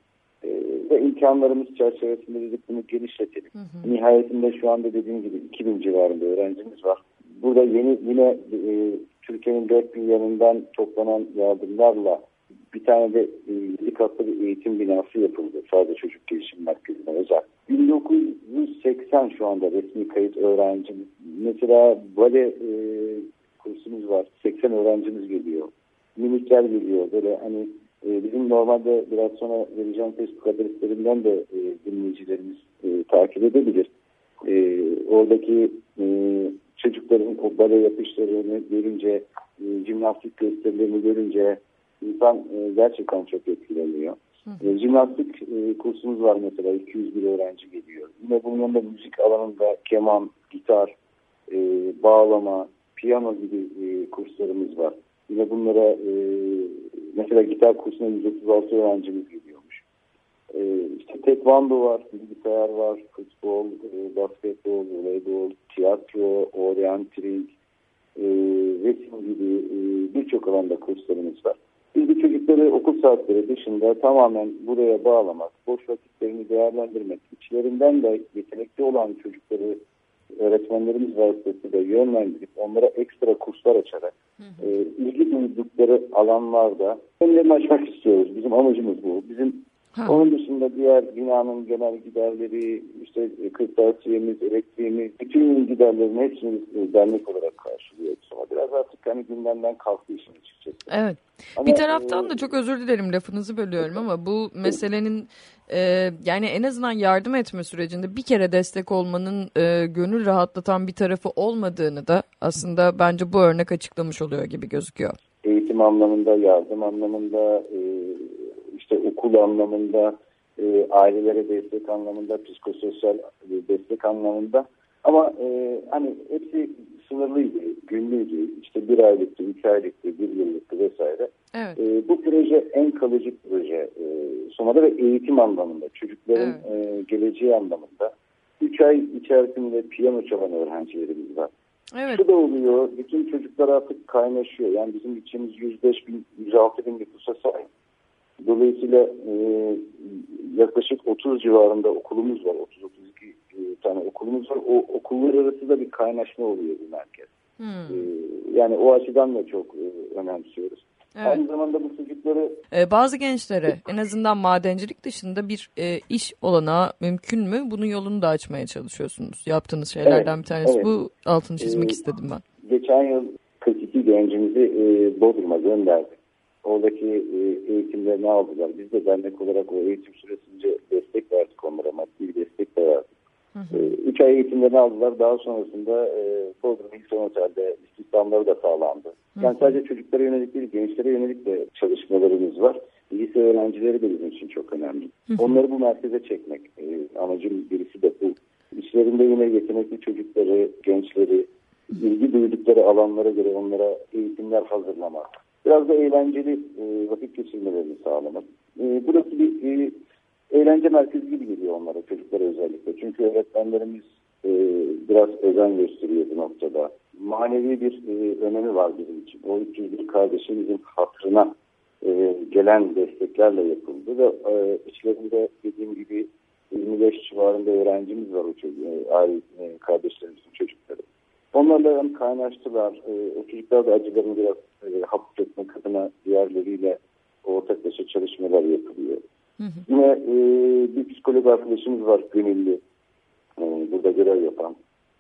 Ve imkanlarımız çerçevesinde dedik bunu genişletelim. Nihayetinde şu anda dediğim gibi 2000 civarında öğrencimiz var. Burada yeni yine e, Türkiye'nin dört bir yanından toplanan yardımlarla bir tane de e, katlı bir eğitim binası yapıldı. Sadece çocuk gelişim merkezine özel. 1980 şu anda resmi kayıt öğrencimiz. Mesela bale e, kursumuz var. 80 öğrencimiz geliyor. Minikler geliyor. Böyle hani e, bizim normalde biraz sonra vereceğim Facebook adreslerinden de e, dinleyicilerimiz e, takip edebilir. E, oradaki e, çocukların o bale yapışlarını görünce, e, jimnastik gösterilerini görünce insan e, gerçekten çok etkileniyor. E, jimnastik e, kursumuz var mesela 201 öğrenci geliyor. Yine bunun yanında müzik alanında keman, gitar, e, bağlama, piyano gibi e, kurslarımız var. Yine bunlara e, mesela gitar kursuna 136 öğrencimiz geliyormuş. E, işte tekvando var, bilgisayar var, futbol, e, basketbol, voleybol, tiyatro, oryantrik, e, resim gibi e, birçok alanda kurslarımız var. Biz bu çocukları okul saatleri dışında tamamen buraya bağlamak, boş vakitlerini değerlendirmek, içlerinden de yetenekli olan çocukları öğretmenlerimiz vasıtasıyla yönlendirip onlara ekstra kurslar açarak e, ilgi duydukları alanlarda önlerini açmak istiyoruz. Bizim amacımız bu. Bizim Ha. onun dışında diğer binanın genel giderleri, işte kırtasiyemiz, elektriğimiz, bütün giderlerin hepsini e, dernek olarak karşılıyoruz. Ama biraz artık hani gündemden kalktı işin açıkçası. Evet. Ama, bir taraftan e, da çok özür dilerim lafınızı bölüyorum ama bu meselenin e, yani en azından yardım etme sürecinde bir kere destek olmanın e, gönül rahatlatan bir tarafı olmadığını da aslında bence bu örnek açıklamış oluyor gibi gözüküyor. eğitim anlamında, yardım anlamında, e, işte okul anlamında, e, ailelere destek anlamında, psikososyal e, destek anlamında. Ama e, hani hepsi sınırlıydı, günlüydü. İşte bir aylıktı, üç aylıktı, bir yıllıktı vesaire. Evet. E, bu proje en kalıcı proje e, sonunda ve eğitim anlamında, çocukların e, geleceği anlamında. Üç ay içerisinde piyano çalan öğrencilerimiz var. Evet. Şu da oluyor, bütün çocuklar artık kaynaşıyor. Yani bizim ilçemiz 105 bin, 106 bin nüfusa sahip. Dolayısıyla e, yaklaşık 30 civarında okulumuz var. 30-32 e, tane okulumuz var. O okullar arası da bir kaynaşma oluyor bu merkez. Hmm. E, yani o açıdan da çok e, önemsiyoruz. Evet. Aynı zamanda bu çocukları Ee, bazı gençlere en azından madencilik dışında bir e, iş olanağı mümkün mü? Bunun yolunu da açmaya çalışıyorsunuz. Yaptığınız şeylerden Evet, bir tanesi evet. bu. Altını çizmek Ee, istedim ben. geçen yıl 42 gencimizi e, Bodrum'a gönderdik. Oradaki e, eğitimlerini aldılar. Biz de dernek olarak o eğitim süresince destek verdik onlara. Maddi bir destek de verdik. 3 ay eğitimlerini aldılar. Daha sonrasında e, Bodrum Hilton Otel'de istihdamları da sağlandı. Yani sadece çocuklara yönelik değil, gençlere yönelik de çalışmalarımız var. Lise öğrencileri de bizim için çok önemli. Onları bu merkeze çekmek. E, amacım birisi de bu. İçlerinde yine yetenekli çocukları, gençleri, ilgi duydukları alanlara göre onlara eğitimler hazırlamak. Biraz da eğlenceli e, vakit geçirmelerini sağlamak. E, burası bir e, eğlence merkezi gibi geliyor onlara, çocuklara özellikle. Çünkü öğretmenlerimiz e, biraz özen gösteriyor bu noktada. Manevi bir e, önemi var bizim için. O 301 kardeşimizin hatırına e, gelen desteklerle yapıldı ve e, içlerinde dediğim gibi 25 civarında öğrencimiz var o çocuk, e, e, kardeşlerimizin çocukları. Onlarla hem kaynaştılar. E, o çocuklar da acılarını biraz e, hafifletmek adına diğerleriyle ortaklaşa çalışmalar yapılıyor. Yine e, bir psikolog arkadaşımız var gönüllü. E, burada görev yapan.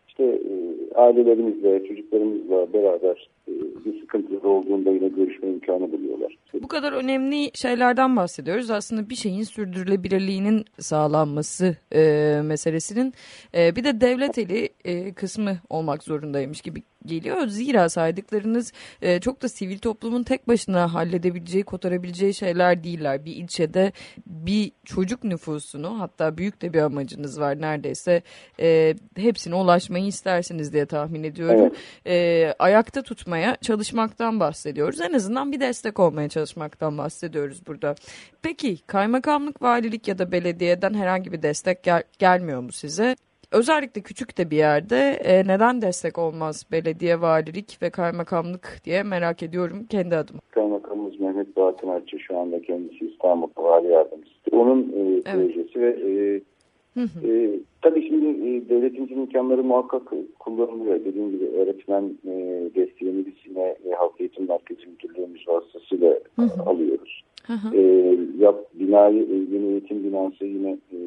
İşte e, ailelerimizle, çocuklarımızla beraber e, bir sıkıntıları olduğunda yine görüşme imkanı buluyorlar. Bu kadar önemli şeylerden bahsediyoruz. Aslında bir şeyin sürdürülebilirliğinin sağlanması e, meselesinin e, bir de devlet eli e, kısmı olmak zorundaymış gibi geliyor. Zira saydıklarınız e, çok da sivil toplumun tek başına halledebileceği, kotarabileceği şeyler değiller. Bir ilçede bir çocuk nüfusunu hatta büyük de bir amacınız var neredeyse e, hepsine ulaşmayı istersiniz diye tahmin ediyorum. E, ayakta tutmaya çalışmaktan bahsediyoruz. En azından bir destek olmaya çalışmaktan bahsediyoruz burada. Peki kaymakamlık, valilik ya da belediyeden herhangi bir destek gel- gelmiyor mu size? Özellikle küçük de bir yerde e, neden destek olmaz belediye, valilik ve kaymakamlık diye merak ediyorum kendi adıma. Kaymakamımız Mehmet Bahattin Arçı şu anda kendisi İstanbul Vali Yardımcısı. Onun e, projesi ve e, e, tabii şimdi e, devletimizin imkanları muhakkak kullanılıyor. Dediğim gibi öğretmen e, desteğini biz yine e, Halk Eğitim Merkezi Müdürlüğümüz vasıtasıyla alıyoruz. E, yap, binayı, e, yeni eğitim binası yine e,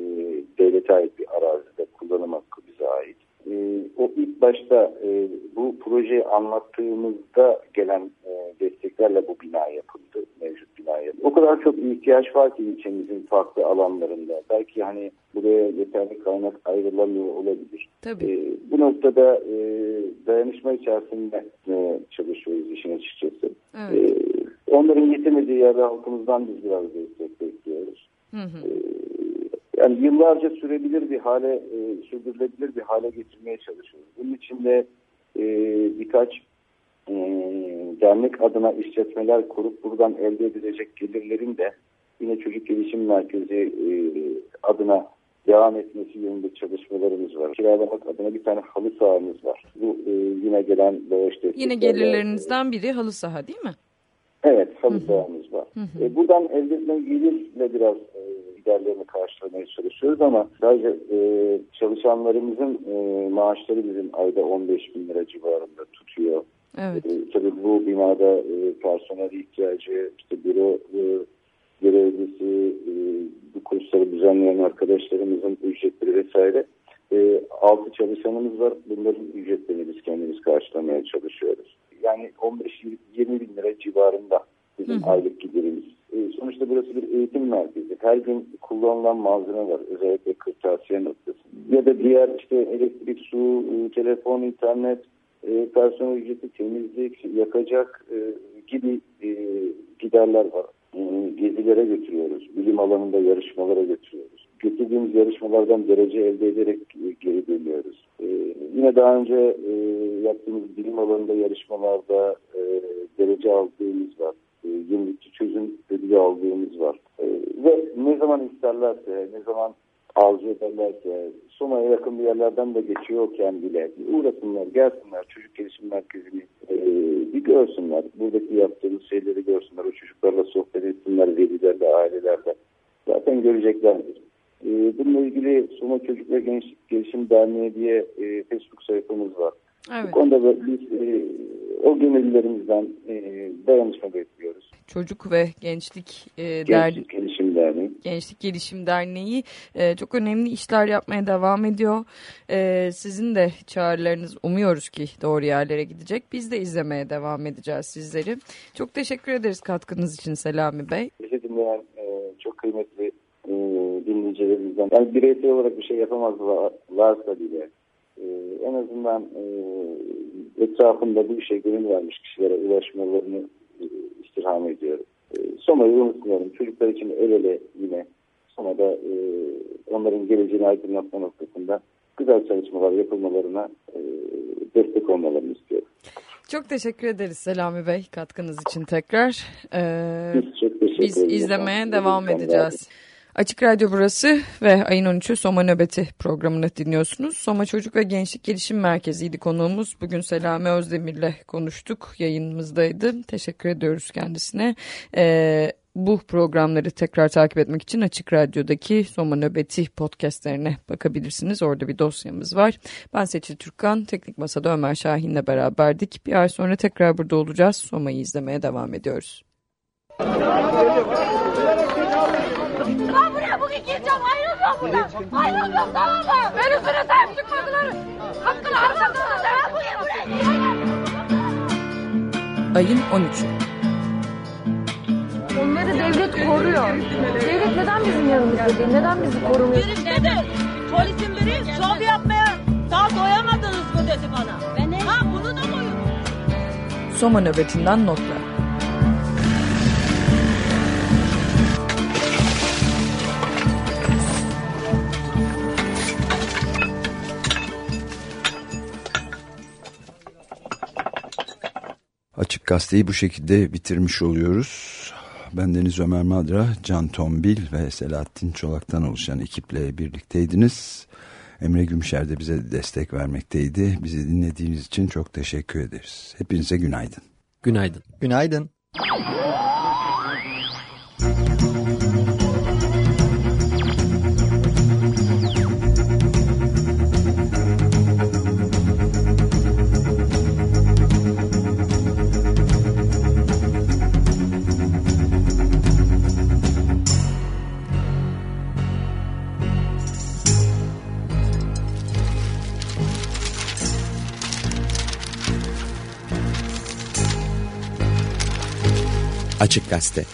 devlete ait bir arazide kullanım hakkı bize ait. E, o ilk başta e, bu projeyi anlattığımızda gelen e, desteklerle bu bina yapıldı. Mevcut bina yapıldı. O kadar çok ihtiyaç var ki ilçemizin farklı alanlarında. Belki hani buraya yeterli kaynak ayrılamıyor olabilir. Tabii. E, bu noktada e, dayanışma içerisinde e, çalışıyoruz işin açıkçası. Evet. E, onların yetemediği yerde halkımızdan biz biraz destek bekliyoruz. Hı hı. Yani yıllarca sürebilir bir hale, e, sürdürülebilir bir hale getirmeye çalışıyoruz. Bunun için de e, birkaç e, dernek adına işletmeler kurup buradan elde edilecek gelirlerin de yine Çocuk Gelişim Merkezi e, adına devam etmesi yönünde çalışmalarımız var. Kiralamak adına bir tane halı sahamız var. Bu e, yine gelen bağış desteklerle- Yine gelirlerinizden biri halı saha değil mi? Evet, halı sahamız var. E, buradan elde edilen gelirle biraz e, giderlerini karşılamaya çalışıyoruz ama sadece e, çalışanlarımızın e, maaşları bizim ayda 15 bin lira civarında tutuyor. Evet. E, tabii bu binada e, personel ihtiyacı, işte büro e, görevlisi, e, bu kursları düzenleyen arkadaşlarımızın ücretleri vesaire. E, altı çalışanımız var. Bunların ücretlerini biz kendimiz karşılamaya çalışıyoruz. Yani 15-20 bin lira civarında bizim aylık giderimiz. E, sonuçta burası bir eğitim merkezi. Her gün kullanılan malzeme var. Özellikle kırtasiye noktası. Ya da diğer işte elektrik, su, e, telefon, internet, e, personel ücreti, temizlik, yakacak e, gibi e, giderler var. E, gezilere götürüyoruz. Bilim alanında yarışmalara götürüyoruz. Götürdüğümüz yarışmalardan derece elde ederek e, geri dönüyoruz. E, yine daha önce e, yaptığımız bilim alanında yarışmalarda e, derece aldığımız var. E, yenilikçi çözüm ödülü aldığımız var. E, ve ne zaman isterlerse, ne zaman arzu ederlerse, Soma'ya yakın bir yerlerden de geçiyorken bile uğrasınlar, gelsinler çocuk gelişim merkezini e, bir görsünler. Buradaki yaptığımız şeyleri görsünler. O çocuklarla sohbet etsinler, velilerle, ailelerle. Zaten göreceklerdir. E, bununla ilgili Soma Çocuk ve Gençlik Gelişim Derneği diye e, Facebook sayfamız var. Evet. Bu konuda da biz e, o gönüllülerimizden e, dayanışma bekliyoruz. Çocuk ve Gençlik e, Derneği. Gençlik Gelişim Derneği. Gençlik Gelişim Derneği e, çok önemli işler yapmaya devam ediyor. E, sizin de çağrılarınız umuyoruz ki doğru yerlere gidecek. Biz de izlemeye devam edeceğiz sizleri. Çok teşekkür ederiz katkınız için Selami Bey. Bizi dinleyen e, çok kıymetli e, dinleyicilerimizden. Yani bireysel olarak bir şey yapamazlarsa bile e, en azından e, etrafında bu işe gönül vermiş kişilere ulaşmalarını e, istirham ediyorum. E, Soma'yı unutmuyorum. Çocuklar için el ele yine Soma'da e, onların geleceğini aydınlatma noktasında güzel çalışmalar yapılmalarına e, destek olmalarını istiyorum. Çok teşekkür ederiz Selami Bey katkınız için tekrar. Ee, Biz çok teşekkür biz izlemeye devam edeceğiz. Açık Radyo burası ve ayın 13'ü Soma Nöbeti programını dinliyorsunuz. Soma Çocuk ve Gençlik Gelişim Merkezi'ydi konuğumuz. Bugün Selami Özdemir'le konuştuk. Yayınımızdaydı. Teşekkür ediyoruz kendisine. Ee, bu programları tekrar takip etmek için Açık Radyo'daki Soma Nöbeti podcastlerine bakabilirsiniz. Orada bir dosyamız var. Ben Seçil Türkkan, Teknik Masa'da Ömer Şahin'le beraberdik. Bir ay sonra tekrar burada olacağız. Soma'yı izlemeye devam ediyoruz. Ben gireceğim. Ayrılmıyorum buradan. Ayrılmıyorum tamam mı? Beni üstüne sahip çıkmadılar. Hakkını harcadınız. Ben bugün buraya. Ayın 13'ü. Onları devlet koruyor. Devlet neden bizim yanımızda değil? Neden bizi korumuyor? Biri dedi, polisin biri şov yapmaya daha doyamadınız mı dedi bana. Ben ha bunu da koyun. Soma nöbetinden notlar. Açık Gazeteyi bu şekilde bitirmiş oluyoruz. Ben Deniz Ömer Madra, Can Tombil ve Selahattin Çolak'tan oluşan ekiple birlikteydiniz. Emre Gümşer de bize destek vermekteydi. Bizi dinlediğiniz için çok teşekkür ederiz. Hepinize günaydın. Günaydın. Günaydın. Açık Gazete.